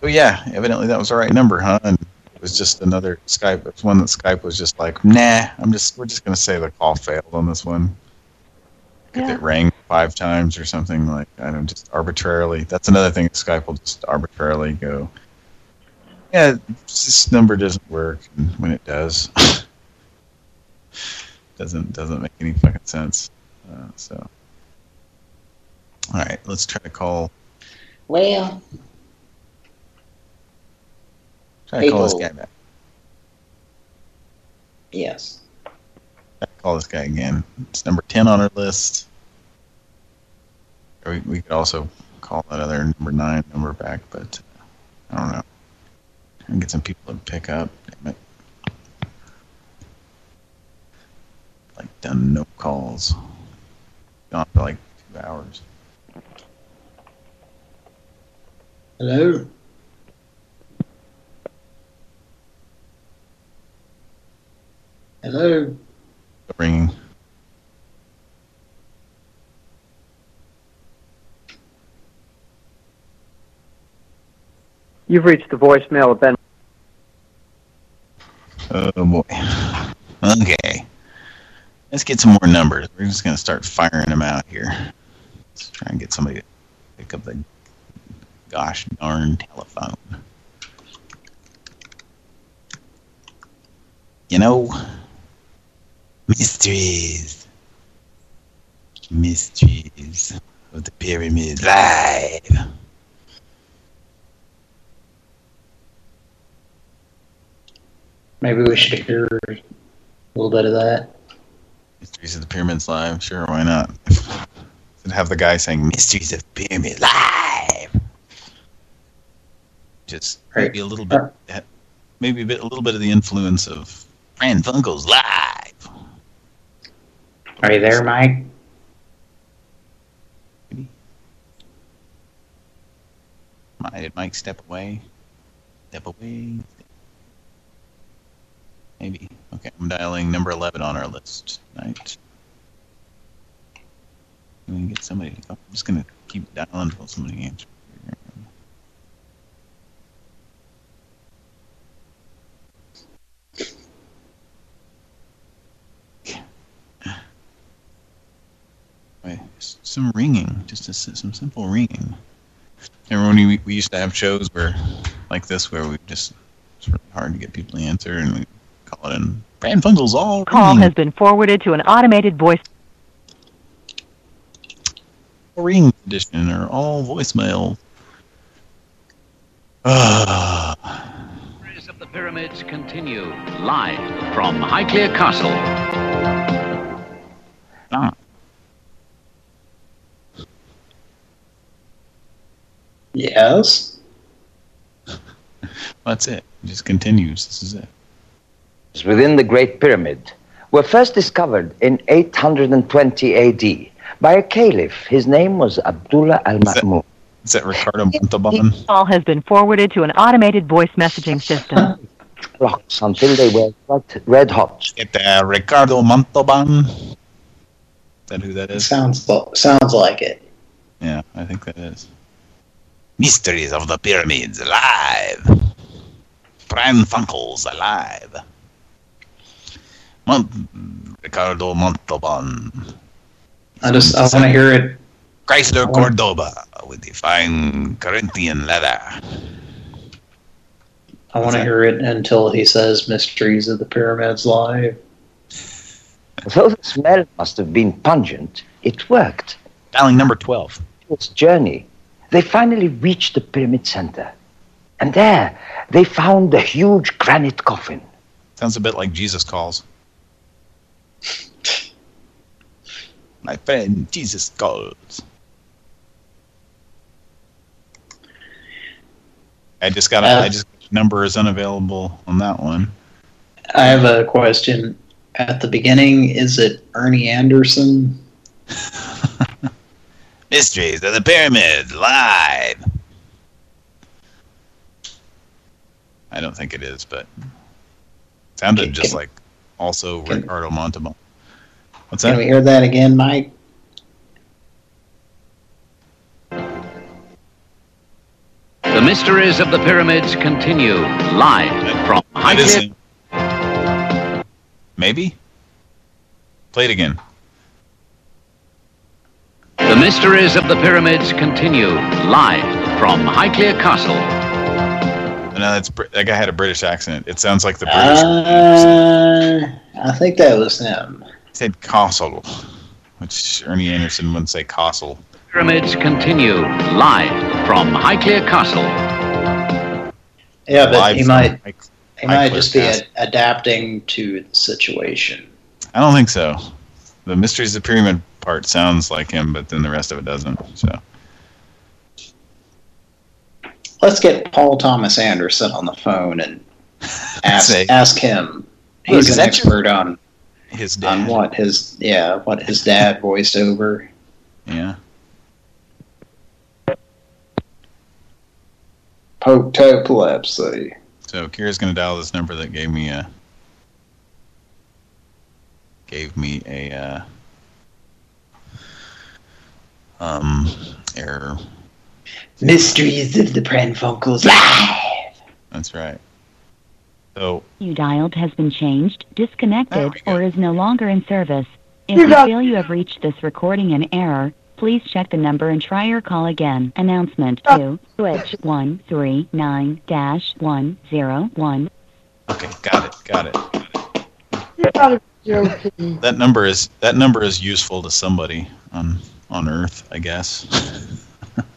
So yeah, evidently that was the right number, huh? And it was just another Skype. It was one that Skype was just like, nah, I'm just we're just gonna say the call failed on this one. If Yeah. it rang five times or something like I don't just arbitrarily. That's another thing. Skype will just arbitrarily go. Yeah, this number doesn't work, and when it does, doesn't doesn't make any fucking sense. Uh, so, all right, let's try to call Well, try to call this guy back. yes. Try to call this guy again. It's number ten on our list. We we could also call that other number nine number back, but uh, I don't know. Try and get some people to pick up. Damn it. Like done no calls. Gone for like two hours. Hello. Hello. Ringing. You've reached the voicemail of Ben. Oh boy. Okay. Let's get some more numbers. We're just gonna start firing them out here. Let's try and get somebody to pick up the gosh darn telephone. You know, mysteries. Mysteries. of the Pyramids live. Maybe we should hear a little bit of that. Mysteries of the Pyramids live. Sure, why not? And have the guy saying Mysteries of the Pyramid live. Just maybe a little bit, maybe a bit, a little bit of the influence of Pran Funkels live. Are you there, Mike? Did Mike step away? Step away. Maybe. Okay, I'm dialing number 11 on our list tonight. Me get somebody to. I'm just going to keep dialing until somebody answers. Some ringing, just a, some simple ringing. Remember when we, we used to have shows where, like this, where we just it's really hard to get people to answer, and we call it in Pran Funkels all Call ringing. has been forwarded to an automated voice. ring edition or all voicemail. Ah, Mysteries of the Pyramids continue live from Highclere Castle. ah. Yes. That's it. It just continues. This is it. It's within the Great Pyramid were first discovered in 820 AD by a caliph. His name was Abdullah al-Ma'mun. Is that Ricardo Montalban? Call has been forwarded to an automated voice messaging system. Rocks until they were red, red hot. Get uh, Ricardo Montalban. Is that who that is? Sounds sounds like it. Yeah, I think that is. Mysteries of the Pyramids live. Pran Funkels alive. Mon- Ricardo Montalban. I just I want to hear it. Chrysler Cordoba with the fine Corinthian leather. I want to hear it until he says "Mysteries of the Pyramids" live. Though the smell must have been pungent, it worked. Dialing number 12. Its journey, they finally reached the pyramid center. And there, they found a huge granite coffin. Sounds a bit like Jesus calls. My friend, Jesus calls. I just got. a Uh, I just number is unavailable on that one. I have a question. At the beginning, is it Ernie Anderson? Mysteries of the Pyramids live. I don't think it is, but it sounded just like also Ricardo Montalban. What's that? Can we hear that again, Mike? The Mysteries of the Pyramids continue live from That is Highclere. Maybe. Play it again. The Mysteries of the Pyramids continue live from Highclere Castle. No, that's that guy had a British accent. It sounds like the British. Uh, I think that was him. said castle, which Ernie Anderson wouldn't say castle. Pyramids continue live from Highclere Castle. Yeah, but Live he might High- he might Highclere just be ad- adapting to the situation. I don't think so. The Mysteries of the Pyramid part sounds like him, but then the rest of it doesn't. So Let's get Paul Thomas Anderson on the phone and ask ask him. He's an your- expert on his on dad. what his yeah what his dad voiced over. Yeah. Potopolepsy. So Kira's gonna dial this number that gave me a gave me a uh, um error. Mysteries of the Pran Funkels live. That's right. So You dialed has been changed, disconnected, or is no longer in service. If You you got- feel you have reached this recording in error, please check the number and try your call again. Announcement Uh. 2, switch 139-101. okay, got it, got it. You gotta joking. That number is that number is useful to somebody on on Earth, I guess.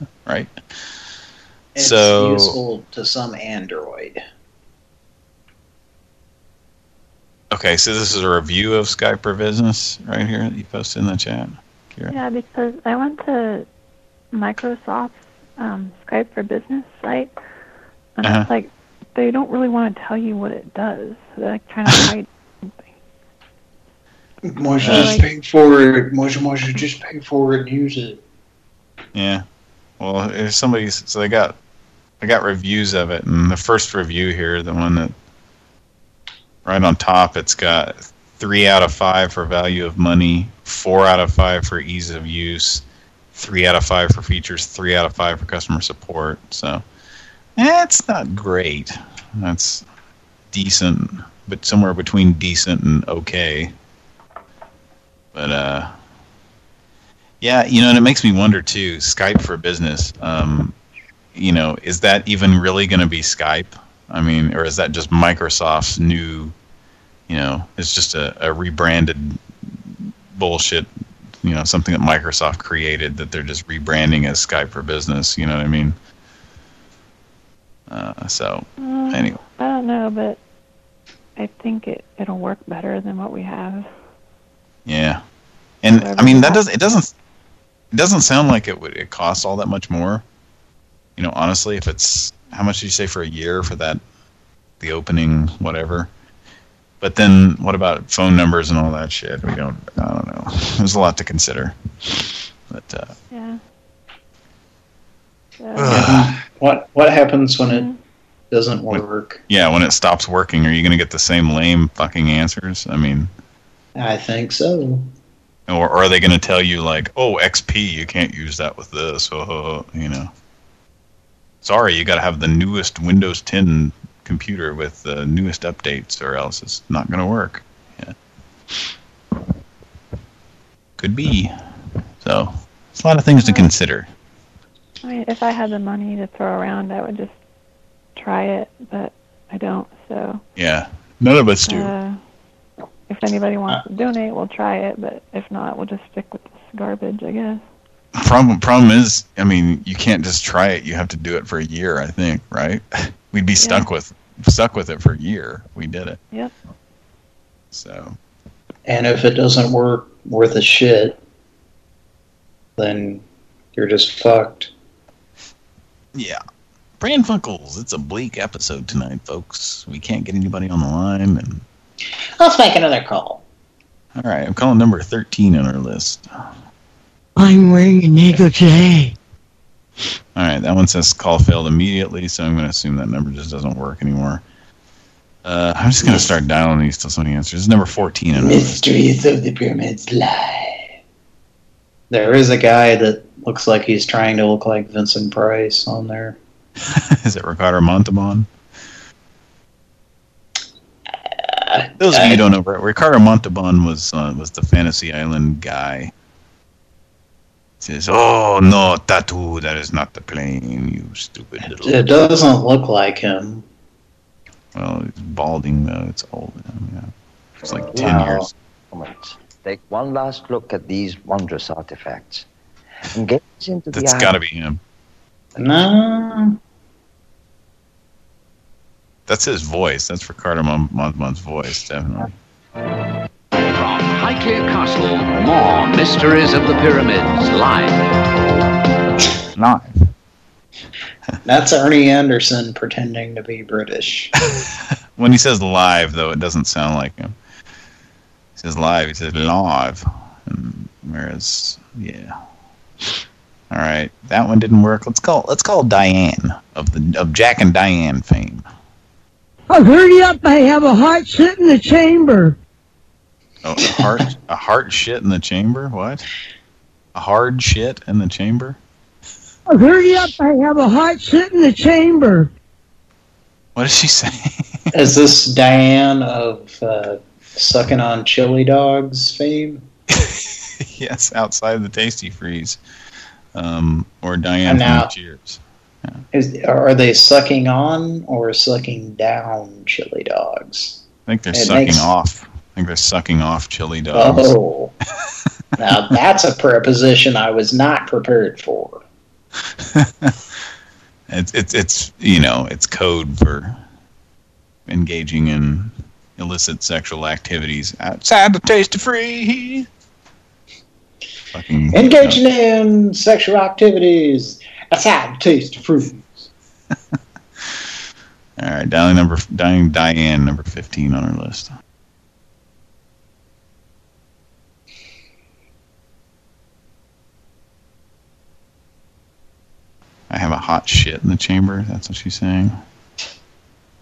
right? It's so useful to some Android. okay, so this is a review of Skype for Business right here that you posted in the chat. Kira. Yeah, because I went to Microsoft's um, Skype for Business site, and Uh-huh. it's like they don't really want to tell you what it does. They're like trying to hide. Why should just pay for it? Why should, why should just pay for it and use it? Yeah. Well, if somebody so they got I got reviews of it, and the first review here, the one that right on top, it's got three out of five for value of money, four out of five for ease of use, three out of five for features, three out of five for customer support. So that's not great. That's decent, but somewhere between decent and okay. But uh yeah, you know, and it makes me wonder too. Skype for business, um, you know, is that even really going to be Skype? I mean, or is that just Microsoft's new, you know, it's just a, a rebranded bullshit, you know, something that Microsoft created that they're just rebranding as Skype for business. You know what I mean? Uh, so Um, anyway, I don't know, but I think it it'll work better than what we have. Yeah, and I mean that doesn't it doesn't it doesn't sound like it would it costs all that much more. You know, honestly, if it's how much did you say for a year for that the opening whatever. But then what about phone numbers and all that shit? We don't I don't know. There's a lot to consider. But uh Yeah. So, What what happens when it doesn't work? yeah, when it stops working, are you going to get the same lame fucking answers? I mean, I think so. or, or are they going to tell you like, "Oh, XP, you can't use that with this." Oh, you know. Sorry, you got to have the newest Windows 10 computer with the newest updates, or else it's not going to work. Yeah. Could be. So, it's a lot of things to consider. I mean, if I had the money to throw around, I would just try it, but I don't. So Yeah. None of us do. uh, if anybody wants uh, to donate, we'll try it. But if not, we'll just stick with this garbage, I guess. Problem problem is, I mean, you can't just try it. You have to do it for a year, I think, right? We'd be stuck with stuck with it for a year. We did it. Yep. So, And if it doesn't work worth a shit, then you're just fucked. yeah. Pran Funkels, it's a bleak episode tonight, folks. We can't get anybody on the line and Let's make another call. all right, I'm calling number 13 on our list. I'm wearing a negligee. All right, that one says call failed immediately, so I'm going to assume that number just doesn't work anymore. Uh, I'm just going to start dialing these till somebody answers. This is number 14 on our list. Mysteries of the Pyramids Live. There is a guy that looks like he's trying to look like Vincent Price on there. Is it Ricardo Montalban? Those of you who don't know, Ricardo Montalban was uh, was the Fantasy Island guy. Says, "Oh no, tattoo! That is not the plane, you stupid little." It doesn't look like him. Well, it's balding though. It's old. Yeah, it's like ten Now, years. moment. Take one last look at these wondrous artifacts. And gaze into the That's eye. got to be him. No. That's his voice. That's Ricardo Mon- Montalban's voice, definitely. From Highclere Castle, more Mysteries of the Pyramids live. Live. That's Ernie Anderson pretending to be British. When he says live, though, it doesn't sound like him. He says live. He says live. And whereas, yeah. All right, that one didn't work. Let's call let's call Diane of the of Jack and Diane fame. Oh, hurry up. I have a heart shit in the chamber. Oh, a heart a heart shit in the chamber. What? A hard shit in the chamber. Oh, hurry up. I have a heart shit in the chamber. What did she say? Is this Diane of uh, sucking on chili dogs fame? yes, outside of the Tastee Freez, um, or Diane now- from Cheers. Is, are they sucking on or sucking down chili dogs? I think they're It sucking makes- off. I think they're sucking off chili dogs. Oh. Now that's a preposition I was not prepared for. It's it's it's you know it's code for engaging in illicit sexual activities outside the taste of free. Fucking Engaging in sexual activities outside the taste of fruit. All right, dialing number dialing Diane number fifteen on our list. I have a hot shit in the chamber. That's what she's saying.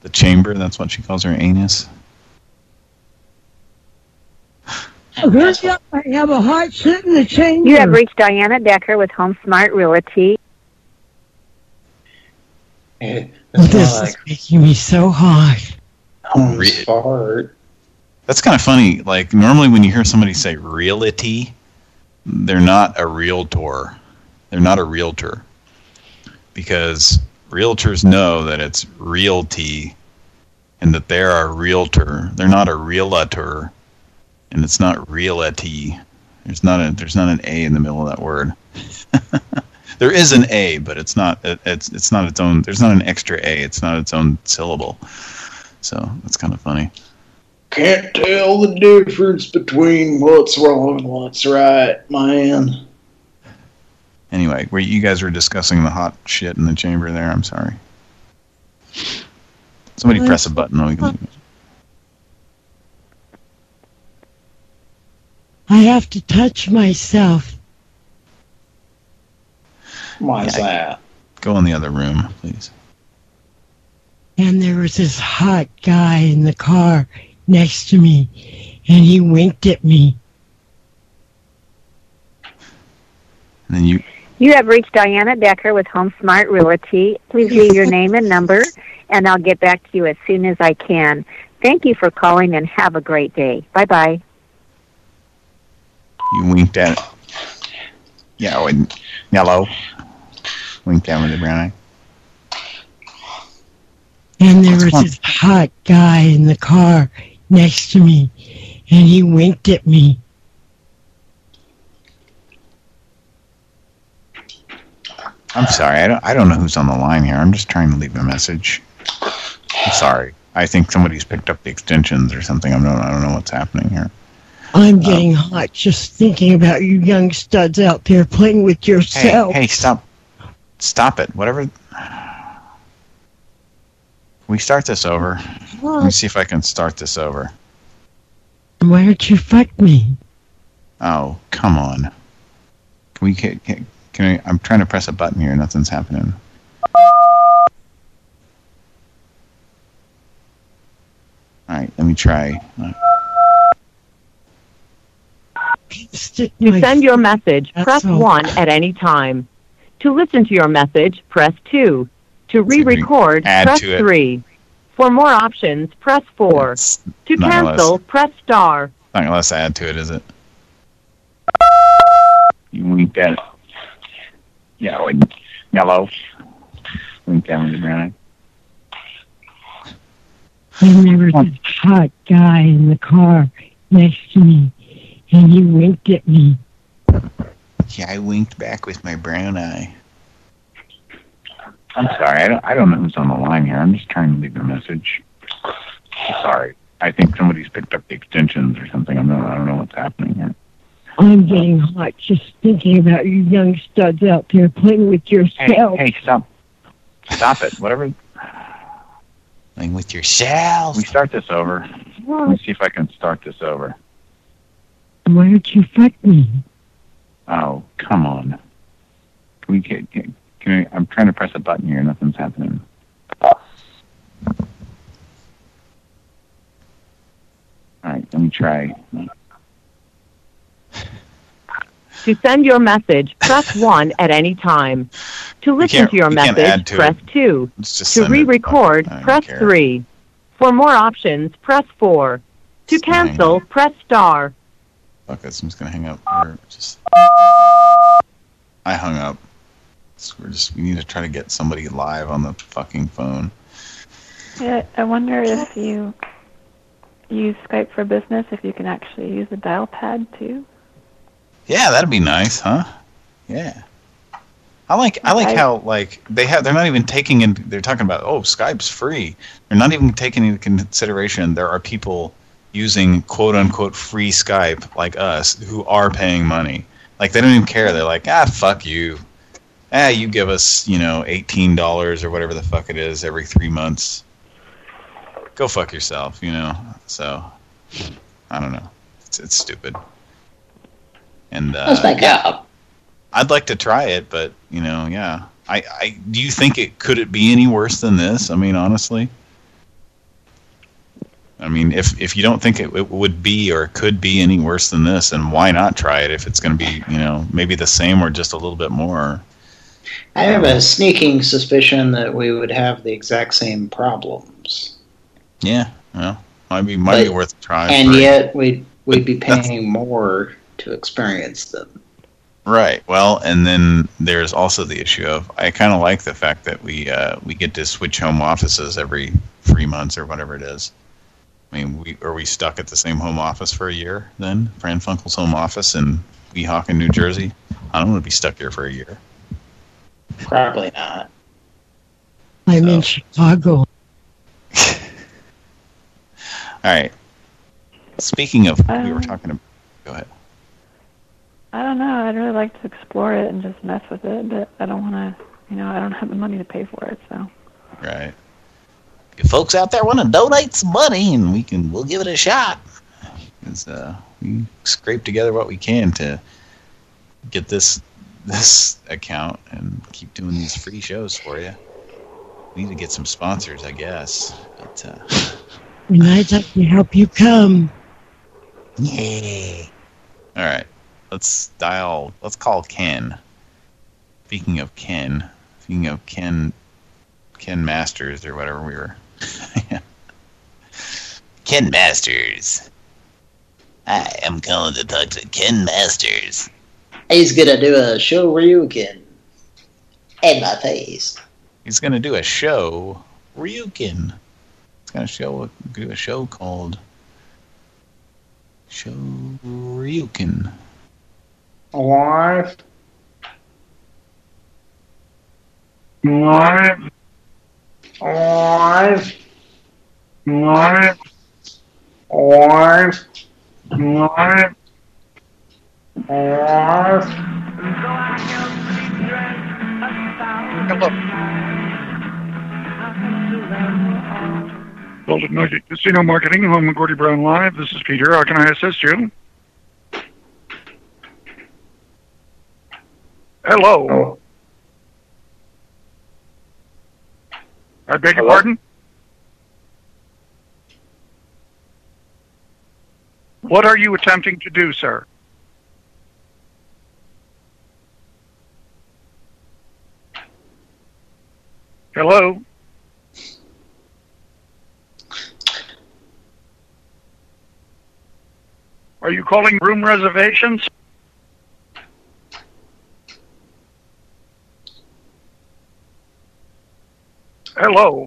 the chamber. That's what she calls her anus. Oh, Hurry up, I have a heart shit in the chamber. You have reached Diana Decker with Home Smart Realty. This is making me so hot. Re- fart. That's kind of funny. Like normally when you hear somebody say realty, they're not a realtor. They're not a realtor. Because realtors know that it's realty and that they're a realtor. They're not a realtor and it's not realty. There's not a there's not an a in the middle of that word. there is an a, but it's not it's it's not its own there's not an extra a. It's not its own syllable. So, that's kind of funny. Can't tell the difference between what's wrong and what's right, man. Anyway, where you guys were discussing the hot shit in the chamber there, I'm sorry. Somebody Well, press a button. We can, I have to touch myself. Why is that? go in the other room, please. And there was this hot guy in the car next to me, and he winked at me. And then you You have reached Diana Decker with Home Smart Realty. Please leave your name and number, and I'll get back to you as soon as I can. Thank you for calling and have a great day. Bye bye. You winked at it. Yeah, and yellow. Winked at with the brown eye. And there What's was this hot guy in the car next to me, and he winked at me. I'm sorry. I don't. I don't know who's on the line here. I'm just trying to leave a message. I'm sorry. I think somebody's picked up the extensions or something. I don't. I don't know what's happening here. I'm oh. getting hot just thinking about you young studs out there playing with Hey, yourself. hey, stop. Stop it. Whatever. We start this over. Let me see if I can start this over. Why don't you fuck me? Oh, come on. Can we can, can, can I, I'm trying to press a button here. Nothing's happening. All right, let me try. Stick To my send your message, That's press all. 1 at any time. To listen to your message, press 2. To re-record, press to 3. For more options, press 4. To not unless- cancel, press star. Not gonna let's add to it, is it? You winked at it. Yeah, like yellow. Winked at with the brown eye. There was this hot guy in the car next to me, and he winked at me. Yeah, I winked back with my brown eye. I'm sorry. I don't. I don't know who's on the line here. I'm just trying to leave a message. Sorry. I think somebody's picked up the extensions or something. I'm not. I don't know what's happening here. I'm getting hot just thinking about you young studs out there playing with Hey, yourself. hey, stop. Stop it. Whatever. Playing with yourself. We start this over. Let me see if I can start this over. Why don't you fuck me? Oh, come on. Can we get? Can, can I, I'm trying to press a button here. Nothing's happening. All right, let me try. To send your message, press 1 at any time. To listen to your message, to press it. 2. To re-record, press care. 3. For more options, press 4. To cancel, press star. Fuck this. I'm just gonna hang up. Or just. I hung up. So we're just. We need to try to get somebody live on the fucking phone. Yeah, I wonder if you use Skype for Business, if you can actually use the dial pad too. Yeah, that'd be nice, huh? Yeah. I like I like how like they have they're not even taking in they're talking about oh Skype's free. They're not even taking into consideration there are people using quote unquote free Skype like us who are paying money. Like they don't even care. They're like, ah fuck you. Ah, you give us, you know, eighteen dollars or whatever the fuck it is every three months. Go fuck yourself, you know. So I don't know. It's it's stupid. And uh, make. I'd like to try it, but you know, yeah. I, I do you think it could it be any worse than this? I mean, honestly. I mean, if if you don't think it, it would be or could be any worse than this, then why not try it if it's going to be, you know, maybe the same or just a little bit more? I have a sneaking suspicion that we would have the exact same problems, Yeah, well, might be might be worth a try. and for- yet we'd we'd be paying more to experience them. Right. Well, and then there's also the issue of I kind of like the fact that we uh, we get to switch home offices every three months or whatever it is. I mean, we are we stuck at the same home office for a year then? Pran Funkel's home office in Weehawken, New Jersey. I don't want to be stuck here for a year. Probably not. I'm in Chicago. All right. Speaking of, we were Um, talking about. Go ahead. I don't know. I'd really like to explore it and just mess with it, but I don't want to. You know, I don't have the money to pay for it, so. Right. If folks out there want to donate some money, and we can, we'll give it a shot. 'Cause, uh, we scrape together what we can to get this this account and keep doing these free shows for you. We need to get some sponsors, I guess. But uh, And I'd like to help you come. yeah. All right, let's dial. Let's call Ken. Speaking of Ken, speaking of Ken, Ken Masters or whatever we were. Ken Masters. I am calling to talk to Ken Masters. He's gonna do a show where you can in my face. He's gonna do a show. Ryukin. He's gonna show do a show called Show Ryukin. Alive. Live. Alive. Live. Alive. Live. Alive. Golden Nugget Casino Marketing, home of Gordy Brown Live. This is Peter. How can I assist you? Hello. I beg your pardon? What are you attempting to do, sir? Hello? Are you calling room reservations? Hello?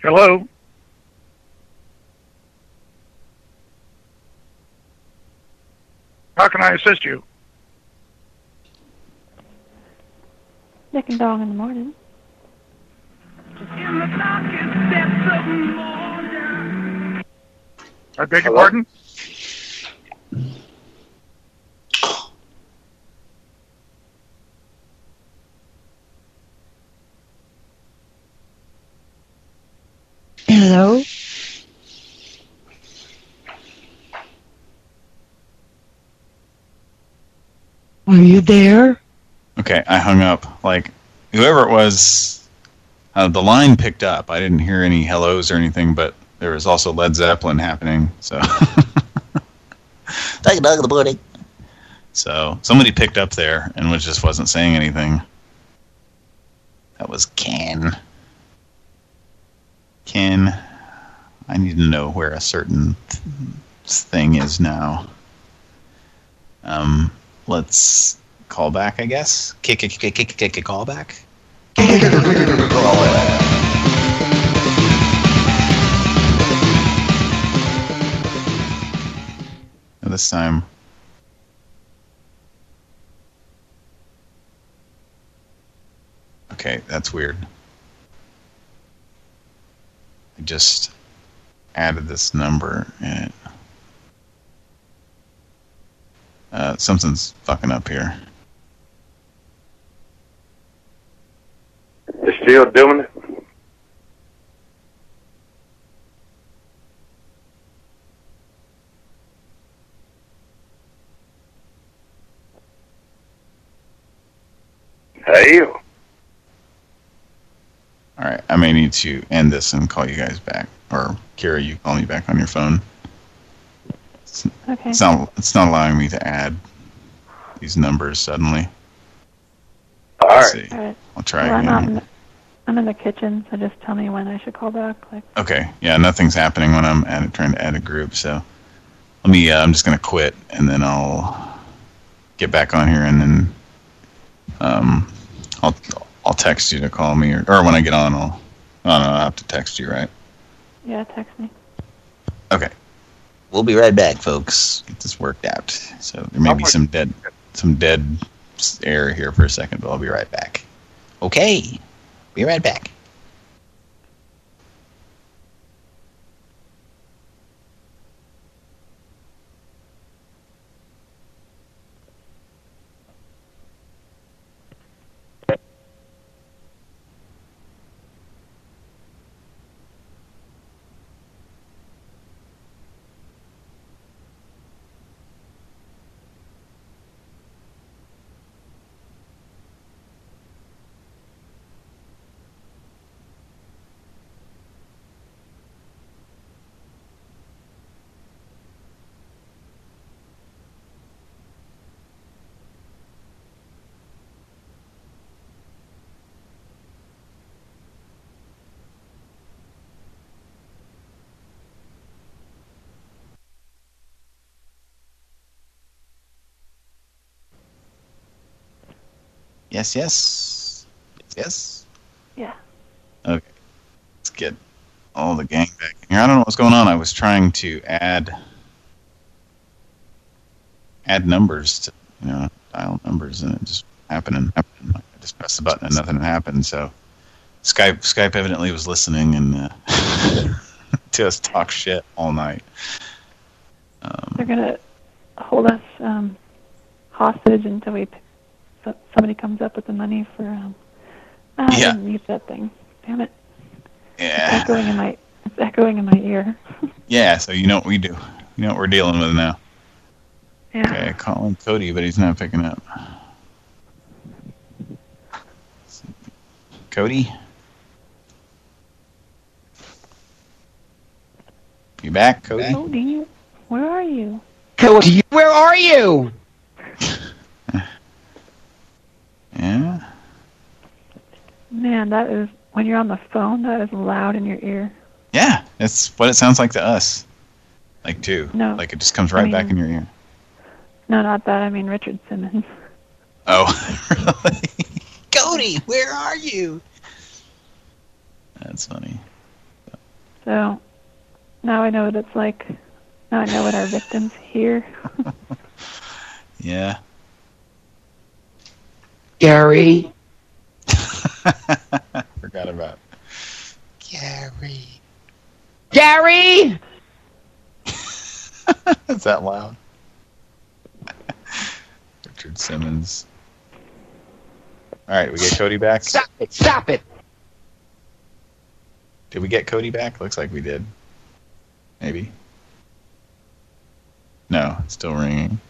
Hello? How can I assist you? Nick and Dong in the morning. I beg your pardon? Hello? Are you there? Okay, I hung up. Like whoever it was, uh, the line picked up. I didn't hear any hellos or anything, but there was also Led Zeppelin happening. So, Take a dog in the morning. so somebody picked up there and was just wasn't saying anything. That was Ken. Ken, I I need to know where a certain th- thing is now. Um, let's call back, I guess. Kick, kick, kick, kick, kick, kick, call back. And this time. Okay, that's weird. I just added this number and uh, something's fucking up here. They're still doing it? Hey, All right, I may need to end this and call you guys back, or Kira, you call me back on your phone. It's, Okay. it's not. It's not allowing me to add these numbers suddenly. All right. All right. I'll try Well, I'm, not in the, I'm in the kitchen, so just tell me when I should call back. Like, Okay, yeah, nothing's happening when I'm add, trying to add a group, so let me, uh, I'm just going to quit, and then I'll get back on here, and then um, I'll I'll text you to call me, or, or when I get on, I'll, I don't know, I'll have to text you, right? yeah, text me. Okay. We'll be right back, folks. Get this worked out. So there may be some dead, some dead air here for a second, but I'll be right back. Okay. Be right back. Yes, yes, yes. Yeah. Okay. Let's get all the gang back in here. I don't know what's going on. I was trying to add add numbers to you know dial numbers, and it just happened and happened. I just pressed the button and nothing happened. So Skype Skype evidently was listening and uh, to us talk shit all night. Um, They're gonna hold us um, hostage until we so- somebody comes up with the money for. Um, ah, I Yeah. didn't mute that thing. Damn it! It's yeah, echoing in my. It's echoing in my ear. yeah. So you know what we do. You know what we're dealing with now. Yeah. Okay, calling Cody, but he's not picking up. Cody? You back, Cody? Cody, where are you? Cody, where are you? Yeah? Man, that is when you're on the phone. That is loud in your ear. Yeah, that's what it sounds like to us. Like, too. No, Like, it just comes I right back in your ear. No, not that. I mean Richard Simmons. Oh, Cody, where are you? that's funny. So now I know what it's like. Now I know what our victims hear. Yeah. Gary. Forgot about Gary. Gary! Is that loud? Richard Simmons. All right, we get Cody back. Stop it! Stop it! Did we get Cody back? Looks like we did. Maybe. No, it's still ringing.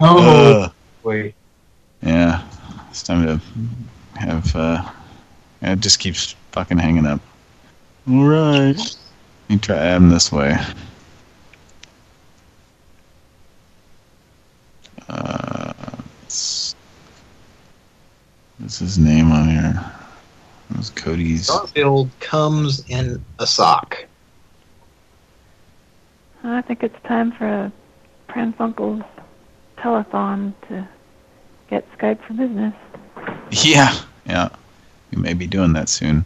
Oh, Ugh. wait. Yeah, it's time to have. uh It just keeps fucking hanging up. All right. Let me try adding this way. Uh, What's his name on here? It was Cody's. Garfield comes in a sock. I think it's time for a Pran Funkel's telethon to get Skype for business. Yeah, yeah. We may be doing that soon.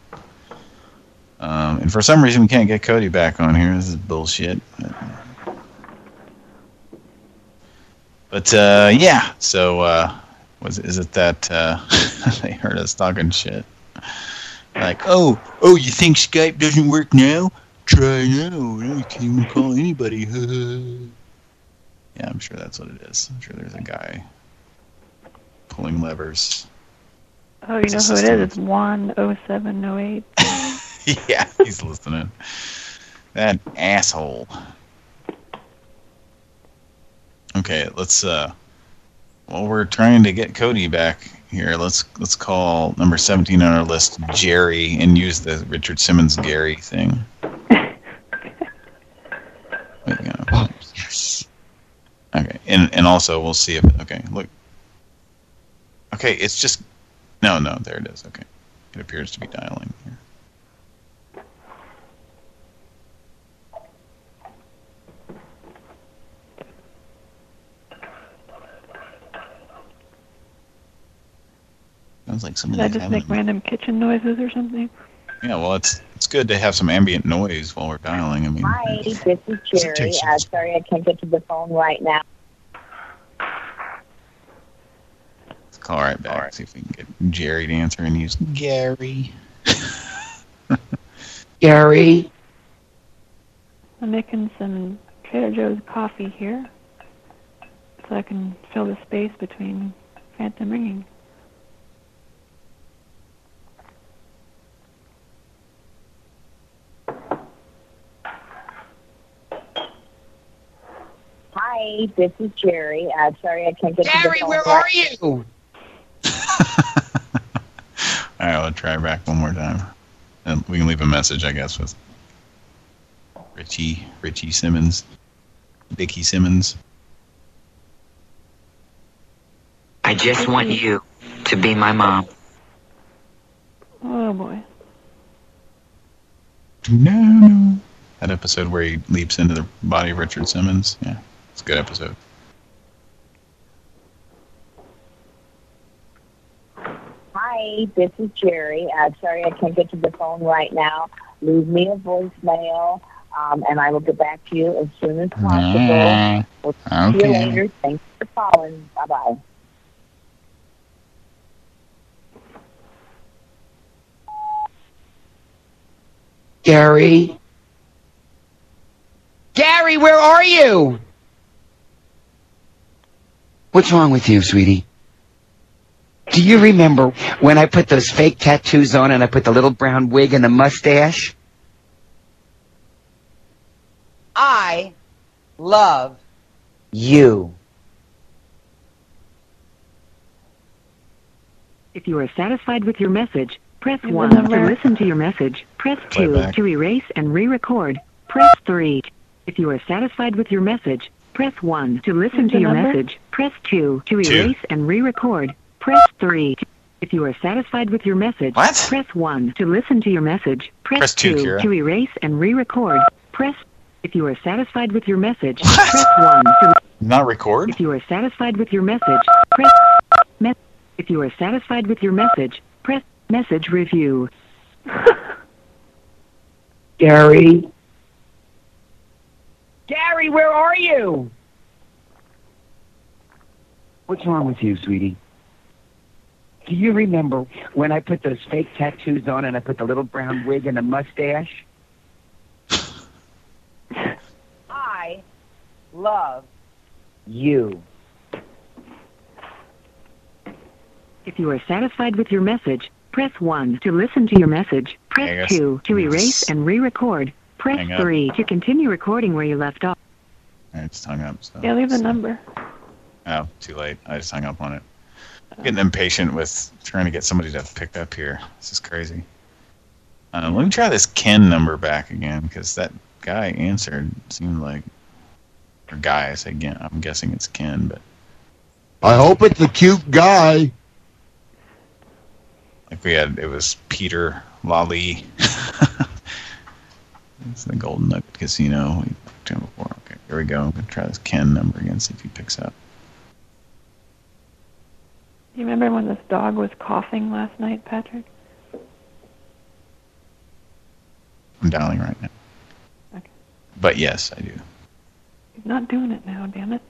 Um, and for some reason, we can't get Cody back on here. This is bullshit. But uh, yeah, so uh, was is it that uh, they heard us talking shit? Like, oh, oh, you think Skype doesn't work now? Try now. Can't even call anybody. yeah, I'm sure that's what it is. I'm sure there's a guy pulling levers. Oh, you know who it is? It's Juan 0708. yeah, he's listening. That asshole. Okay, let's uh well we're trying to get Cody back here. Let's let's call number 17 on our list Jerry and use the Richard Simmons Gary thing. Wait, yeah. yes. Okay, and and also we'll see if okay, look. Okay, it's just no, no, there it is. Okay. It appears to be dialing here. Sounds like Did somebody I just make random kitchen noises or something? Yeah, well, it's it's good to have some ambient noise while we're dialing. I mean, Hi, this is Jerry. Uh, sorry I can't get to the phone right now. let's call right back. See if we can get Jerry to answer and use Gary. Gary. I'm making some Trader Joe's coffee here so I can fill the space between phantom ringing. Hi, this is Jerry. Uh, sorry I can't get to the Gary, phone where right are you? All right, I'll try back one more time, and we can leave a message, I guess, with Richie Richie Simmons, Dickie Simmons. I just want you to be my mom. Oh boy. No, no. That episode where he leaps into the body of Richard Simmons. Yeah, it's a good episode. Hi, this is Jerry. Uh, sorry I can't get to the phone right now. Leave me a voicemail, um, and I will get back to you as soon as possible. We'll see you okay. later. Thanks for calling. Bye-bye. Gary. Gary, where are you? What's wrong with you, sweetie? Do you remember when I put those fake tattoos on and I put the little brown wig and the mustache? I love you. If you are satisfied with your message, press 1 to number. listen to your message. Press Play 2 back. to erase and re-record. Press 3. If you are satisfied with your message, press 1 to listen to your number. message. Press 2 to Two. erase and re-record. Press 3. If you are satisfied with your message, What? press 1 to listen to your message. Press, Press two, 2 Kira. to erase and re-record. Press if you are satisfied with your message, press 1 to Not record? if you are satisfied with your message, press me- if you are satisfied with your message, press message review. Gary. Gary, where are you? What's wrong with you, sweetie? Do you remember when I put those fake tattoos on and I put the little brown wig and the mustache? I love you. If you are satisfied with your message, press 1 to listen to your message. Press 2 to erase and re-record. Press Hang up. 3 to continue recording where you left off. I just hung up. So. Yeah, leave the number. Oh, too late. I just hung up on it. I'm getting impatient with trying to get somebody to pick up here. This is crazy. Um, let me try this Ken number back again because that guy answered seemed like, or guy. I again. I'm guessing it's Ken, but I hope it's a cute guy. Like we had it was Peter Lally. it's the Golden Nugget Casino. We talked to him before. Okay, here we go. I'm gonna try this Ken number again, see if he picks up. You remember when this dog was coughing last night, Patrick? I'm dialing right now. Okay. But yes, I do. He's not doing it now, damn it.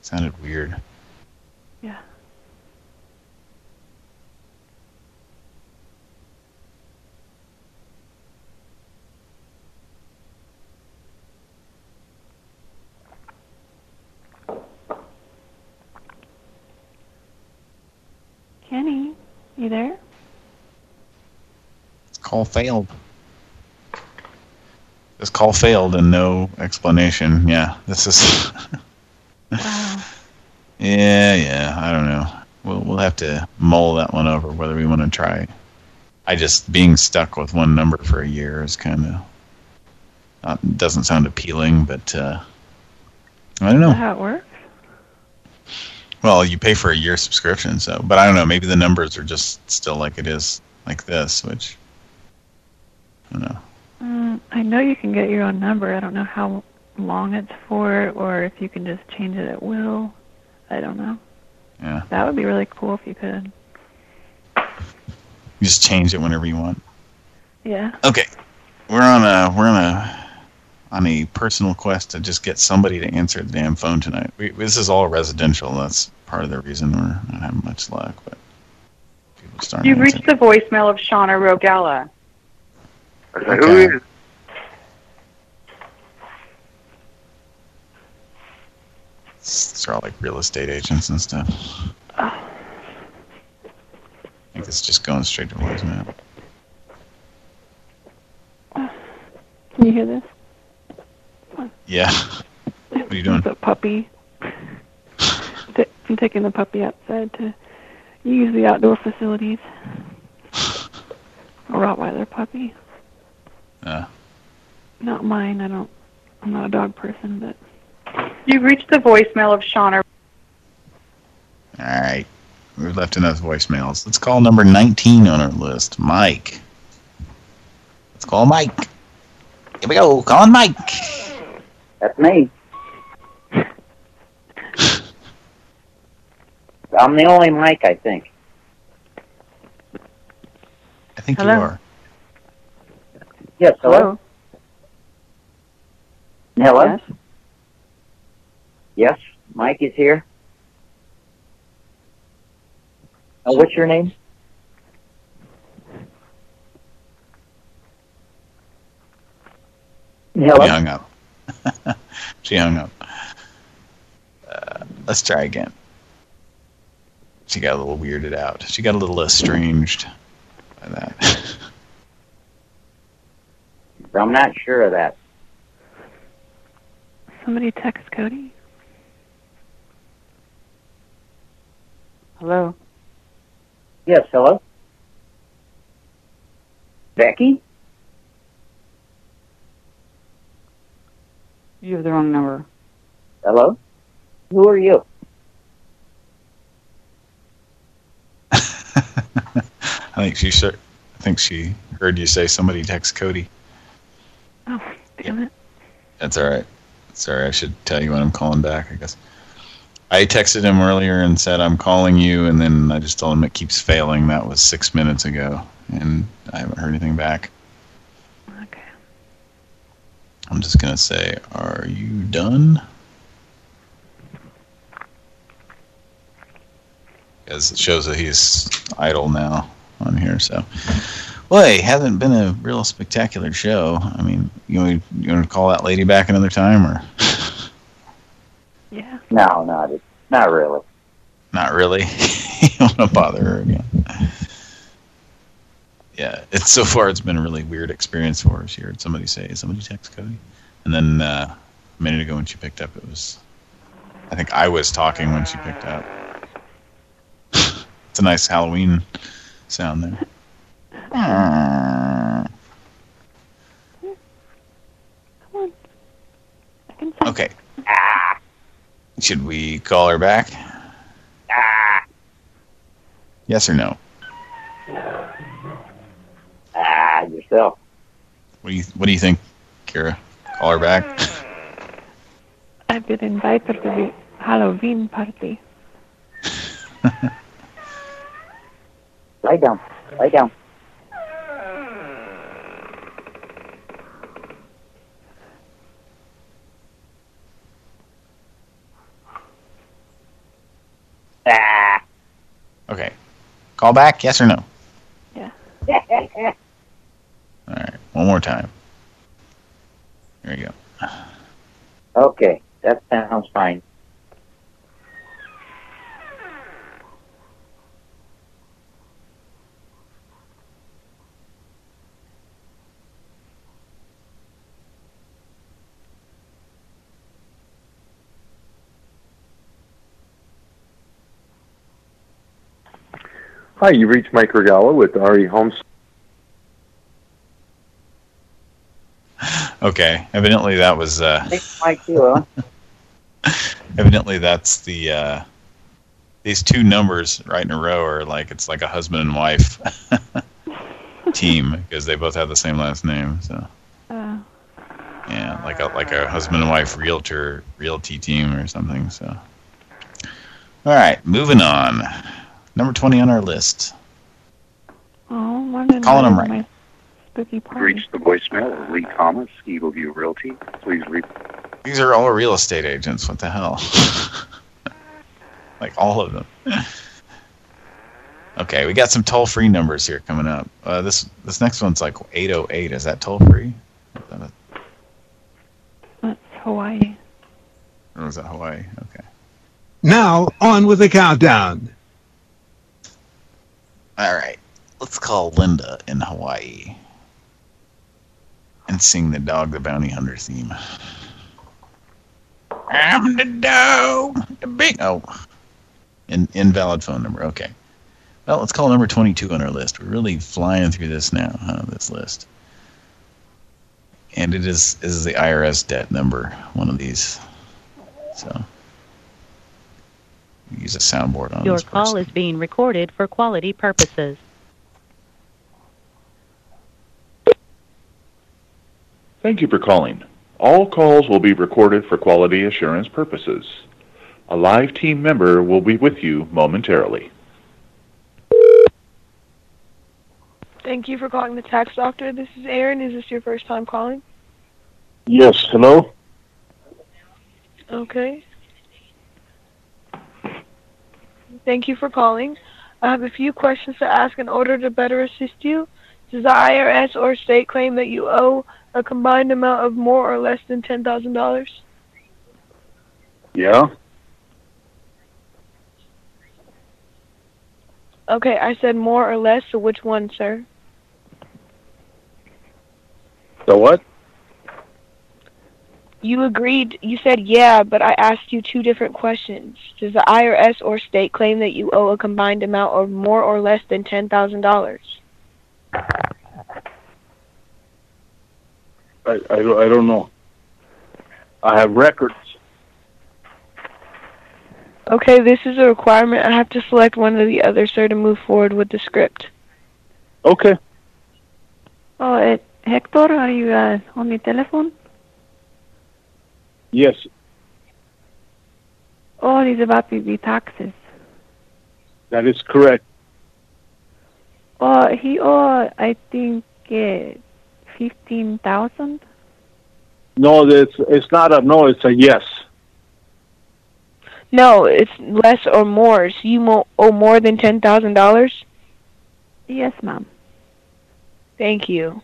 Sounded weird. Yeah. Kenny, you there? This call failed. This call failed and no explanation. Yeah, this is. wow. Yeah, yeah. I don't know. We'll we'll have to mull that one over whether we want to try. I just being stuck with one number for a year is kind of doesn't sound appealing, but uh, I don't Is that know. how it works? Well, you pay for a year subscription, so but I don't know. Maybe the numbers are just still like it is like this, which I don't know. Mm, I know you can get your own number. I don't know how long it's for, or if you can just change it at will. I don't know. Yeah, That would be really cool if you could. you just change it whenever you want. Yeah. Okay, we're on a we're on a on a personal quest to just get somebody to answer the damn phone tonight. We, this is all residential. That's part of the reason we're not having much luck. But people start. You've reached the voicemail of Shauna Rogella. Okay. These are all like real estate agents and stuff. I think it's just going straight to voicemail. Can you hear this? Yeah. What are you doing? It's a puppy. I'm taking the puppy outside to use the outdoor facilities. A Rottweiler puppy. Uh, Not mine. I don't. I'm not a dog person, but You've reached the voicemail of Shauna. all right. We've left enough voicemails. Let's call number 19 on our list, Mike. Let's call Mike. Here we go. Calling Mike. That's me. I'm the only Mike, I think. I think Hello? you are. Yes, hello? Hello? Yes. Yes, Mike is here. Uh, what's your name? Hello? She hung up. She hung up. Uh, let's try again. She got a little weirded out. She got a little estranged by that. I'm not sure of that. somebody text Cody. Hello. Yes, hello? Becky? You have the wrong number. Hello? Who are you? I think she sure, I think she heard you say somebody text Cody. Oh, damn it. That's all right. Sorry, I should tell you when I'm calling back, I guess. I texted him earlier and said, I'm calling you, and then I just told him it keeps failing. That was six minutes ago, and I haven't heard anything back. Okay. I'm just going to say, are you done? Because it shows that he's idle now on here, so... Well, hey, hasn't been a real spectacular show. I mean, you want, you want to call that lady back another time, or Yeah. No, not not really. not really? you don't want to bother her again. Yeah, it's so far it's been a really weird experience for us. You heard somebody say, somebody text Cody? And then uh, a minute ago when she picked up, it was, I think I was talking when she picked up. it's a nice Halloween sound there. Okay. Should we call her back? Yes or no? Ah, yourself. What do you What do you think, Kira? Call her back. I've been invited to the Halloween party. Lay down. Lay down. Ah. Okay. Call back. Yes or no? Yeah. All right. One more time. There you go. okay, that sounds fine. Hi, you reached Mike Regala with RE Homes. Okay. Evidently that was. Uh, Thanks, Mike, too, evidently that's the. Uh, these two numbers right in a row are like it's like a husband and wife team because they both have the same last name. So Uh, yeah, like a like a husband and wife realtor realty team or something. So all right, moving on. Number twenty on our list. oh, one in Calling him my- right. My spooky party. Reached the voicemail of Lee Thomas, Eagle View Realty. Please read. These are all real estate agents. What the hell? like all of them. Okay, we got some toll-free numbers here coming up. Uh, this this next one's like 808. Is that toll-free? Is that a- That's Hawaii. Or was that Hawaii? Okay. Now, on with the countdown. All right. Let's call Linda in Hawaii and sing the Dog the Bounty Hunter theme. I'm the dog, the big. Oh, in, invalid phone number. Okay. Well, let's call number 22 on our list. We're really flying through this now, huh? This list. And it is is the IRS debt number, one of these. So use a soundboard on Your this call person. is being recorded for quality purposes. Thank you for calling. All calls will be recorded for quality assurance purposes. A live team member will be with you momentarily. Thank you for calling the tax doctor. This is Aaron. Is this your first time calling? Yes, hello? Okay. Thank you for calling. I have a few questions to ask in order to better assist you. Does the IRS or state claim that you owe a combined amount of more or less than $10,000? Yeah? Okay, I said more or less, so which one, sir? The what? You agreed, you said yeah, but I asked you two different questions. Does the IRS or state claim that you owe a combined amount of more or less than $10,000? I, I, don't- I don't know. I have records. Okay, this is a requirement. I have to select one or the other, sir, to move forward with the script. Okay. Oh, uh, Hector, are you uh, on the telephone? Yes. Oh, it's about the, the taxes. That is correct. Oh, he owe, I think, uh, 15000 No, it's, it's not a no, it's a yes. No, it's less or more. So you mo- owe more than $10,000? Yes, ma'am. Thank you.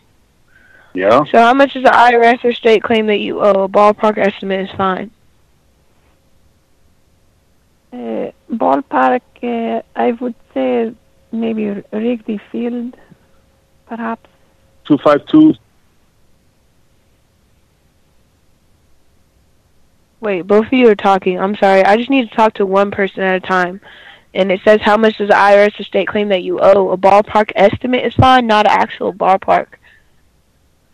Yeah? So how much does the IRS or state claim that you owe? A ballpark estimate is fine. Uh, ballpark, uh, I would say maybe Wrigley Field, perhaps. 252. Wait, both of you are talking. I'm sorry. I just need to talk to one person at a time. And it says how much does the IRS or state claim that you owe? A ballpark estimate is fine, not an actual ballpark.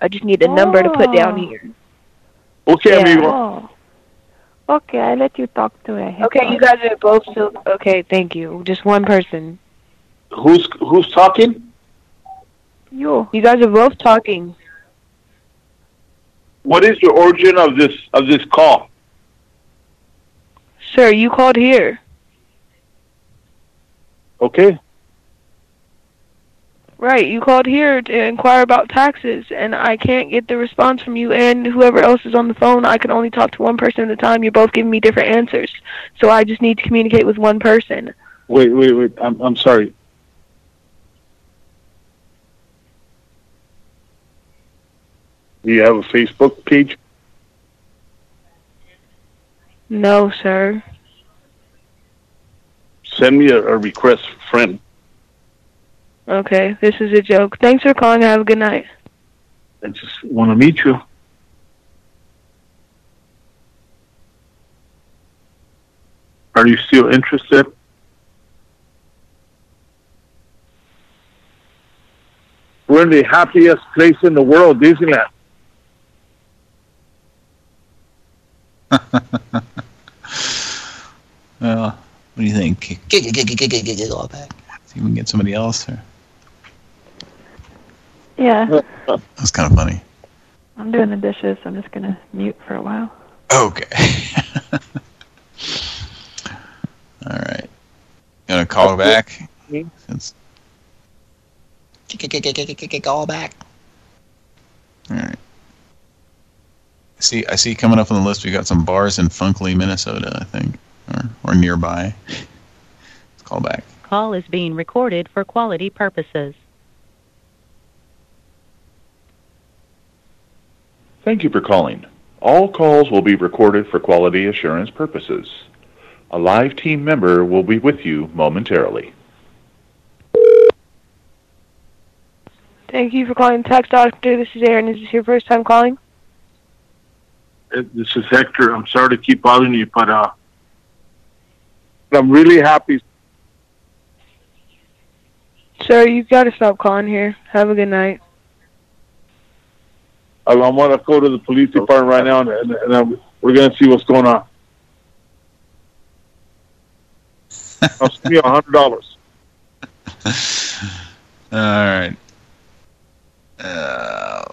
I just need a number to put down Oh. here. Okay, Yeah. amigo. Oh. Okay, I'll let you talk to a Hector. Okay, you guys are both still okay. Thank you. Just one person. Who's who's talking? You. You guys are both talking. What is the origin of this of this call? Sir, you called here. Okay. Right, you called here to inquire about taxes, and I can't get the response from you and whoever else is on the phone. I can only talk to one person at a time. You're both giving me different answers, so I just need to communicate with one person. Wait, wait, wait. I'm I'm sorry. Do you have a Facebook page? No, sir. Send me a, a request, friend. Okay, this is a joke. Thanks for calling. Have a good night. I just want to meet you. Are you still interested? We're in the happiest place in the world, Disneyland. Well, what do you think? Get All back. See if we can get somebody else. Or... Yeah, That's kind of funny. I'm doing the dishes. so I'm just gonna mute for a while. Okay. All right. Gonna call her back? Since Call back. all right. I see. I see coming up on the list. We got some bars in Funkley, Minnesota. I think, or or nearby. Let's call back. Call is being recorded for quality purposes. Thank you for calling. All calls will be recorded for quality assurance purposes. A live team member will be with you momentarily. Thank you for calling Tax Doctor. This is Aaron. Is this your first time calling? Uh, This is Hector. I'm sorry to keep bothering you, but uh, I'm really happy. Sir, you've got to stop calling here. Have a good night. I, I want to go to the police department right now, and, and, and I'm, we're going to see what's going on. I'll send you a hundred dollars. All right. Uh,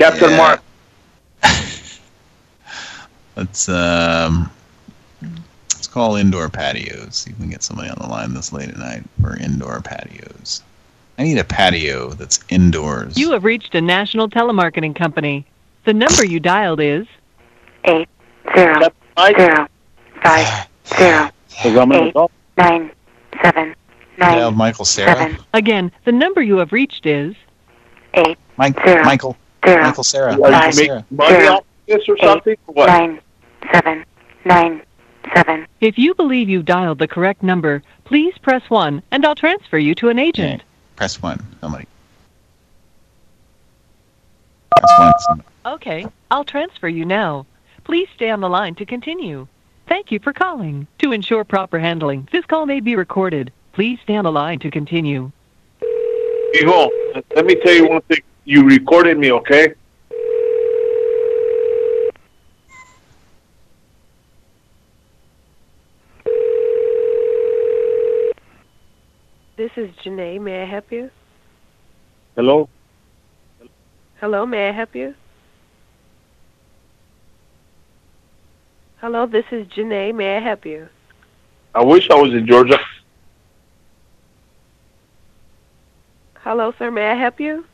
Captain yeah. Mark. Let's um. Let's call indoor patios. See if we can get somebody on the line this late at night for indoor patios. I need a patio that's indoors. You have reached a national telemarketing company. The number you dialed is eight zero zero five zero eight nine seven nine Dial Michael Sarah. seven again. The number you have reached is eight Mike, zero Michael. Zero Michael Sarah. Are you Michael making money Zero. off this or something? or what? nine seven nine seven. If you believe you dialed the correct number, please press 1 and I'll transfer you to an agent. Press one. Somebody. Press one. Somebody. Okay, I'll transfer you now. Please stay on the line to continue. Thank you for calling. To ensure proper handling, this call may be recorded. Please stay on the line to continue. Hijo, let me tell you one thing. You recorded me, okay? This is Janae. May I help you? Hello? Hello, may I help you? Hello, this is Janae. May I help you? I wish I was in Georgia. Hello, sir. May I help you?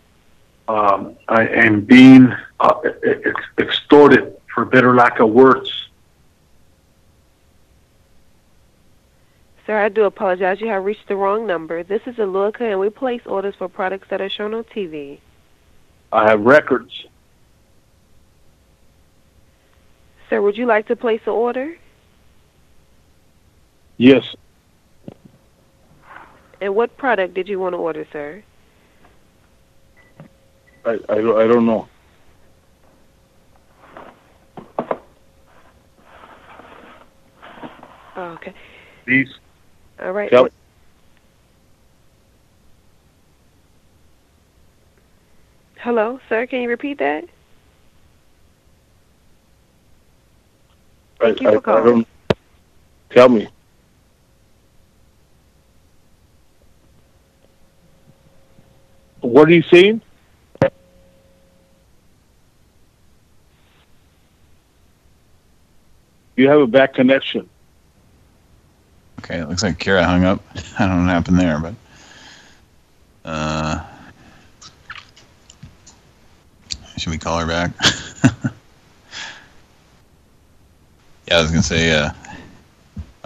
Um, I am being uh, extorted, for better lack of words. Sir, I do apologize. You have reached the wrong number. This is Aluka, and we place orders for products that are shown on TV. I have records. Sir, would you like to place an order? Yes. And what product did you want to order, sir? I, I, I don't know. Oh, okay. Please. All right. Yep. Hello, sir. Can you repeat that? Thank I, you for calling. I don't, tell me. What are you saying? You have a bad connection. Okay, it looks like Kira hung up. I don't know what happened there, but uh, should we call her back? yeah, I was gonna say. Uh,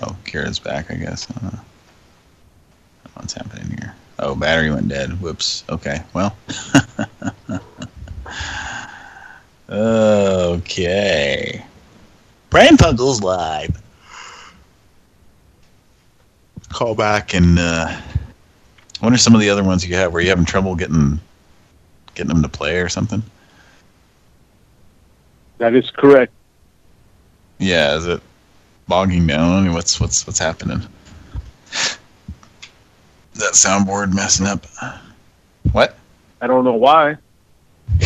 oh, Kira's back, I guess. Uh, what's happening here? Oh, battery went dead. Whoops. Okay, well. okay. Pran Funkels live. Call back and uh, what are some of the other ones you have where you having trouble getting getting them to play or something? That is correct. Yeah, is it bogging down? I mean, what's what's what's happening? that soundboard messing up. What? I don't know why.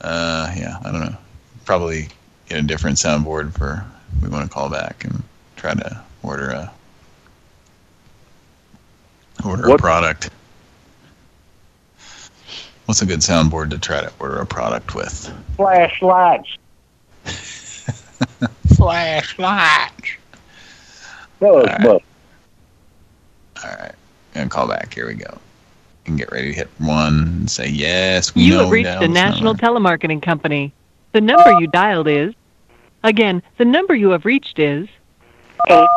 uh, yeah, I don't know. Probably get a different soundboard for we want to call back and try to order a order what? a product. What's a good soundboard to try to order a product with? Flashlights. Flashlights. All right. All right. Gonna call back. Here we go. And get ready to hit one and say yes. We you know have reached the National Telemarketing Company. The number oh. you dialed is Again, the number you have reached is eight.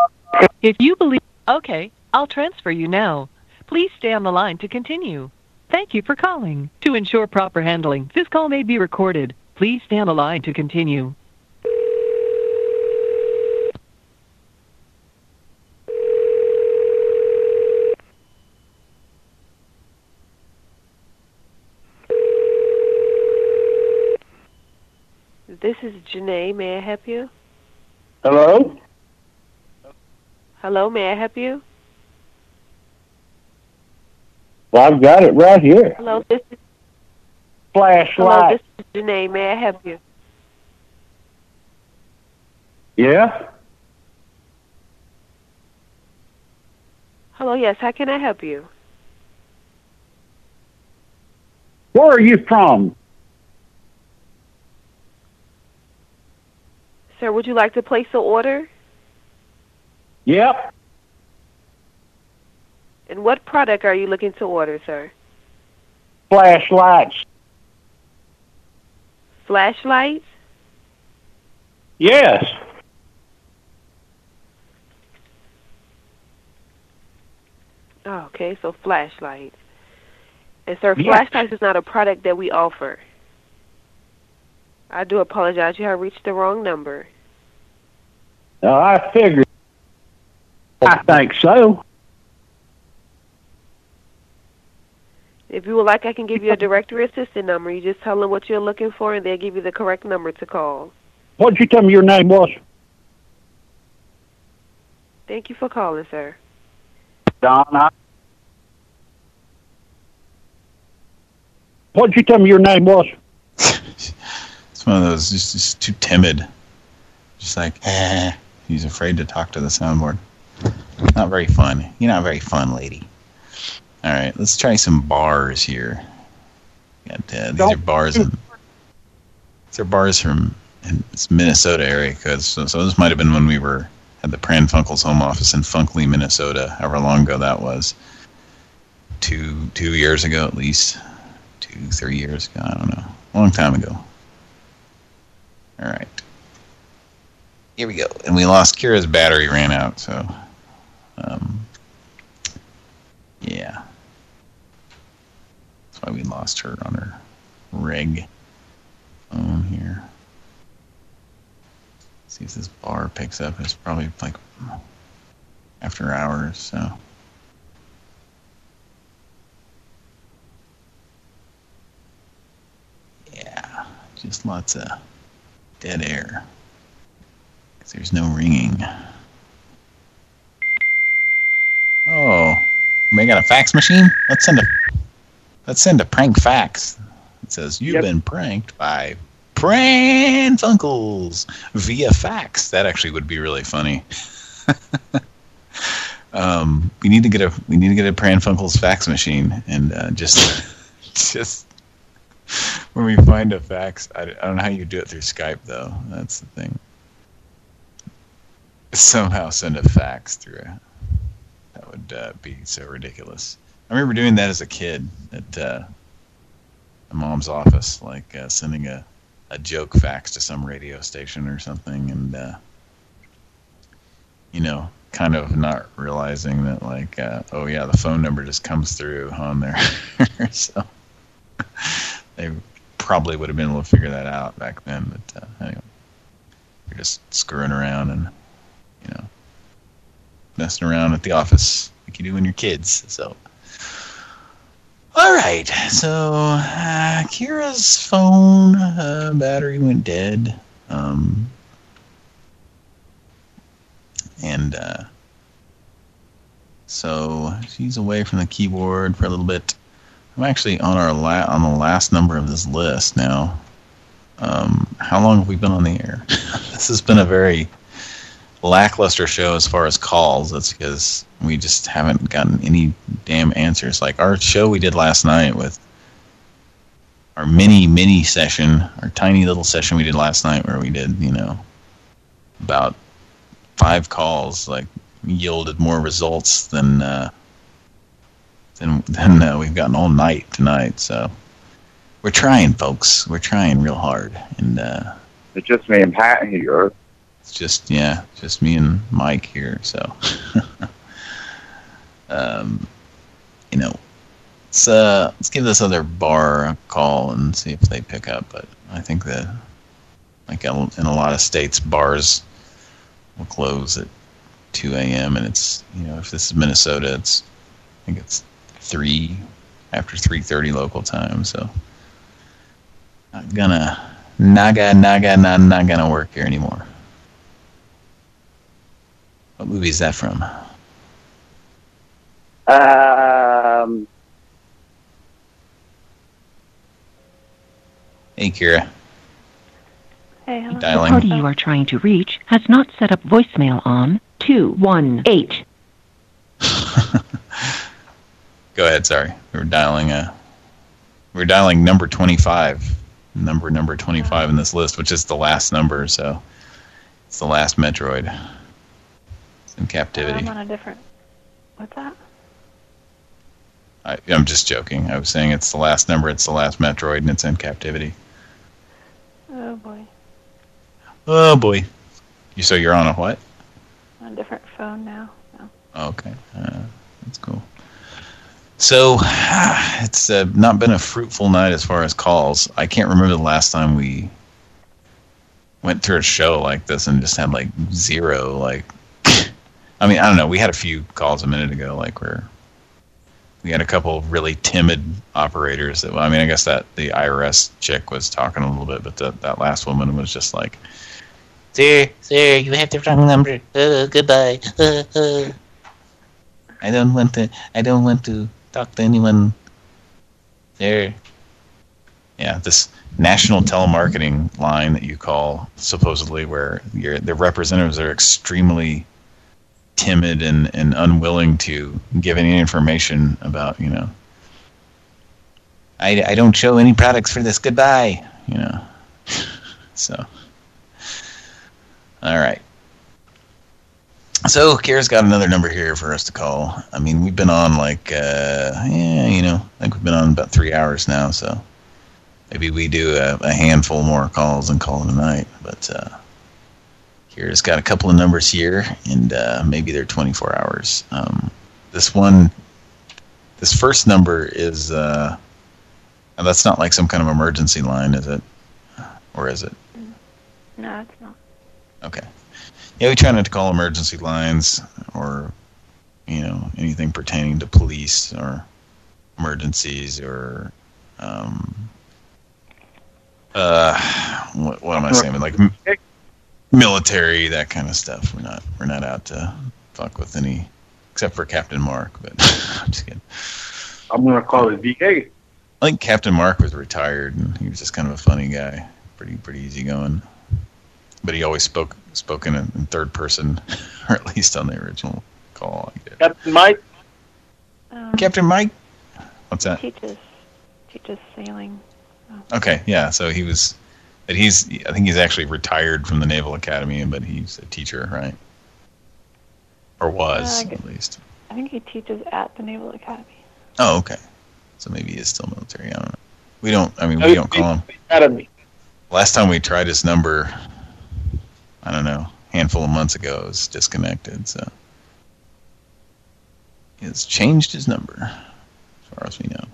If you believe Okay, I'll transfer you now. Please stay on the line to continue. Thank you for calling. To ensure proper handling, this call may be recorded. Please stay on the line to continue. This is Janae. May I help you? Hello? Hello, may I help you? Well, I've got it right here. Hello, this is Flashlight. Hello, this is Janae. May I help you? Yeah? Hello, yes. How can I help you? Where are you from? Sir, would you like to place an order? Yep. And what product are you looking to order, sir? Flashlights. Flashlights? Yes. Oh, okay, so flashlights. And sir, Yes. flashlights is not a product that we offer. I do apologize. You have reached the wrong number. Uh, I figured. I think so. If you would like, I can give you a directory assistant number. You just tell them what you're looking for, and they'll give you the correct number to call. What'd you tell me your name was? Thank you for calling, sir. Donna. What'd you tell me your name was? It's one of those just, just too timid. Just like, eh. He's afraid to talk to the soundboard. Not very fun. You're not very fun, lady. All right, let's try some bars here. Got, uh, these are bars. In, these are bars from in it's Minnesota area code. So, so this might have been when we were at the Pran Funkels home office in Funkley, Minnesota. However long ago that was. Two two years ago at least. Two three years ago. I don't know. A long time ago. All right. Here we go. And we lost Kira's battery ran out, so um, yeah. That's why we lost her on her rig phone here. See if this bar picks up. It's probably like after hours, so. Yeah, just lots of dead air. 'Cause there's no ringing. Oh, we got a fax machine? Let's send a let's send a prank fax. It says you've been pranked by Pran Funkels via fax. That actually would be really funny. Um, we need to get a we need to get a Pran Funkels fax machine and uh, just just when we find a fax, I, I don't know how you do it through Skype though. That's the thing. Somehow send a fax through. That would uh, be so ridiculous. I remember doing that as a kid at uh, mom's office, like uh, sending a a joke fax to some radio station or something, and uh, you know, kind of not realizing that, like, uh, oh yeah, the phone number just comes through on there, so they probably would have been able to figure that out back then. But uh, anyway, you're just screwing around and you know messing around at the office like you do when you're kids. So. All right, so uh, Kira's phone uh, battery went dead, um, and uh, so she's away from the keyboard for a little bit. I'm actually on our la on the last number of this list now. Um, how long have we been on the air? this has been a very lackluster show as far as calls. That's because we just haven't gotten any damn answers. Like our show we did last night with our mini, mini session, our tiny little session we did last night where we did, you know, about five calls, like yielded more results than uh, than, than uh, we've gotten all night tonight. So we're trying, folks. We're trying real hard. And uh, It's just me and Pat here. It's just, yeah, just me and Mike here, so. um, you know, let's, uh, let's give this other bar a call and see if they pick up, but I think that, like in a lot of states, bars will close at 2 a.m. and it's, you know, if this is Minnesota, it's, I think it's 3, after 3.30 local time, so. Not gonna, naga, naga, not, not gonna work here anymore. What movie is that from? Um, Hey, Kira. Hey, hello. Dialing. The party you are trying to reach has not set up voicemail on 218. Go ahead, sorry. We were dialing uh we were dialing number 25. Number number 25 in this list, which is the last number, so it's the last Metroid. It's in captivity. I'm on a different. What's that? I, I'm just joking. I was saying it's the last number, it's the last Metroid, and it's in captivity. Oh boy, Oh boy. You so you're on a what? on a different phone now. No. Okay, uh, that's cool. So it's uh, not been a fruitful night as far as calls. I can't remember the last time we went through a show like this and just had like zero. Like, I mean, I don't know. We had a few calls a minute ago, like where we had a couple really timid operators. That I mean, I guess that the IRS chick was talking a little bit, but that that last woman was just like, Sir, sir, you have the wrong number. Uh, goodbye. Uh, uh. I don't want to. I don't want to talk to anyone. There. Yeah, this national telemarketing line that you call supposedly where your the representatives are extremely timid and, and unwilling to give any information about, you know. I, I don't show any products for this. Goodbye. You know. so. All right. So Kira's got another number here for us to call. I mean, we've been on like, uh, yeah, you know, I think we've been on about three hours now, so maybe we do a, a handful more calls and call it a night. But uh, Kira's got a couple of numbers here, and uh, maybe they're 24 hours. Um, this one, this first number is, uh, that's not like some kind of emergency line, is it? Or is it? No, it's not. Okay. Yeah, we try not to call emergency lines or, you know, anything pertaining to police or emergencies or, um, uh, what, what am I saying? Like military, that kind of stuff. We're not, we're not out to fuck with any, except for Captain Mark, but I'm just kidding. I'm going to call it VA. I think Captain Mark was retired and he was just kind of a funny guy. Pretty, pretty easygoing. But he always spoke spoke in, in third person, or at least on the original call. I get. Captain Mike. Um, Captain Mike. What's that? Teaches teaches sailing. Okay, yeah. So he was, but he's. I think he's actually retired from the Naval Academy, but he's a teacher, right? Or was Uh, I at least. I think he teaches at the Naval Academy. Oh, okay. So maybe he is still military. I don't know. We don't. I mean, we don't call him. Academy. Last time we tried his number, I don't know, handful of months ago, it was disconnected. So he has changed his number, as far as we know.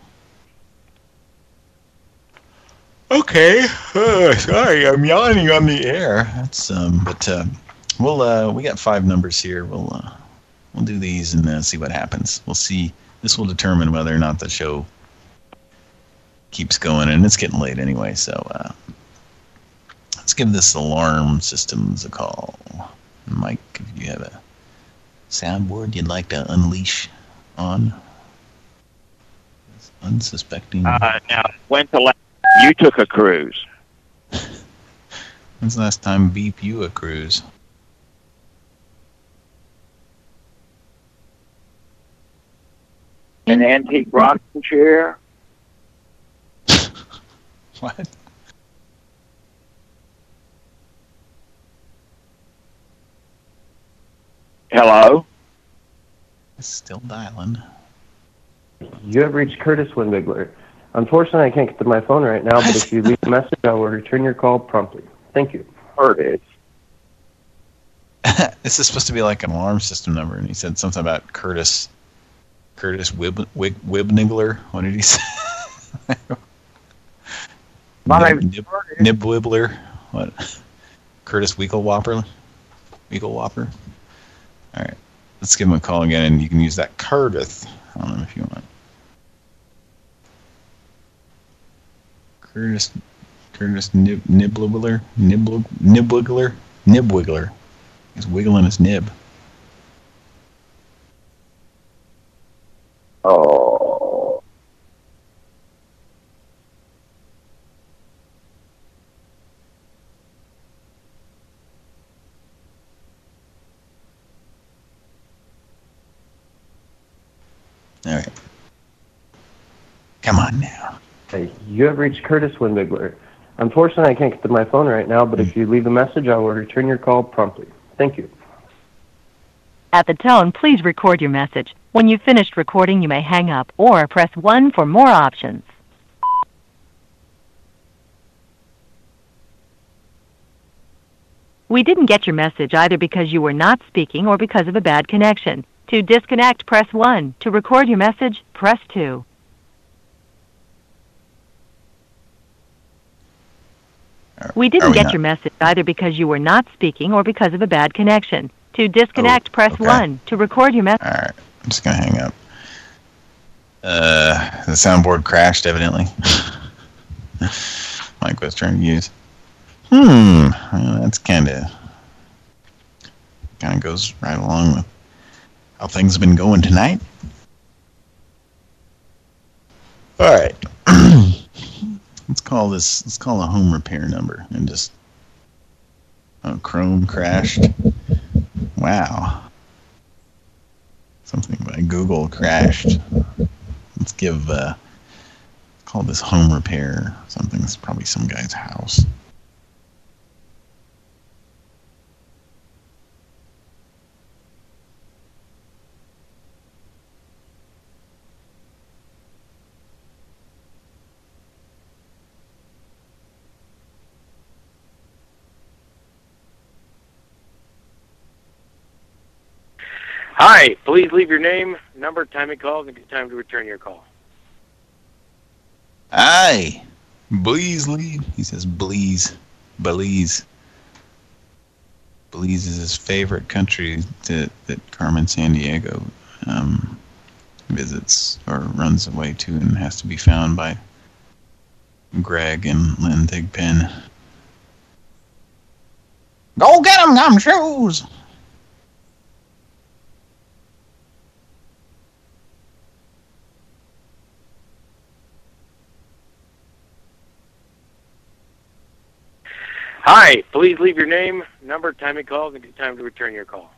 Okay. Uh, sorry, I'm yawning on the air. That's um, but uh, we'll uh, we got five numbers here. We'll uh, we'll do these and uh, see what happens. We'll see. This will determine whether or not the show keeps going, and it's getting late anyway. So uh, give this alarm systems a call. Mike, if you have a soundboard you'd like to unleash on this unsuspecting. Uh, now, when's the last you took a cruise? When's the last time beep you a cruise? An antique rocking chair? What? Hello? It's still dialing. You have reached Curtis Winbigler. Unfortunately, I can't get to my phone right now, but if you leave a message, I will return your call promptly. Thank you. Curtis. this is supposed to be like an alarm system number, and he said something about Curtis. Curtis Wib, Wib, Wibnigler. What did he say? My Nib, nib, Nibwibbler. What? Curtis Weaklewhopper. Weaklewhopper. All right, let's give him a call again, and you can use that Curtis on him if you want. Curtis, Curtis Nib, Nibwiggler, Nibwig, Nibwiggler, Nibwiggler. He's wiggling his nib. Oh. All right. Come on now. Hey, you have reached Curtis Winbigler. Unfortunately, I can't get to my phone right now, but if hmm. you leave a message, I will return your call promptly. Thank you. At the tone, please record your message. When you've finished recording, you may hang up or press 1 for more options. We didn't get your message either because you were not speaking or because of a bad connection. To disconnect, press 1. To record your message, press 2. We didn't we get not- your message either because you were not speaking or because of a bad connection. To disconnect, press okay. 1. To record your message. All right, I'm just gonna hang up. Uh, the soundboard crashed evidently. Mike was trying to use. Hmm, well, that's kind of kind of goes right along with how things have been going tonight. All right, let's call this. Let's call a home repair number and just. Oh, Chrome crashed. Wow. Something by Google crashed. Let's give, uh, call this home repair. Something. It's probably some guy's house. Hi, please leave your name, number, time of call, and time to return your call. Aye. Bleasley. He says Belize. Belize. Belize is his favorite country to, that Carmen Sandiego um, visits or runs away to and has to be found by Greg and Lynn Thigpen. Go get 'em, gumshoes! Hi, please leave your name, number, time you called, and time to return your call.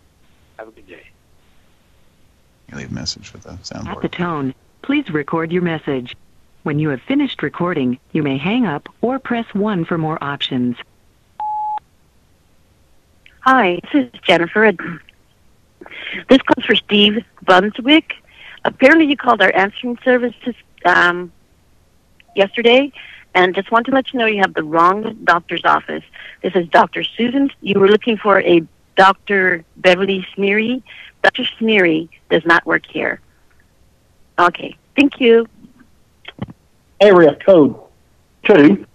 Have a good day. You leave a message with a At the tone, please record your message. When you have finished recording, you may hang up or press 1 for more options. Hi, this is Jennifer. This comes for Steve Bunswick. Apparently, you called our answering service this, um, yesterday, and just want to let you know you have the wrong doctor's office. This is Dr. Susan. You were looking for a Dr. Beverly Smeary. Dr. Smeary does not work here. Okay, thank you. area code two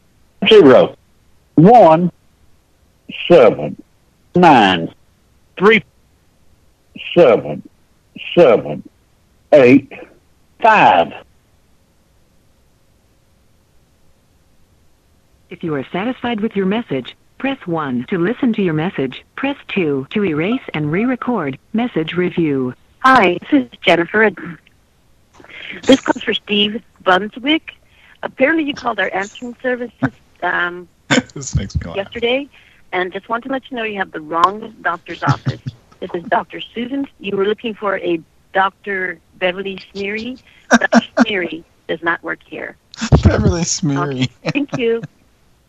zero one seven nine three seven seven eight five. If you are satisfied with your message, press 1 to listen to your message. Press 2 to erase and re-record. Message review. Hi, this is Jennifer. This comes for Steve Bunswick. Apparently, you called our answering service um, this makes me laugh. yesterday, and just want to let you know you have the wrong doctor's office. This is Dr. Susan. You were looking for a Dr. Beverly Smeary. Dr. Smeary does not work here. Beverly Smeary. Thank you.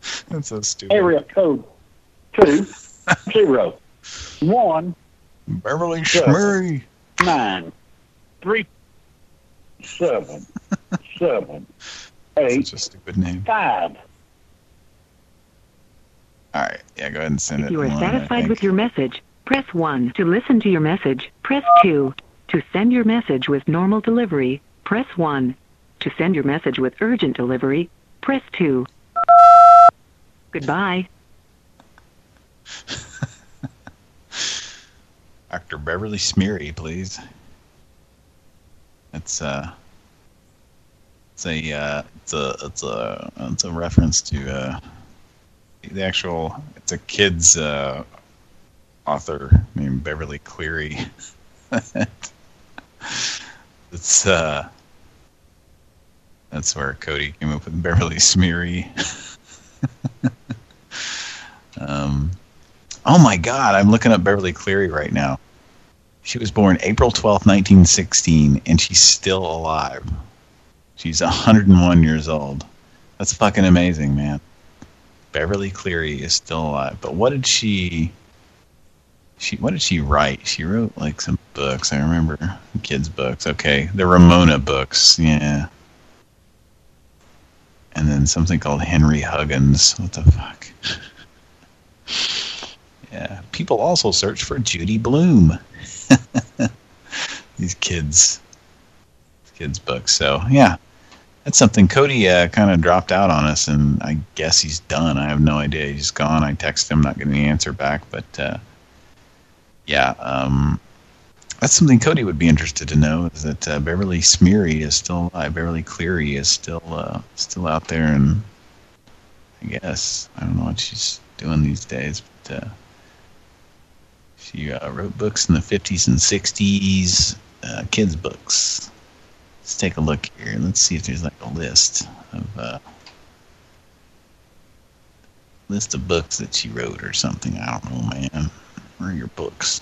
That's so stupid. Area code two zero one Beverly seven Smeary. nine three seven seven eight Such a stupid name. five. All right. Yeah, go ahead and send If it. you are one, satisfied with your message, press 1 to listen to your message. Press 2 to send your message with normal delivery. Press 1 to send your message with urgent delivery. Press 2. Goodbye. Dr. Beverly Smeary, please. It's uh it's a uh it's a it's a it's a reference to uh the actual it's a kid's uh author named Beverly Cleary. it's uh that's where Cody came up with Beverly Smeary. um Oh my God, I'm looking up Beverly Cleary right now. She was born April 12th, 1916, and she's still alive. She's 101 years old. That's fucking amazing, man. Beverly Cleary is still alive. But what did she... She What did she write? She wrote, like, some books. I remember kids' books. Okay, the Ramona books. Yeah. And then something called Henry Huggins. What the fuck? Yeah. People also search for Judy Blume. These kids. Kids' books. So, yeah. That's something Cody uh, kind of dropped out on us, and I guess he's done. I have no idea. He's gone. I texted him, not getting the answer back. But, uh, yeah. Um, that's something Cody would be interested to know, is that uh, Beverly Smeary is still alive. Beverly Cleary is still uh, still out there, and I guess, I don't know what she's doing these days, but... Uh, she uh, wrote books in the 50s and 60s, uh, kids' books. Let's take a look here. Let's see if there's like a list of uh, list of books that she wrote or something. I don't know, man. Where are your books?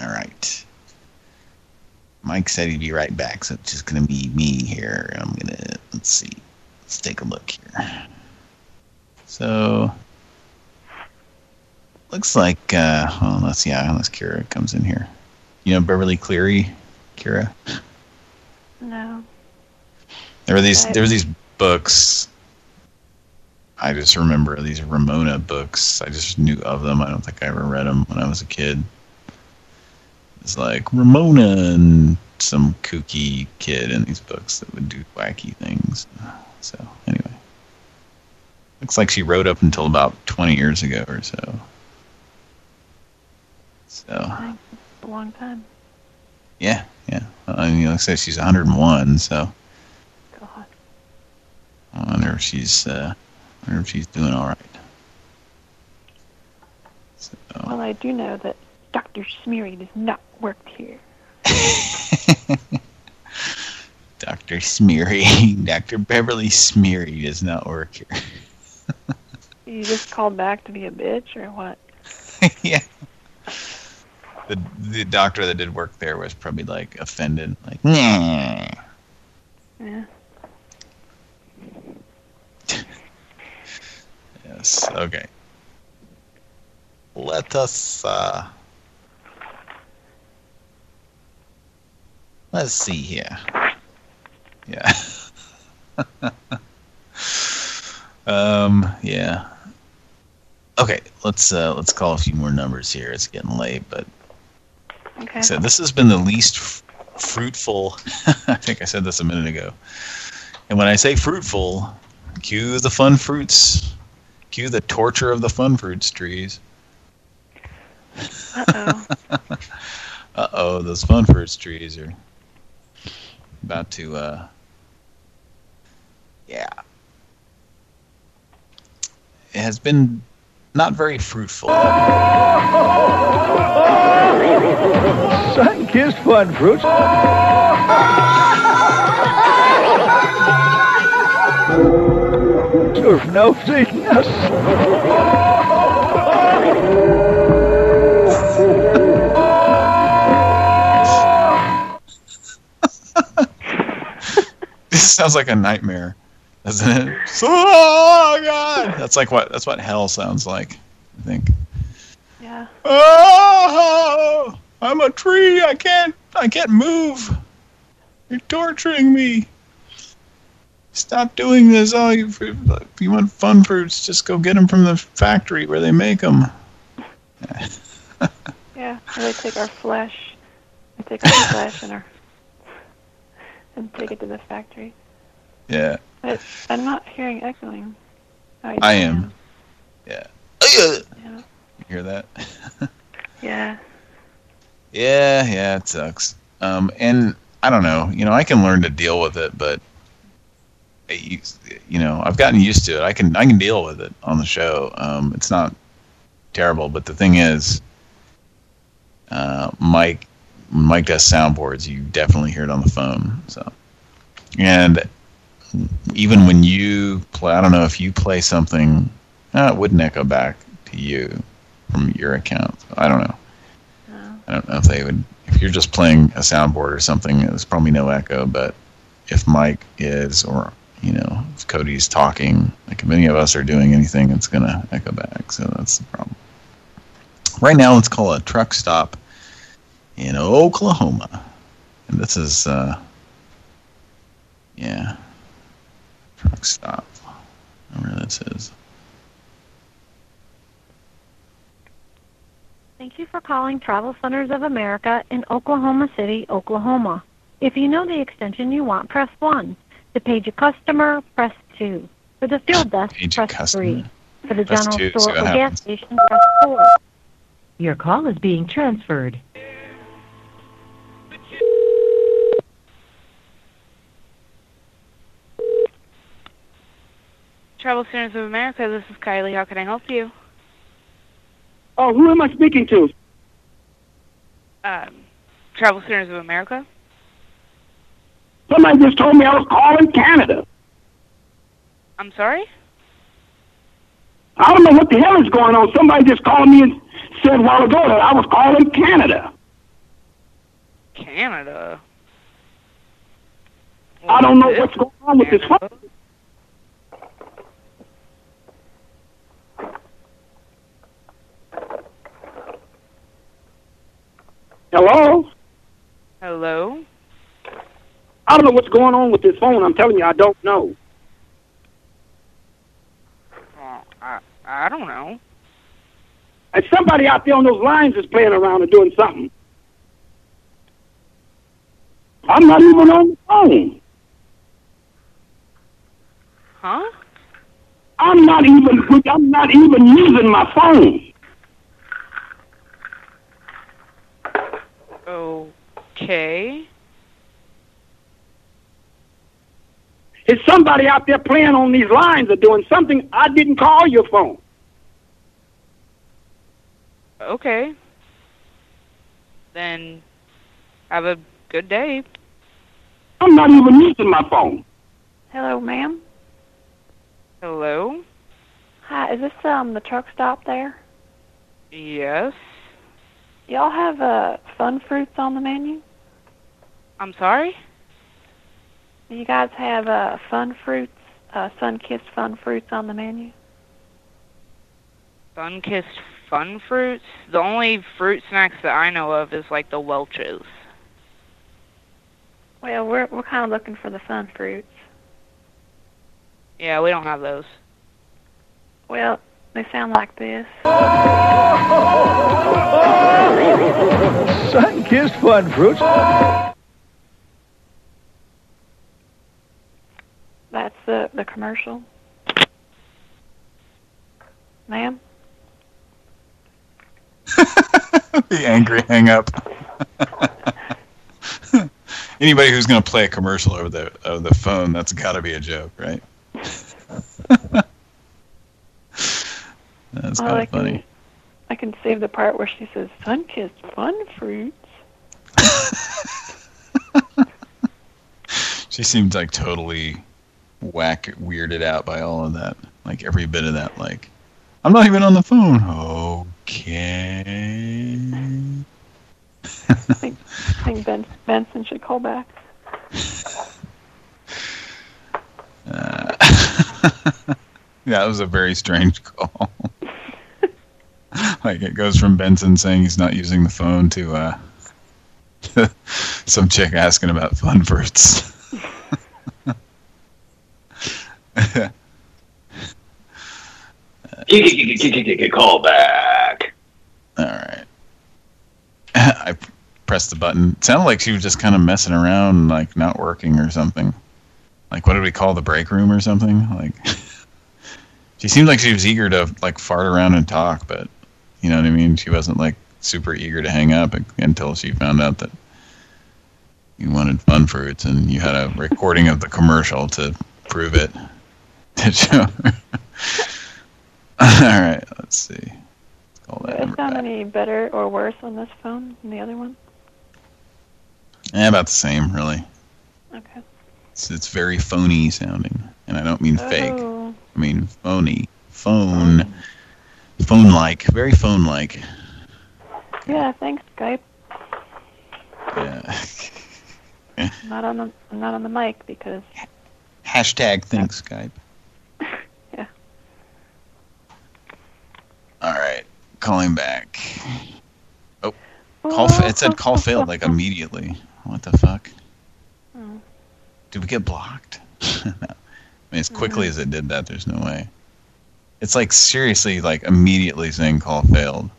All right. Mike said he'd be right back, so it's just gonna be me here. I'm gonna let's see. Let's take a look here. So looks like uh well let's yeah, unless Kira comes in here. You know Beverly Cleary, Kira? No. There were these there were these books. I just remember these Ramona books. I just knew of them. I don't think I ever read them when I was a kid. It's like Ramona and some kooky kid in these books that would do wacky things. So anyway, looks like she wrote up until about 20 years ago or so. So A long time. yeah, yeah. I mean, like I said, she's 101. So God. I wonder if she's uh, I wonder if she's doing all right. Well, I do know that Dr. Smeary does not work here. Dr. Smeary, Dr. Beverly Smeary does not work here. You just called back to be a bitch, or what? yeah. the the doctor that did work there was probably like offended, like, nah. Yeah. Yes. Okay. Let us. uh Let's see here. Yeah. um. Yeah. Okay. Let's uh let's call a few more numbers here. It's getting late, but Okay. so this has been the least f- fruitful. I think I said this a minute ago. And when I say fruitful, cue the fun fruits. Cue the torture of the fun fruits trees. Uh-oh. Uh-oh, those fun fruits trees are about to, uh... Yeah. It has been not very fruitful. Sun-kissed fun fruits. You're no sickness. Sounds like a nightmare, doesn't it? Oh God! That's like what that's what hell sounds like. I think. Yeah. Oh, I'm a tree. I can't. I can't move. You're torturing me. Stop doing this. Oh, you, if you want fun fruits, just go get them from the factory where they make them. Yeah. They take our flesh. They take our flesh and our and take it to the factory. Yeah, But I'm not hearing echoing. Oh, you I am. Yeah. You hear that? Yeah. Yeah, yeah, it sucks. Um, and I don't know, you know, I can learn to deal with it, but I- you know, I've gotten used to it. I can I can deal with it on the show. Um, it's not terrible, but the thing is, uh, Mike Mike does soundboards, you definitely hear it on the phone. So, and even when you play, I don't know if you play something, uh, it wouldn't echo back to you from your account. So I don't know. I don't know if they would. If you're just playing a soundboard or something, there's probably no echo. But if Mike is, or you know, if Cody's talking, like if any of us are doing anything, it's gonna echo back. So that's the problem. Right now, let's call a truck stop in Oklahoma, and this is, uh, yeah, truck stop. Where this is. Thank you for calling Travel Centers of America in Oklahoma City, Oklahoma. If you know the extension you want, press 1. To page a customer, press 2. For the field desk, Page press 3. For the Press general two, store what or gas station, press 4. Your call is being transferred. Travel Centers of America, this is Kylie. How can I help you? Oh, who am I speaking to? Um, Travel Centers of America? Somebody just told me I was calling Canada. I'm sorry? I don't know what the hell is going on. Somebody just called me and said a while ago that I was calling Canada. Canada? I don't know what's going on with this phone. Hello? Hello? I don't know what's going on with this phone. I'm telling you, I don't know. Oh, I, I don't know. And somebody out there on those lines is playing around and doing something. I'm not even on the phone. Huh? I'm not even. I'm not even using my phone. Okay. Is somebody out there playing on these lines or doing something? I didn't call your phone. Okay. Then have a good day. I'm not even using my phone. Hello, ma'am. Hello? Hi, is this um the truck stop there? Yes. Y'all have uh, fun fruits on the menu? I'm sorry? Do you guys have uh, fun fruits, uh, sun-kissed fun fruits on the menu? Sun-kissed fun fruits? The only fruit snacks that I know of is like the Welch's. Well, we're we're kind of looking for the fun fruits. Yeah, we don't have those. Well, they sound like this. Sun-kissed fun fruits. That's the the commercial. Ma'am? the angry hang up. Anybody who's going to play a commercial over the over the phone, that's got to be a joke, right? that's Well, kind I of funny. I can save the part where she says sun-kissed fun fruits. She seemed like totally whack weirded out by all of that. Like every bit of that. Like, I'm not even on the phone. Okay. I think, I think ben, Benson should call back. Uh, yeah, it was a very strange call. like it goes from Benson saying he's not using the phone to uh, some chick asking about fun fruits. Call back. All right. I pressed the button. It sounded like she was just kind of messing around, like not working or something. Like what did we call the break room or something? Like she seemed like she was eager to like fart around and talk, but you know what I mean. She wasn't like super eager to hang up until she found out that you wanted fun fruits and you had a recording of the commercial to prove it. To show her. All right, let's see. Let's call that Does it sound back. any better or worse on this phone than the other one? Yeah, about the same, really. Okay. It's, it's very phony sounding, and I don't mean fake. Oh. I mean phony, phone, phone-like, very phone-like. Yeah, thanks, Skype. Yeah. Not on the I'm not on the mic because Hashtag thanks Skype. Yeah. All right, calling back. Oh, call. It said call failed like immediately. What the fuck? Oh. Did we get blocked? no. I mean, as quickly hmm. as it did that, there's no way. It's like seriously, like immediately saying call failed.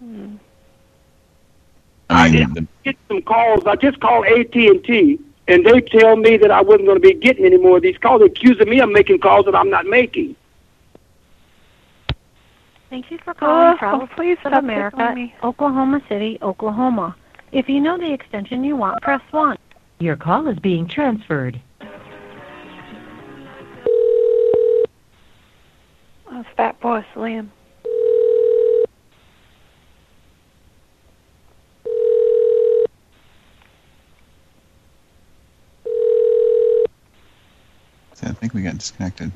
hmm. I mean, the, get some calls. I just called AT&T, and they tell me that I wasn't going to be getting any more of these calls, accusing me of making calls that I'm not making. Thank you for calling Oh, Travel please of stop America, tickling me. Oklahoma City, Oklahoma. If you know the extension you want, press 1. Your call is being transferred. Oh, Fatboy Slim. I think we got disconnected.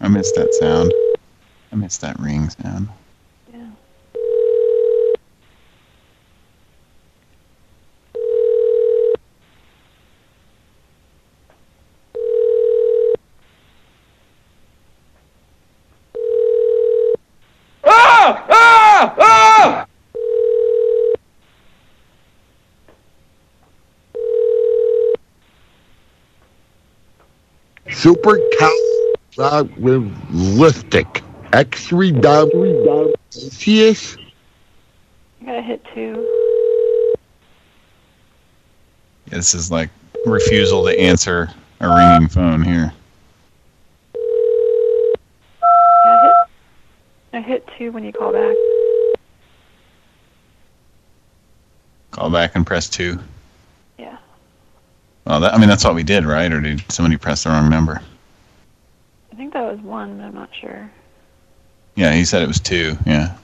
I missed that sound. I missed that ring sound. Yeah. Ah! Ah! Ah! Supercalifragilistic. Extraordinarious. You gotta hit two. This is like refusal to answer a ringing phone here. Yeah, hit. I hit two when you call back. Call back and press two. Yeah. Well, that, I mean, that's what we did, right? Or did somebody press the wrong number? I think that was one, but I'm not sure. Yeah, he said it was two. Yeah.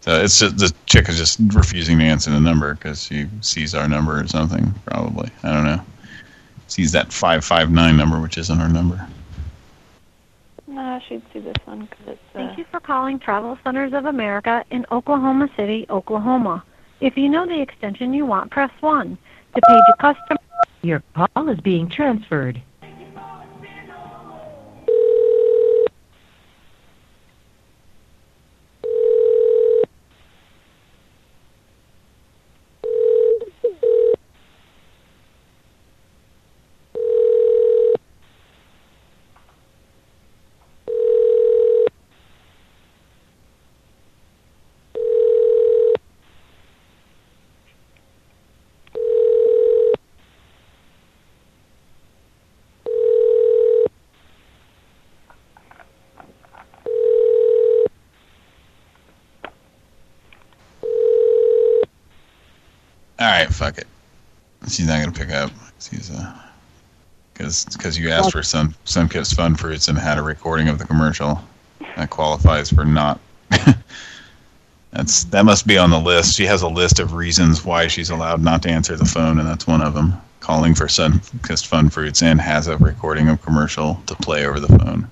So it's just, the chick is just refusing to answer the number because she sees our number or something, probably. I don't know. Sees that 559 number, which isn't our number. Nah, she'd see this one because it's. Uh, Thank you for calling Travel Centers of America in Oklahoma City, Oklahoma. If you know the extension you want, press 1. To page a customer. Your call is being transferred. All right, fuck it. She's not gonna pick up. She's uh, because because you asked for some Sunkist Fun Fruits and had a recording of the commercial. That qualifies for not. that's that must be on the list. She has a list of reasons why she's allowed not to answer the phone, and that's one of them. Calling for Sunkist Fun Fruits and has a recording of commercial to play over the phone.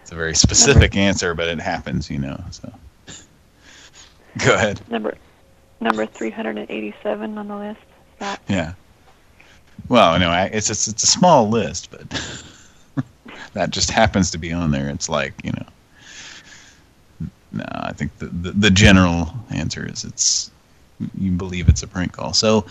It's a very specific answer, but it happens, you know. So go ahead. number number 387 on the list. Yeah. Well, no, I- it's it's, it's a small list, but that just happens to be on there. It's like you know. No, I think the, the the general answer is it's you believe it's a prank call. So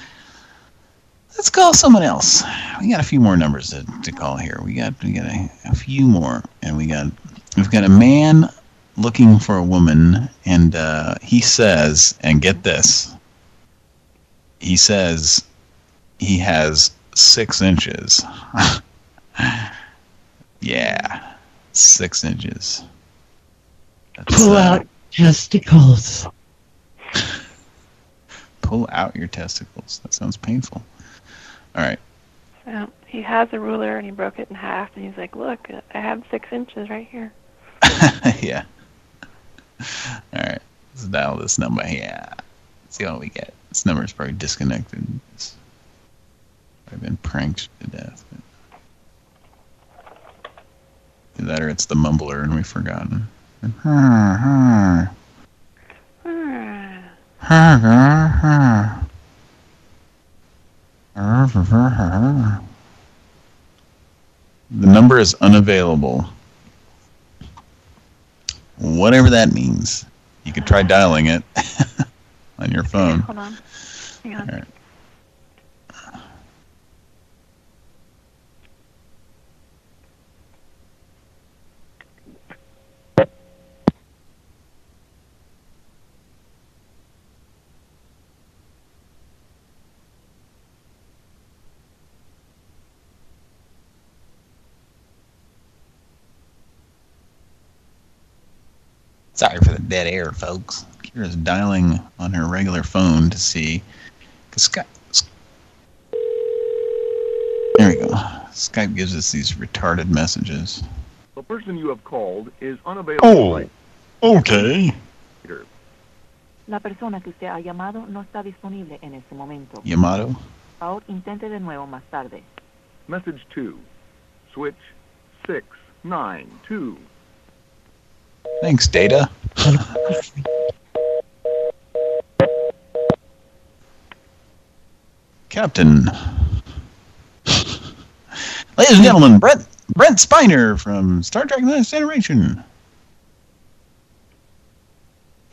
let's call someone else. We got a few more numbers to to call here. We got we got a, a few more, and we got we've got a man looking for a woman, and uh, he says, and get this, he says he has six inches. yeah, six inches. That's, Pull uh, out testicles. Pull out your testicles. That sounds painful. All right. so he has a ruler and he broke it in half and he's like, "Look, I have six inches right here." yeah. All right. Let's dial this number. Yeah. see what we get. This number is probably disconnected. I've been pranked to death. Either that or it's the mumbler and we've forgotten. The number is unavailable. Whatever that means. You could try dialing it on your phone. Hold on. Hang on. Sorry for the dead air, folks. Kira's dialing on her regular phone to see. Cause Skype. There we go. Skype gives us these retarded messages. The person you have called is unavailable. right okay. La persona que usted ha llamado no está disponible en este momento. Yamato? Por favor, intente de nuevo más tarde. Message 2. Switch 692. Thanks, Data. Captain. Ladies and gentlemen, Brent Brent Spiner from Star Trek The Next Generation.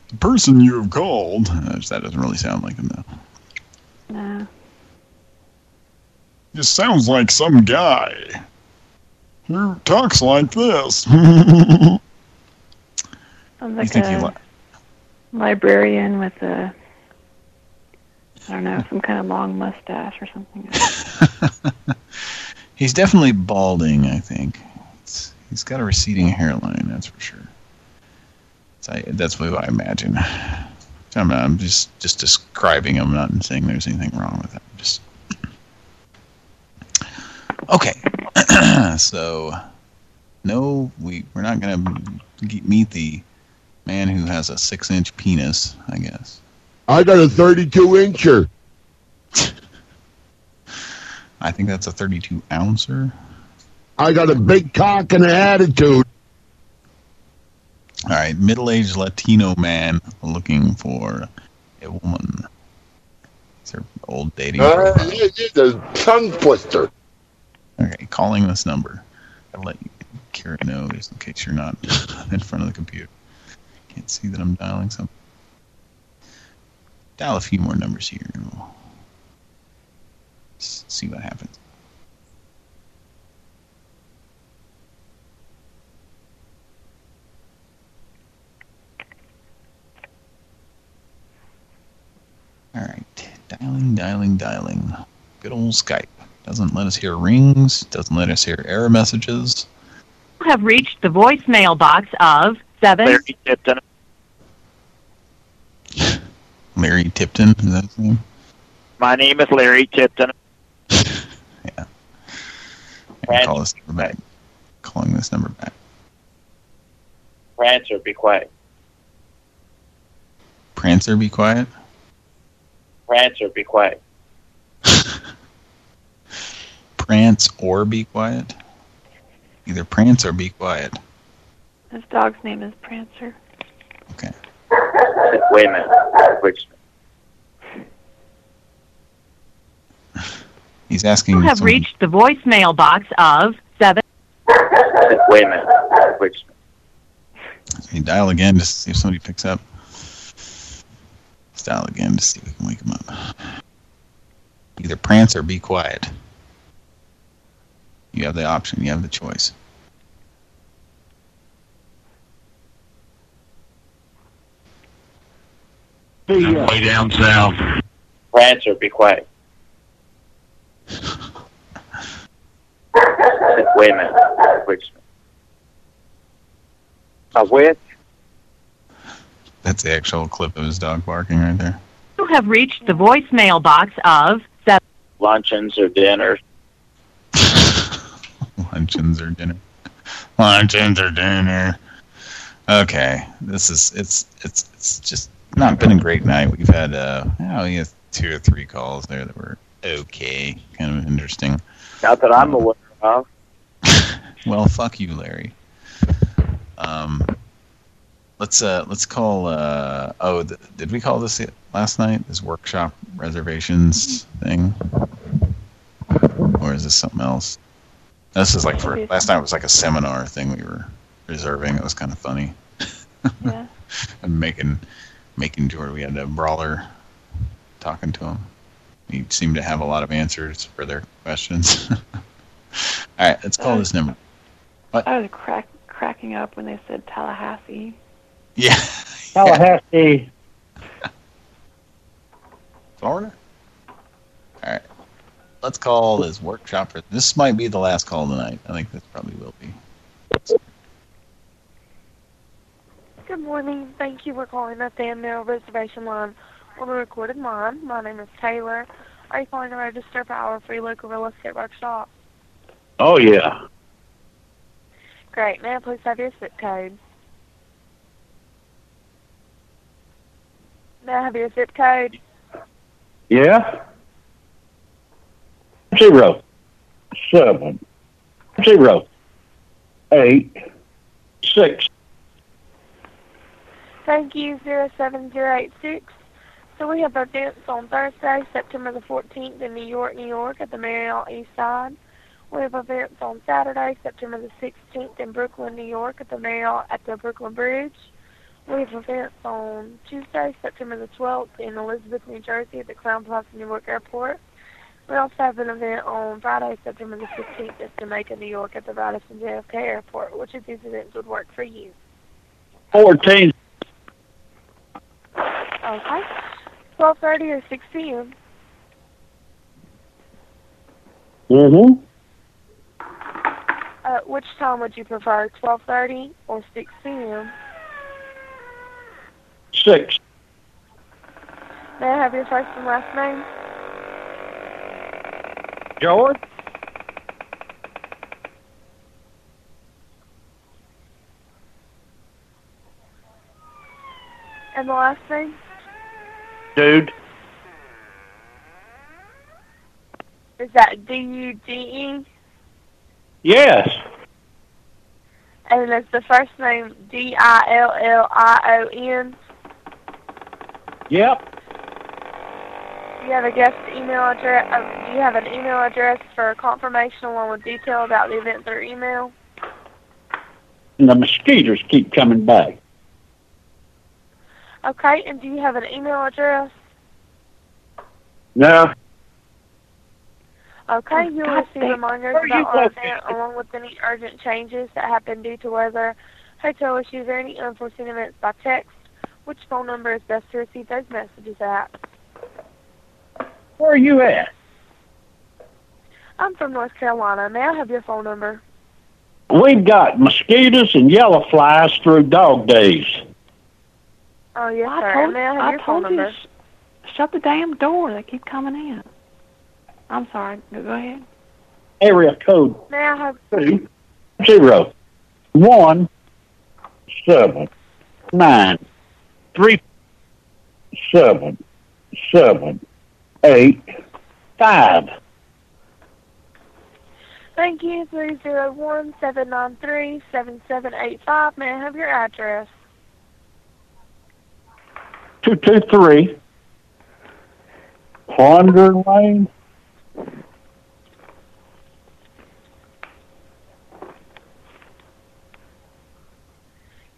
The person you have called. Uh, That doesn't really sound like him, though. No. Just sounds like some guy who talks like this. Sounds You like think he a li- librarian with a, I don't know, some kind of long mustache or something. He's definitely balding, I think. It's, he's got a receding hairline, that's for sure. I, that's what I imagine. I'm, I'm just just describing him, not saying there's anything wrong with it. Just okay. so no, we we're not gonna meet the Man who has a six-inch penis, I guess. I got a 32 incher. I think that's a 32 ouncer. I got a big cock and an attitude. All right, middle-aged Latino man looking for a woman. Is there old dating? Uh, profile? yeah, yeah, tongue twister. Okay, calling this number. I'll let you, Kira know just in case you're not in front of the computer. Can't see that I'm dialing something. Dial a few more numbers here and we'll see what happens. All right, dialing, dialing, dialing. Good old Skype. Doesn't let us hear rings, doesn't let us hear error messages. You have reached the voicemail box of seven. Larry Tipton. Larry Tipton, is that his name? My name is Larry Tipton. Yeah. I call this number back. Calling this number back. Prancer, be quiet. Prancer, be quiet. Prancer, be quiet. Prance or be quiet. Either prance or be quiet. His dog's name is Prancer. Okay. Wait a minute. Which He's asking. You have someone- reached the voicemail box of seven. wait a minute. Which Can you dial again just to see if somebody picks up? Let's dial again to see if we can wake him up. Either prance or be quiet. You have the option. You have the choice. Way down south. Prancer, be quiet. wait a minute. Which a which? That's the actual clip of his dog barking right there. You have reached the voicemail box of seven. Luncheons or dinners? Luncheons or dinner. Luncheons or dinner. Okay, this is it's it's it's just not been a great night. We've had uh, oh, we had two or three calls there that were okay, kind of interesting. Not that I'm aware of. Well, fuck you, Larry. Um, let's uh let's call uh oh th did we call this last night this workshop reservations thing or is this something else? This is like for last night was like a seminar thing we were reserving. It was kind of funny. Yeah. and making making sure we had a brawler talking to him. He seemed to have a lot of answers for their questions. All right, let's call this number. I was crack, cracking up when they said Tallahassee. Yeah. Tallahassee. Florida? All right. Let's call this workshop. For, this might be the last call tonight. I think this probably will be. Good morning. Thank you for calling the fan mail reservation line on the recorded line. My name is Taylor. Are you calling to register for our free local real estate workshop? Oh yeah. Great. May I please have your zip code? May I have your zip code? Yeah. Zero. Seven. Zero. Eight. Six. Thank you, 07086. So we have events on Thursday, September the 14th in New York, New York at the Marriott East Side. We have events on Saturday, September the 16th in Brooklyn, New York at the Marriott at the Brooklyn Bridge. We have events on Tuesday, September the 12th in Elizabeth, New Jersey at the Crowne Plaza Newark Airport. We also have an event on Friday, September the 15th in Jamaica, New York at the Radisson JFK Airport. Which of these events would work for you? Fourteen. Okay. 12.30 or 6 p.m. Mm-hmm. Uh, which time would you prefer, 12.30 or 6 p.m.? Six. May I have your first and last name? George. And the last name? Dude. Is that D-U-D-E? Yes. And is the first name D-I-L-L-I-O-N? Yep. Do you have a guest email address? Um, do you have an email address for confirmation along with detail about the event through email? And the mosquitoes keep coming back. Okay, and do you have an email address? No. Okay, oh, you'll God receive reminders Where you about our located? event along with any urgent changes that happen due to weather, hotel issues, or any unforeseen events by text. Which phone number is best to receive those messages at? Where are you at? I'm from North Carolina. May I have your phone number? We've got mosquitoes and yellow flies through dog days. Oh, yes, I sir. told, may I have I your phone you to number? sh- shut the damn door. They keep coming in. I'm sorry. Go go ahead. Area code May I have two zero one seven nine three seven seven eight five. Thank you. Three zero one seven nine three seven seven eight five. May I have your address? Two two three Ponder Lane.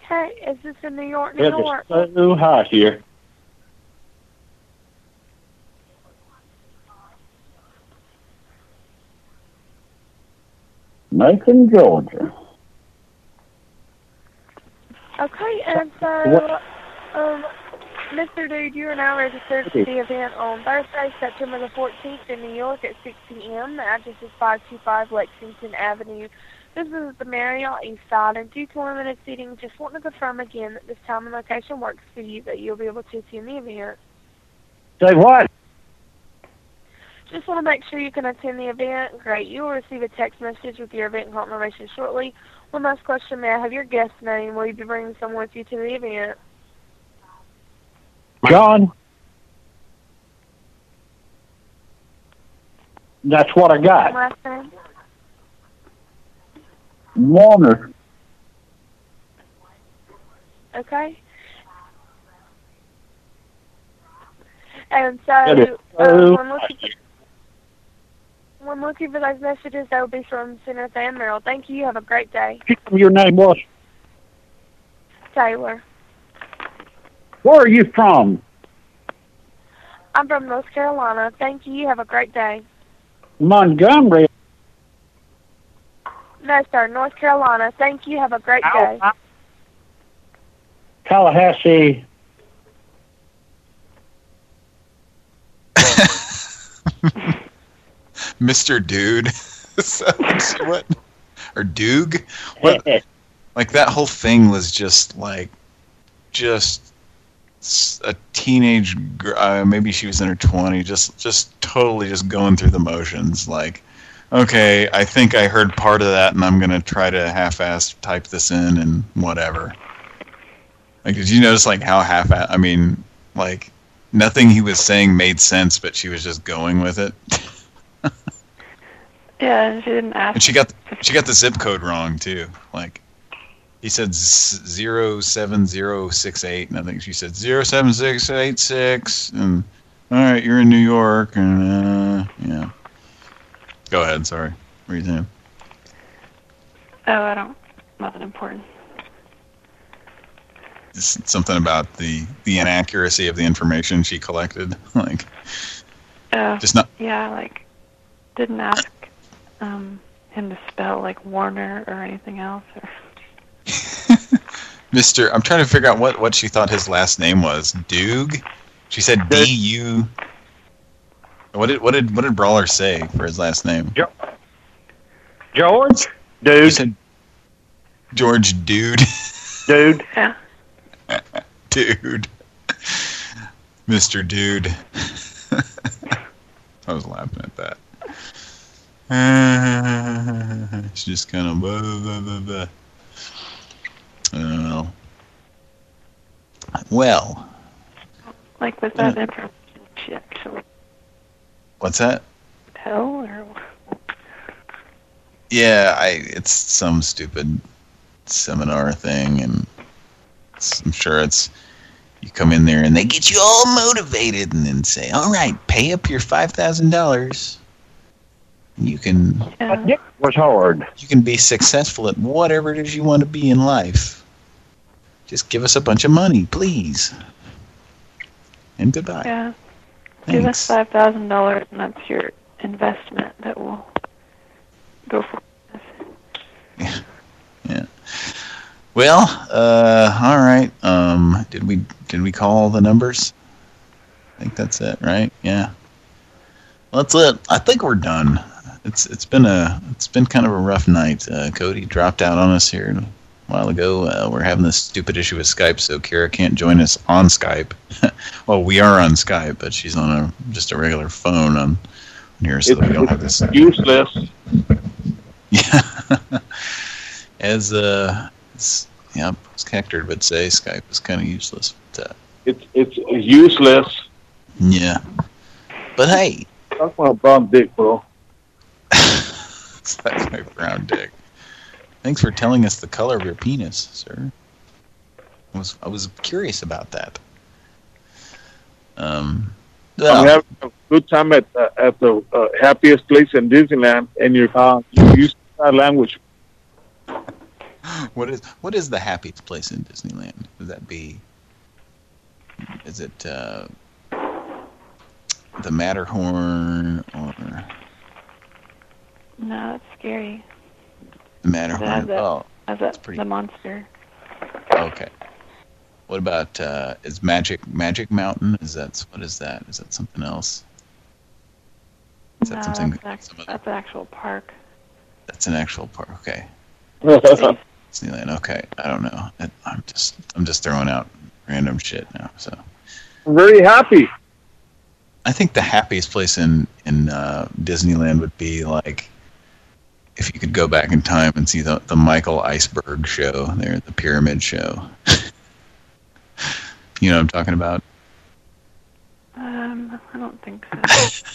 Okay, is this in New York, New It York? is so hot here. Macon, Georgia. Okay, and so, um, Mr. Dude, you are now registered for the event on Thursday, September the 14th in New York at 6 p.m. The address is 525 Lexington Avenue. This is the Marriott East Side, and due to limited seating, just want to confirm again that this time and location works for you, that you'll be able to attend the event. Say what? Just want to make sure you can attend the event. Great. You will receive a text message with your event confirmation shortly. One last question, may I have your guest name? Will you be bringing someone with you to the event? John. That's what I got. Warner. Okay. And so, uh, when looking, when looking for those messages, they'll be from Senator Van Merrill. Thank you. Have a great day. Your name was? Taylor. Where are you from? I'm from North Carolina. Thank you. Have a great day. Montgomery. No, sir. North Carolina. Thank you. Have a great day. Tallahassee. Mr. Dude. So, what? Or Doog? What? like that whole thing was just like, just s- a teenage. Uh, maybe she was in her 20s. Just, just totally just going through the motions. Like, okay, I think I heard part of that, and I'm gonna try to half-ass type this in and whatever. Like, did you notice like how half-ass? I mean, like nothing he was saying made sense, but she was just going with it. Yeah, she didn't ask. And she got she got the zip code wrong too. Like he said zero seven zero six eight, and I think she said zero seven six eight six. And all right, you're in New York, and uh, yeah. Go ahead. Sorry. What are you saying? Oh, I don't. Nothing important. Just something about the the inaccuracy of the information she collected. Like Oh, Just not- Yeah, like didn't ask um him to spell like Warner or anything else. Or Mr. I'm trying to figure out what what she thought his last name was. Doog. She said D U. What did what did what did Brawler say for his last name? George. Dude. George Dude. Dude. Yeah. Dude. Mr. Dude. I was laughing at that. It's just kind of blah, blah, blah, blah. I know. Well, Like, was that information she actually What's that? tell, or Yeah, I it's some stupid seminar thing, and it's, I'm sure it's you come in there and they get you all motivated, and then say, "All right, pay up your five thousand dollars. You can It was hard. you can be successful at whatever it is you want to be in life. Just give us a bunch of money, please." And goodbye. yeah, give us five thousand dollars, and that's your investment that will go for. us. Yeah. Well, uh, all right. Um, did we did we call the numbers? I think that's it, right? Yeah. Well, that's it. I think we're done. It's it's been a it's been kind of a rough night. Uh, Cody dropped out on us here a while ago. Uh, we're having this stupid issue with Skype, so Kara can't join us on Skype. well, we are on Skype, but she's on a just a regular phone on, on here, so we don't have this Useless. Yeah. as uh, it's, yeah, as Hector would say, Skype is kind of useless. But, uh, It's it's useless. yeah, but hey, That's my brown dick, bro. that's my brown dick. Thanks for telling us the color of your penis, sir. I was I was curious about that. Um, well, I'm having a good time at uh, at the uh, happiest place in Disneyland, and you're uh, you use that language. what is what is the happiest place in Disneyland? Would that be? Is it uh, the Matterhorn or No, it's scary. The Matterhorn? Has that, oh, has that the monster. okay. What about uh, is Magic Magic Mountain? Is that what is that? Is that something else? Is that no, something? that's, act- that's an actual park. That's an actual park. Okay. Disneyland. Okay, I don't know. I- I'm just I'm just throwing out random shit now. So I'm very happy. I think the happiest place in in uh, Disneyland would be like if you could go back in time and see the the Michael Iceberg show there, the Pyramid Show. you know what I'm talking about? Um, I don't think so.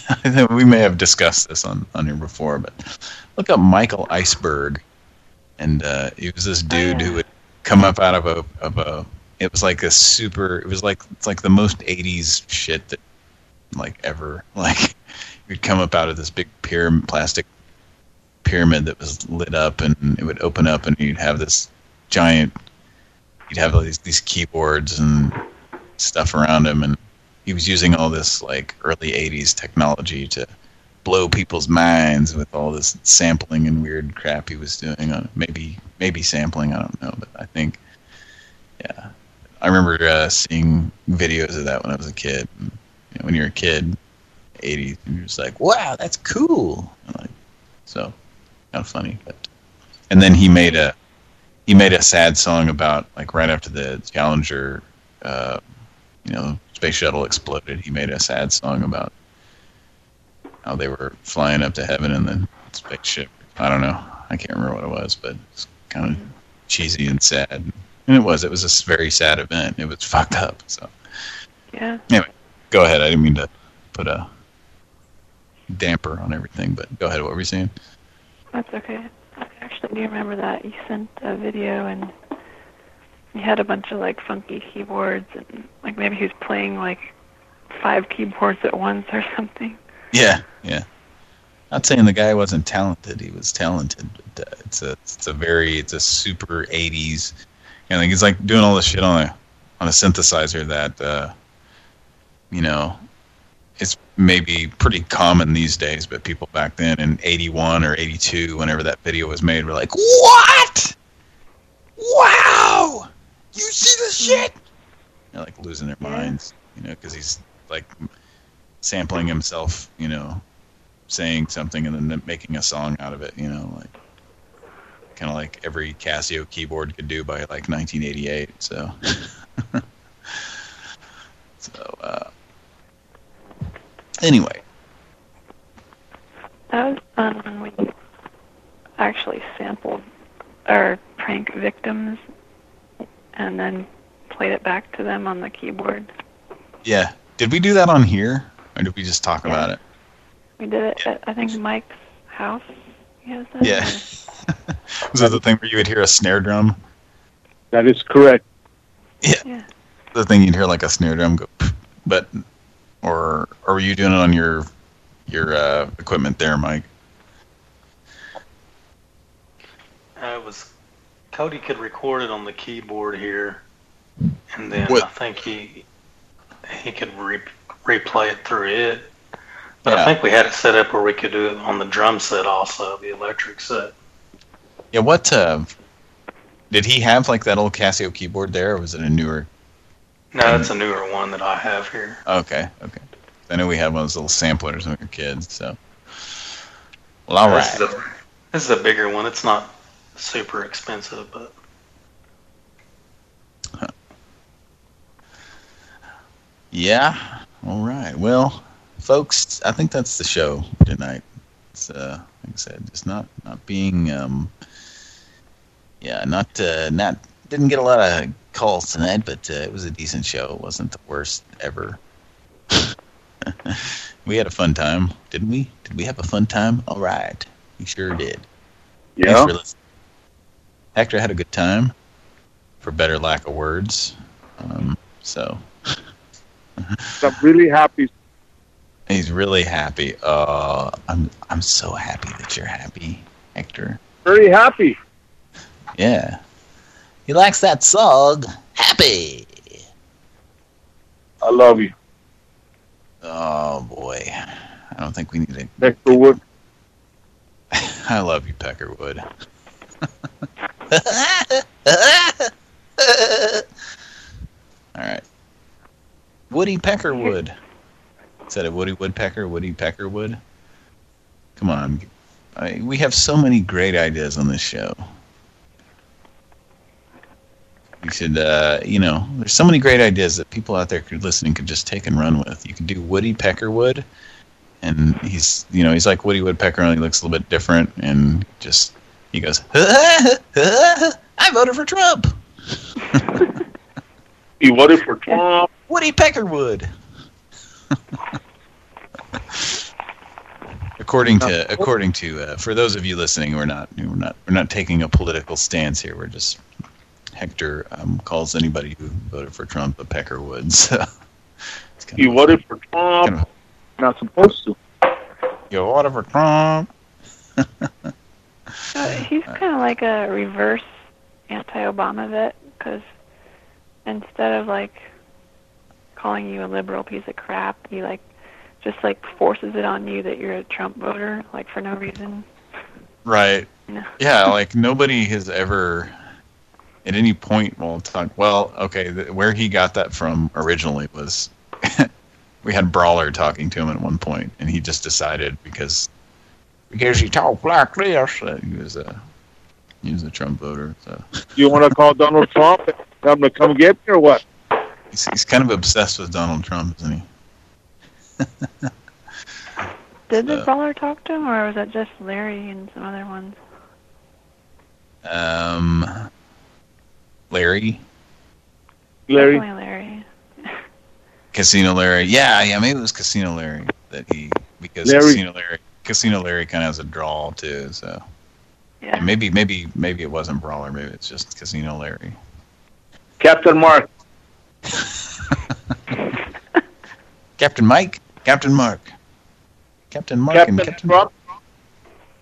I think we may have discussed this on, on here before, but look up Michael Iceberg, and uh, he was this dude who would come up out of a of a. It was like a super. It was like it's like the most '80s shit that like ever. Like he would come up out of this big pyramid, plastic pyramid that was lit up, and it would open up, and you'd have this giant. You'd have these these keyboards and stuff around him, and he was using all this like early 80s technology to blow people's minds with all this sampling and weird crap he was doing on maybe maybe sampling I don't know but I think yeah. I remember uh, seeing videos of that when I was a kid. And, you know, when you're a kid 80s and you're just like wow that's cool. Like so kind of funny but and then he made a he made a sad song about like right after the Challenger uh, you know, space shuttle exploded, he made a sad song about how they were flying up to heaven in the spaceship. I don't know. I can't remember what it was, but it's kind of cheesy and sad. And it was. It was a very sad event. It was fucked up. So Yeah. anyway, go ahead. I didn't mean to put a damper on everything, but go ahead. What were you saying? That's okay. I actually do remember that. You sent a video and you had a bunch of like funky keyboards and like maybe he was playing like five keyboards at once or something. Yeah, yeah. Not saying the guy wasn't talented. He was talented. But, uh, it's a it's a very it's a super '80s. You know, he's like doing all this shit on a on a synthesizer that uh, you know it's maybe pretty common these days, but people back then in '81 or '82, whenever that video was made, were like, "What? Wow! You see the shit?" They're like losing their minds, you know, because he's like sampling himself, you know, saying something and then making a song out of it, you know, like kind of like every Casio keyboard could do by like 1988. So, so uh, anyway, That was fun when we actually sampled our prank victims and then played it back to them on the keyboard. Yeah. Did we do that on here, or did we just talk about it? We did it at, I think, Mike's house. He that. Yeah. Was that the thing where you would hear a snare drum? That is correct. Yeah. The thing you'd hear like a snare drum go, but, or, or were you doing it on your, your uh, equipment there, Mike? Uh, it was Cody could record it on the keyboard here, and then What- I think he he could re- replay it through it. But Yeah. I think we had it set up where we could do it on the drum set also, the electric set. Yeah. What? Uh, did he have like that old Casio keyboard there, or was it a newer? No, that's a newer one that I have here. Okay. Okay. I know we had one of those little samplers when we were kids. So. Well, all This right. is a- This is a bigger one. It's not super expensive, but Yeah. All right. Well, folks, I think that's the show tonight. It's uh, like I said, just not not being um, yeah, not uh, not didn't get a lot of calls tonight, but uh, it was a decent show. It wasn't the worst ever. we had a fun time, didn't we? Did we have a fun time? All right, we sure did. Yeah. Hector had a good time, for better lack of words. Um, so. I'm really happy. He's really happy. Uh, I'm I'm so happy that you're happy, Hector. Very happy. Yeah. He likes that song. Happy. I love you. Oh boy. I don't think we need to. Peckerwood. I love you, Peckerwood. All right. Woody Peckerwood. Is that a Woody Woodpecker? Woody Peckerwood? Come on. I, we have so many great ideas on this show. We should, uh, you know, there's so many great ideas that people out there could listening could just take and run with. You could do Woody Peckerwood, and he's, you know, he's like Woody Woodpecker, only looks a little bit different, and just, he goes, I voted for Trump. You voted for Trump. Woody Peckerwood. according to according to uh, for those of you listening, we're not we're not we're not taking a political stance here. We're just Hector um, calls anybody who voted for Trump a Peckerwood. So You voted for Trump. Not supposed to. you voted for Trump. Uh, he's kind of like a reverse anti-Obama vet because instead of like calling you a liberal piece of crap, he like just like forces it on you that you're a Trump voter, like for no reason. Right. No. Yeah, like nobody has ever at any point well talk well, okay, th where he got that from originally was we had Brawler talking to him at one point and he just decided because because he talked like this that he was a he was a Trump voter, so You want to call Donald Trump and tell him to come get me or what? he's, he's kind of obsessed with Donald Trump, isn't he? Did the So- brawler talk to him, or was that just Larry and some other ones? Um Larry? Larry. Definitely Larry. Casino Larry. Yeah, yeah, maybe it was Casino Larry that he because Larry. Casino Larry Casino Larry kind of has a drawl too, so Yeah. And maybe maybe maybe it wasn't Brawler, maybe it's just Casino Larry. Captain Mark. Captain Mike, Captain Mark. Captain Mark Captain and Captain Trump.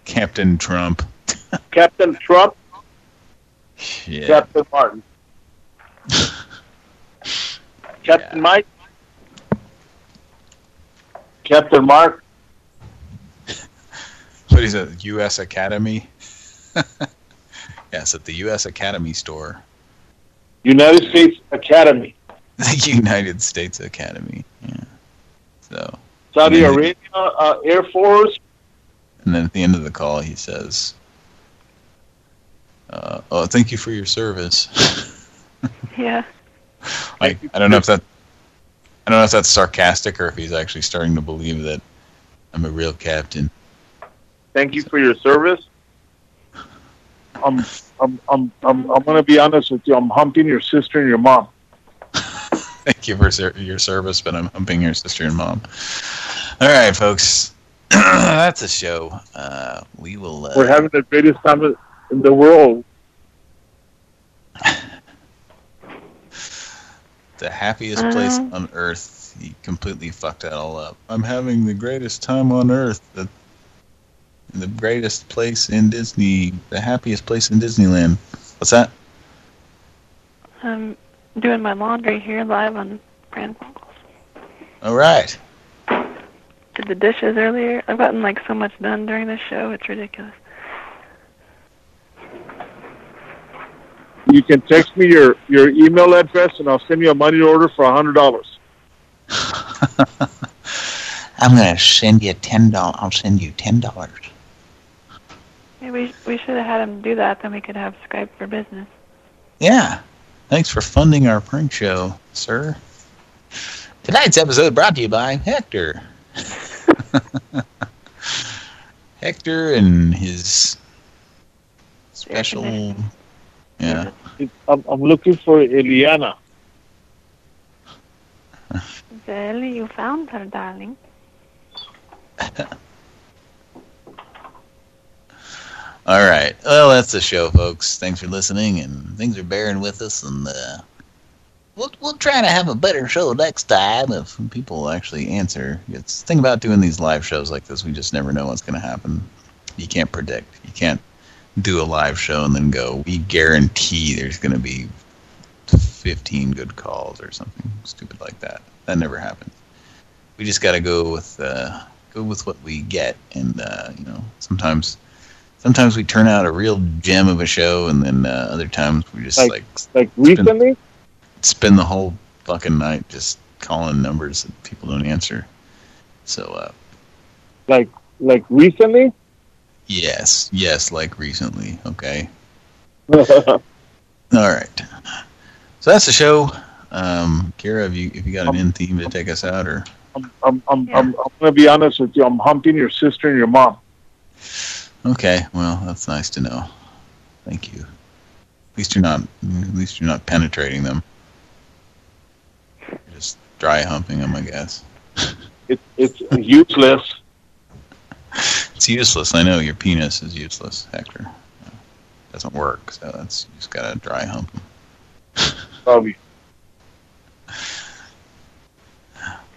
Captain Trump. Captain Trump. Yeah. Captain Martin. Captain Mike. Captain Mark. What is it? US Academy? yes, at the US Academy store. United States Academy. The United States Academy. Yeah. So Saudi Arabia uh, Air Force. And then at the end of the call, he says, uh, "Oh, thank you for your service." Yeah. like, I don't know if that, I don't know if that's sarcastic or if he's actually starting to believe that I'm a real captain. Thank you for your service. I'm I'm I'm I'm I'm gonna be honest with you. I'm humping your sister and your mom. Thank you for ser your service, but I'm humping your sister and mom. All right, folks. That's a show. Uh, we will. Uh, We're having the greatest time in the world. the happiest place Uh. on earth. He completely fucked that all up. I'm having the greatest time on earth. The, the greatest place in Disney. The happiest place in Disneyland. What's that? I'm doing my laundry here live on Pran Funkels. All right. Did the dishes earlier. I've gotten like so much done during this show. It's ridiculous. You can text me your, your email address and I'll send you a money order for a hundred dollars. I'm gonna send you ten dollars. I'll send you ten dollars. Yeah, we we should have had him do that. Then we could have Skype for business. Yeah. Thanks for funding our prank show, sir. Tonight's episode brought to you by Hector. Hector and his special... Yeah. I'm, I'm looking for Eliana. Well, you found her, darling. All right. Well, that's the show, folks. Thanks for listening, and things are bearing with us. And uh, we'll we'll try to have a better show next time if people actually answer. It's the thing about doing these live shows like this. We just never know what's going to happen. You can't predict. You can't do a live show and then go. We guarantee there's going to be 15 good calls or something stupid like that. That never happens. We just got to go with uh, go with what we get, and uh, you know sometimes sometimes we turn out a real gem of a show, and then uh, other times we just Like- like Like recently? spend the whole fucking night just calling numbers that people don't answer. So uh, Like like recently? Yes, yes, like recently. Okay. All right. So that's the show. Um, Kira, have you if you got an in theme to take us out, or I'm I'm I'm, I'm, I'm gonna be honest with you. I'm humping your sister and your mom. okay, well that's nice to know. Thank you. At least you're not at least you're not penetrating them. You're just dry humping them, I guess. It, it's useless. It's useless. I know your penis is useless, Hector. It doesn't work, so that's you just gotta dry hump them. Probably.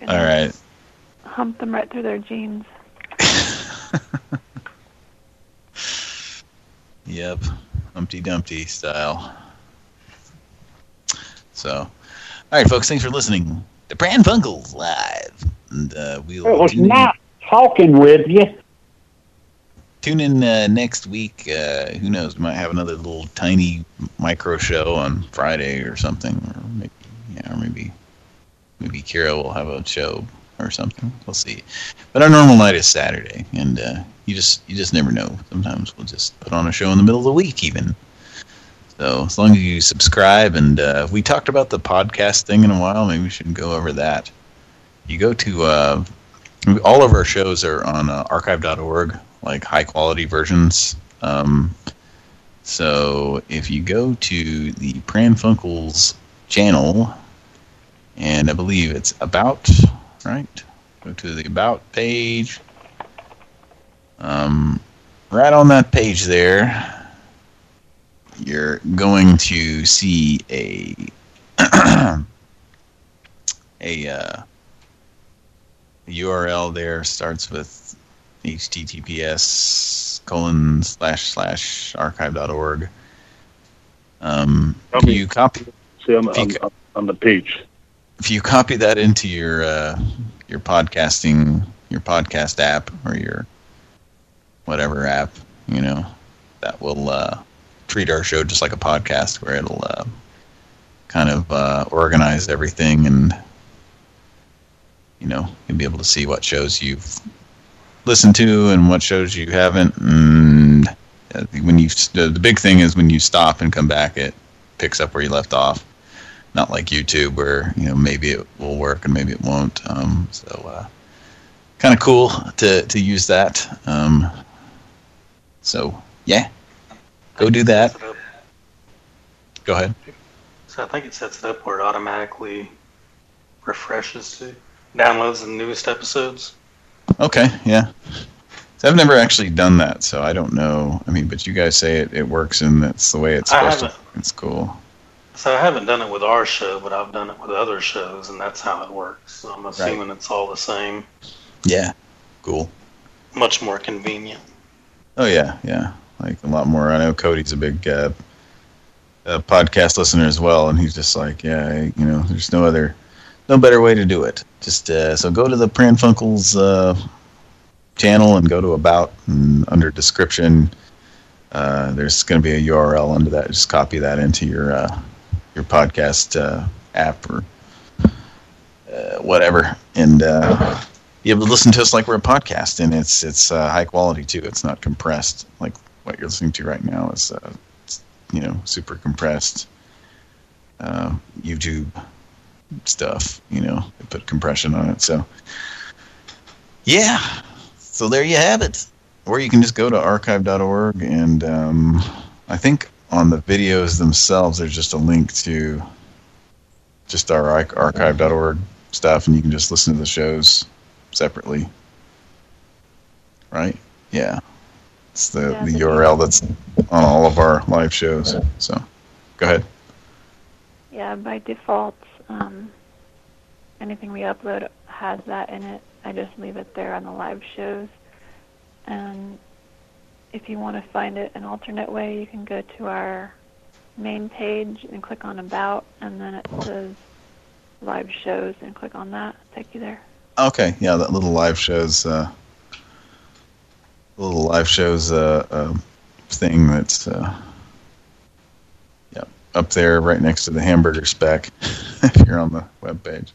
All right. Hump them right through their jeans. Yep. Humpty Dumpty style. So, all right, folks. Thanks for listening. The Pran Funkels live, and uh, we'll It was not talking with you. Tune in uh, next week. Uh, who knows? We might have another little tiny micro show on Friday or something, or maybe yeah, or maybe maybe Kira will have a show or something. We'll see. But our normal night is Saturday, and uh, you just you just never know. Sometimes we'll just put on a show in the middle of the week, even. So as long as you subscribe, and uh, we talked about the podcast thing in a while, maybe we should go over that. You go to uh, all of our shows are on uh, archive.org, like high quality versions. Um, so if you go to the Pran Funkels channel, and I believe it's about right, go to the about page. Um, right on that page there, you're going to see a a uh, URL there starts with https colon slash slash archive.org. Um, if you copy See you on, on the page. if you copy that into your uh, your podcasting your podcast app or your whatever app, you know, that will uh, treat our show just like a podcast, where it'll uh, kind of uh, organize everything, and you know, you'll be able to see what shows you've listened to and what shows you haven't. And uh, when you the big thing is when you stop and come back, it picks up where you left off not like YouTube where you know maybe it will work and maybe it won't. Um, so uh, kind of cool to to use that. Um, so yeah, go do that. Go ahead. So I think it sets it up where it automatically refreshes to downloads the newest episodes. Okay, yeah. So I've never actually done that, so I don't know. I mean, but you guys say it, it works and that's the way it's supposed to. It's cool. So I haven't done it with our show, but I've done it with other shows, and that's how it works. So I'm assuming it's all the same. Yeah. Cool. Much more convenient. Oh yeah, yeah. Like a lot more. I know Cody's a big uh, uh, podcast listener as well, and he's just like, yeah, you know, there's no other, no better way to do it. Just uh, so go to the Pran Funkels uh, channel and go to about and under description. Uh, there's going to be a URL under that. Just copy that into your uh, your podcast uh, app or uh, whatever, and uh, be able to listen to us like we're a podcast. And it's it's uh, high quality too. It's not compressed like what you're listening to right now. Is you know super compressed YouTube stuff. You know, they put compression on it. So yeah, so there you have it. Or you can just go to archive.org and um, I think on the videos themselves there's just a link to just our archive.org stuff and you can just listen to the shows separately. Right? Yeah. It's the, Yeah, the the- URL that's on all of our live shows. So go ahead. Yeah, by default, um, anything we upload has that in it. I just leave it there on the live shows. And if you want to find it an alternate way, you can go to our main page and click on About, and then it says Live Shows, and click on that. Take you there. Okay, yeah, that little live shows, uh, little live shows, uh, uh, thing that's, uh, up there right next to the hamburger spec, if you're on the web page.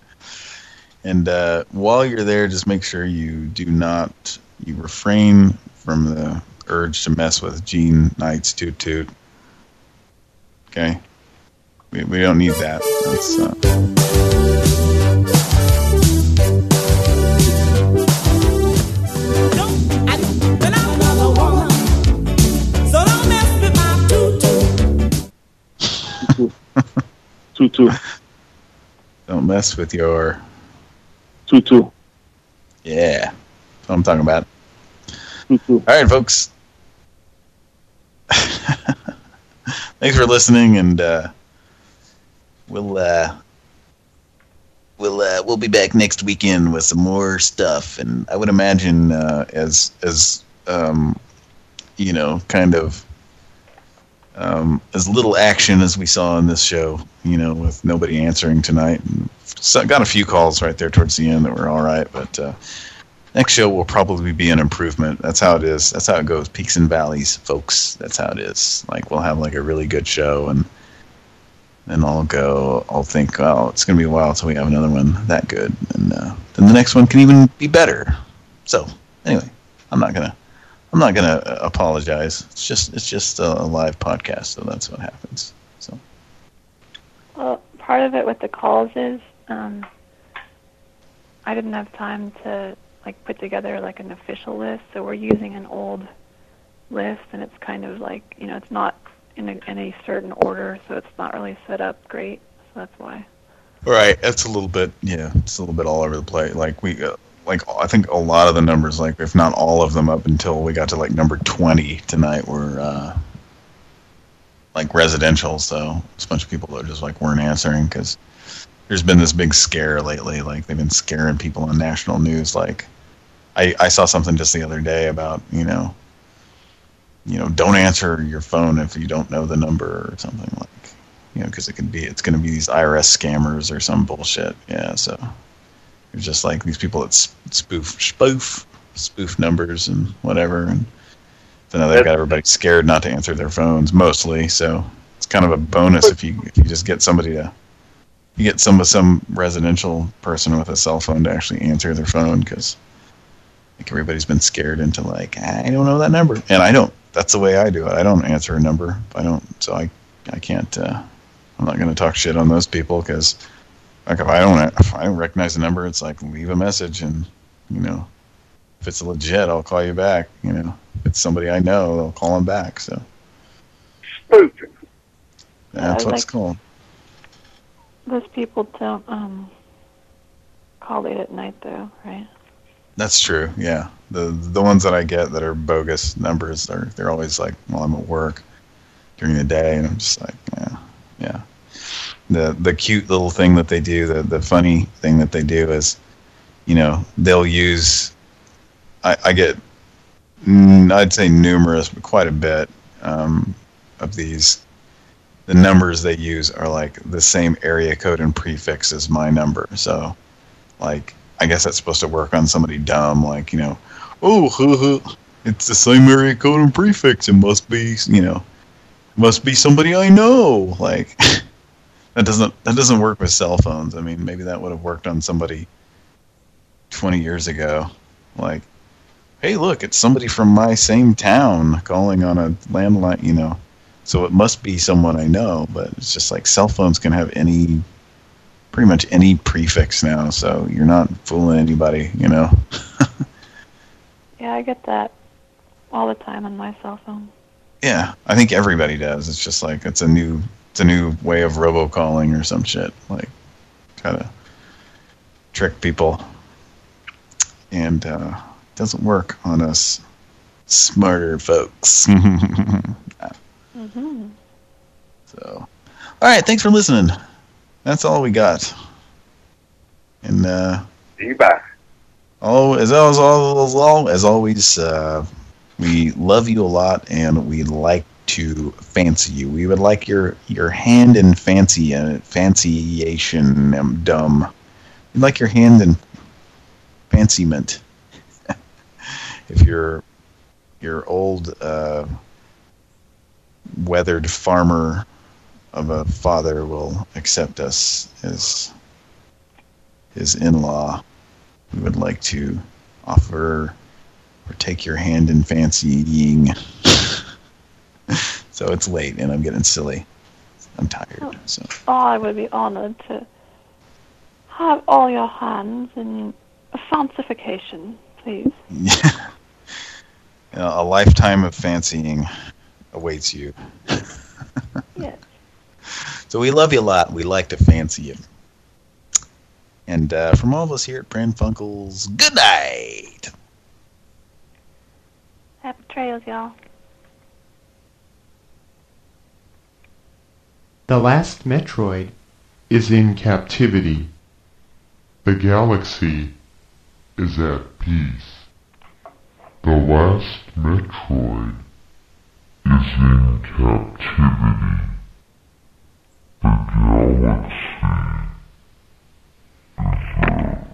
And uh, while you're there, just make sure you do not, you refrain from the urge to mess with Jean Knight's Toot Toot. Okay? We, we don't need that. Tutu. don't mess with your Tutu. Yeah, that's what I'm talking about. Tutu. All right, folks. Thanks for listening, and uh, we'll uh, we'll uh, we'll be back next weekend with some more stuff. And I would imagine uh, as as um, you know, kind of um, as little action as we saw in this show. You know, with nobody answering tonight. So got a few calls right there towards the end that were all right, but. Uh, Next show will probably be an improvement. That's how it is. That's how it goes. Peaks and valleys, folks. That's how it is. Like we'll have like a really good show, and then I'll go. I'll think, well, it's gonna be a while until we have another one that good, and uh, then the next one can even be better. So anyway, I'm not gonna. I'm not gonna uh, apologize. It's just it's just a, a live podcast, so that's what happens. So Well, part of it with the calls is um, I didn't have time to like put together like an official list, so we're using an old list, and it's kind of like you know it's not in a, in a certain order, so it's not really set up great. So that's why. Right, it's a little bit, yeah, it's a little bit all over the place. Like we, uh, like I think a lot of the numbers, like if not all of them, up until we got to like number twenty tonight, were uh, like residential. So it's a bunch of people that just like weren't answering because there's been this big scare lately. Like they've been scaring people on national news. Like I, I saw something just the other day about you know, you know, don't answer your phone if you don't know the number or something like you know, because it could be it's going to be these IRS scammers or some bullshit. Yeah, so just like these people that spoof spoof spoof numbers and whatever, and so now they've got everybody scared not to answer their phones mostly. So it's kind of a bonus if you if you just get somebody to you get some some residential person with a cell phone to actually answer their phone because like everybody's been scared into like I don't know that number, and I don't. That's the way I do it. I don't answer a number. I don't. So I I can't. Uh, I'm not going to talk shit on those people because, like, if I don't, if I don't recognize the number, it's like leave a message, and you know, if it's legit, I'll call you back. You know, if it's somebody I know, I'll call them back. So Spoofing. that's I what it's like- called. Those people don't um call late at night, though, right? That's true. Yeah, the the ones that I get that are bogus numbers are they're always like, well, I'm at work during the day, and I'm just like, yeah, yeah. The the cute little thing that they do, the the funny thing that they do is, you know, they'll use. I, I get, I'd say numerous, but quite a bit um, of these. The numbers they use are like the same area code and prefix as my number, so like I guess that's supposed to work on somebody dumb, like, you know, oh, it's the same area code and prefix. It must be, you know, must be somebody I know. Like, that doesn't that doesn't work with cell phones. I mean, maybe that would have worked on somebody 20 years ago. Like, hey, look, it's somebody from my same town calling on a landline, you know. So it must be someone I know, but it's just like cell phones can have any pretty much any prefix now, so you're not fooling anybody, you know. Yeah, I get that all the time on my cell phone. yeah, I think everybody does. It's just like it's a new it's a new way of robocalling or some shit. Like kind of trick people. And uh doesn't work on us smarter folks. Mm-hmm. So, all right, thanks for listening. That's all we got. And uh, See you back. oh, as as as, as, as always, uh, we love you a lot, and we like to fancy you. We would like your your hand in fancy uh, fanciation. Um, dumb. We'd like your hand in fancyment. if your your old uh, weathered farmer of a father will accept us as his in-law. We would like to offer or take your hand in fancying. so it's late and I'm getting silly. I'm tired. So Oh, I would be honored to have all your hands in fancification, please. yeah. You know, a lifetime of fancying awaits you. Yes. So we love you a lot. We like to fancy you. And uh, from all of us here at Pran Funkels, good night. Happy trails, y'all. The last Metroid is in captivity. The galaxy is at peace. The last Metroid is in captivity. The galaxy is at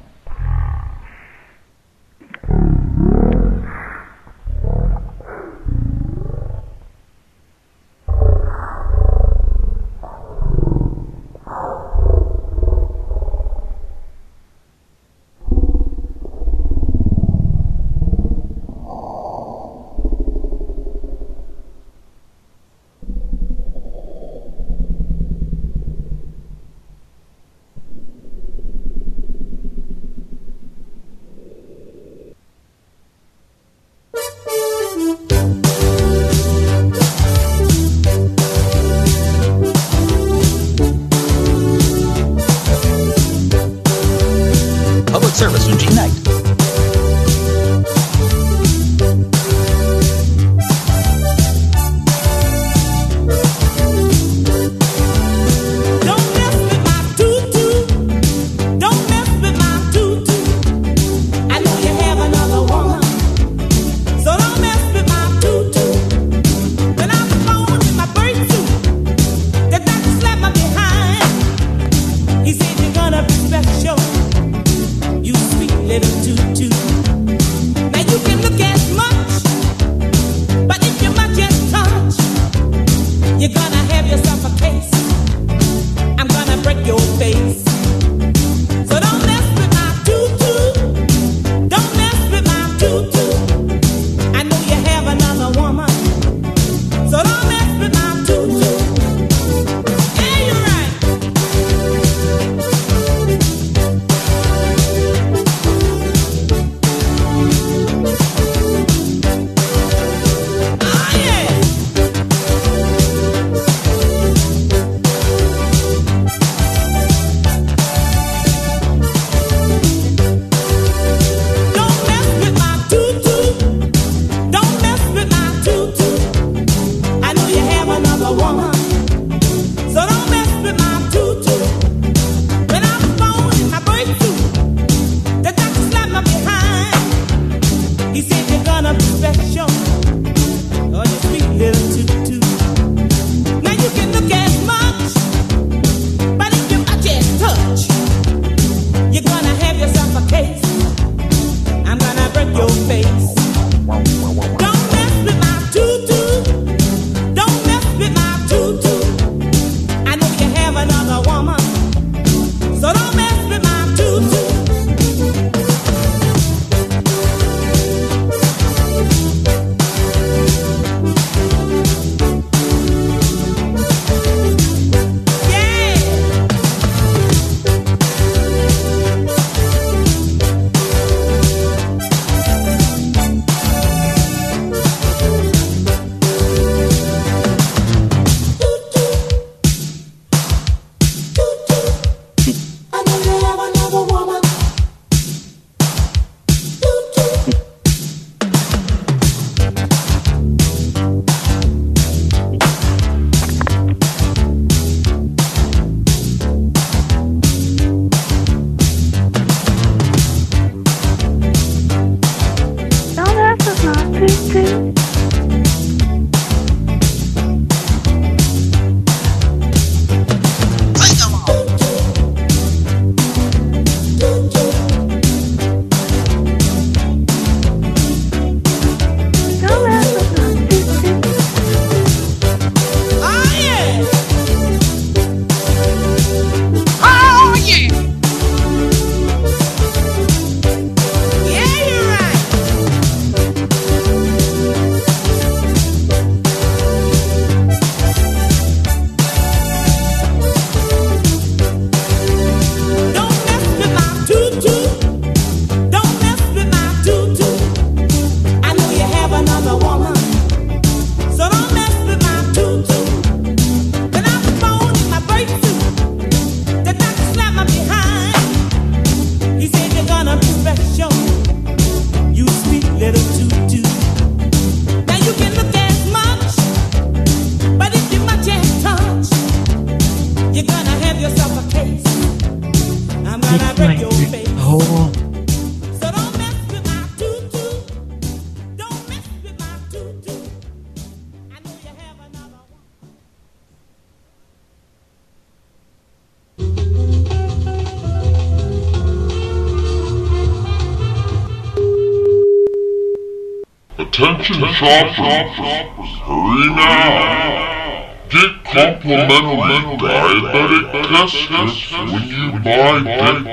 Shoppers, hurry now. Get complimentary diabetic test when you buy dick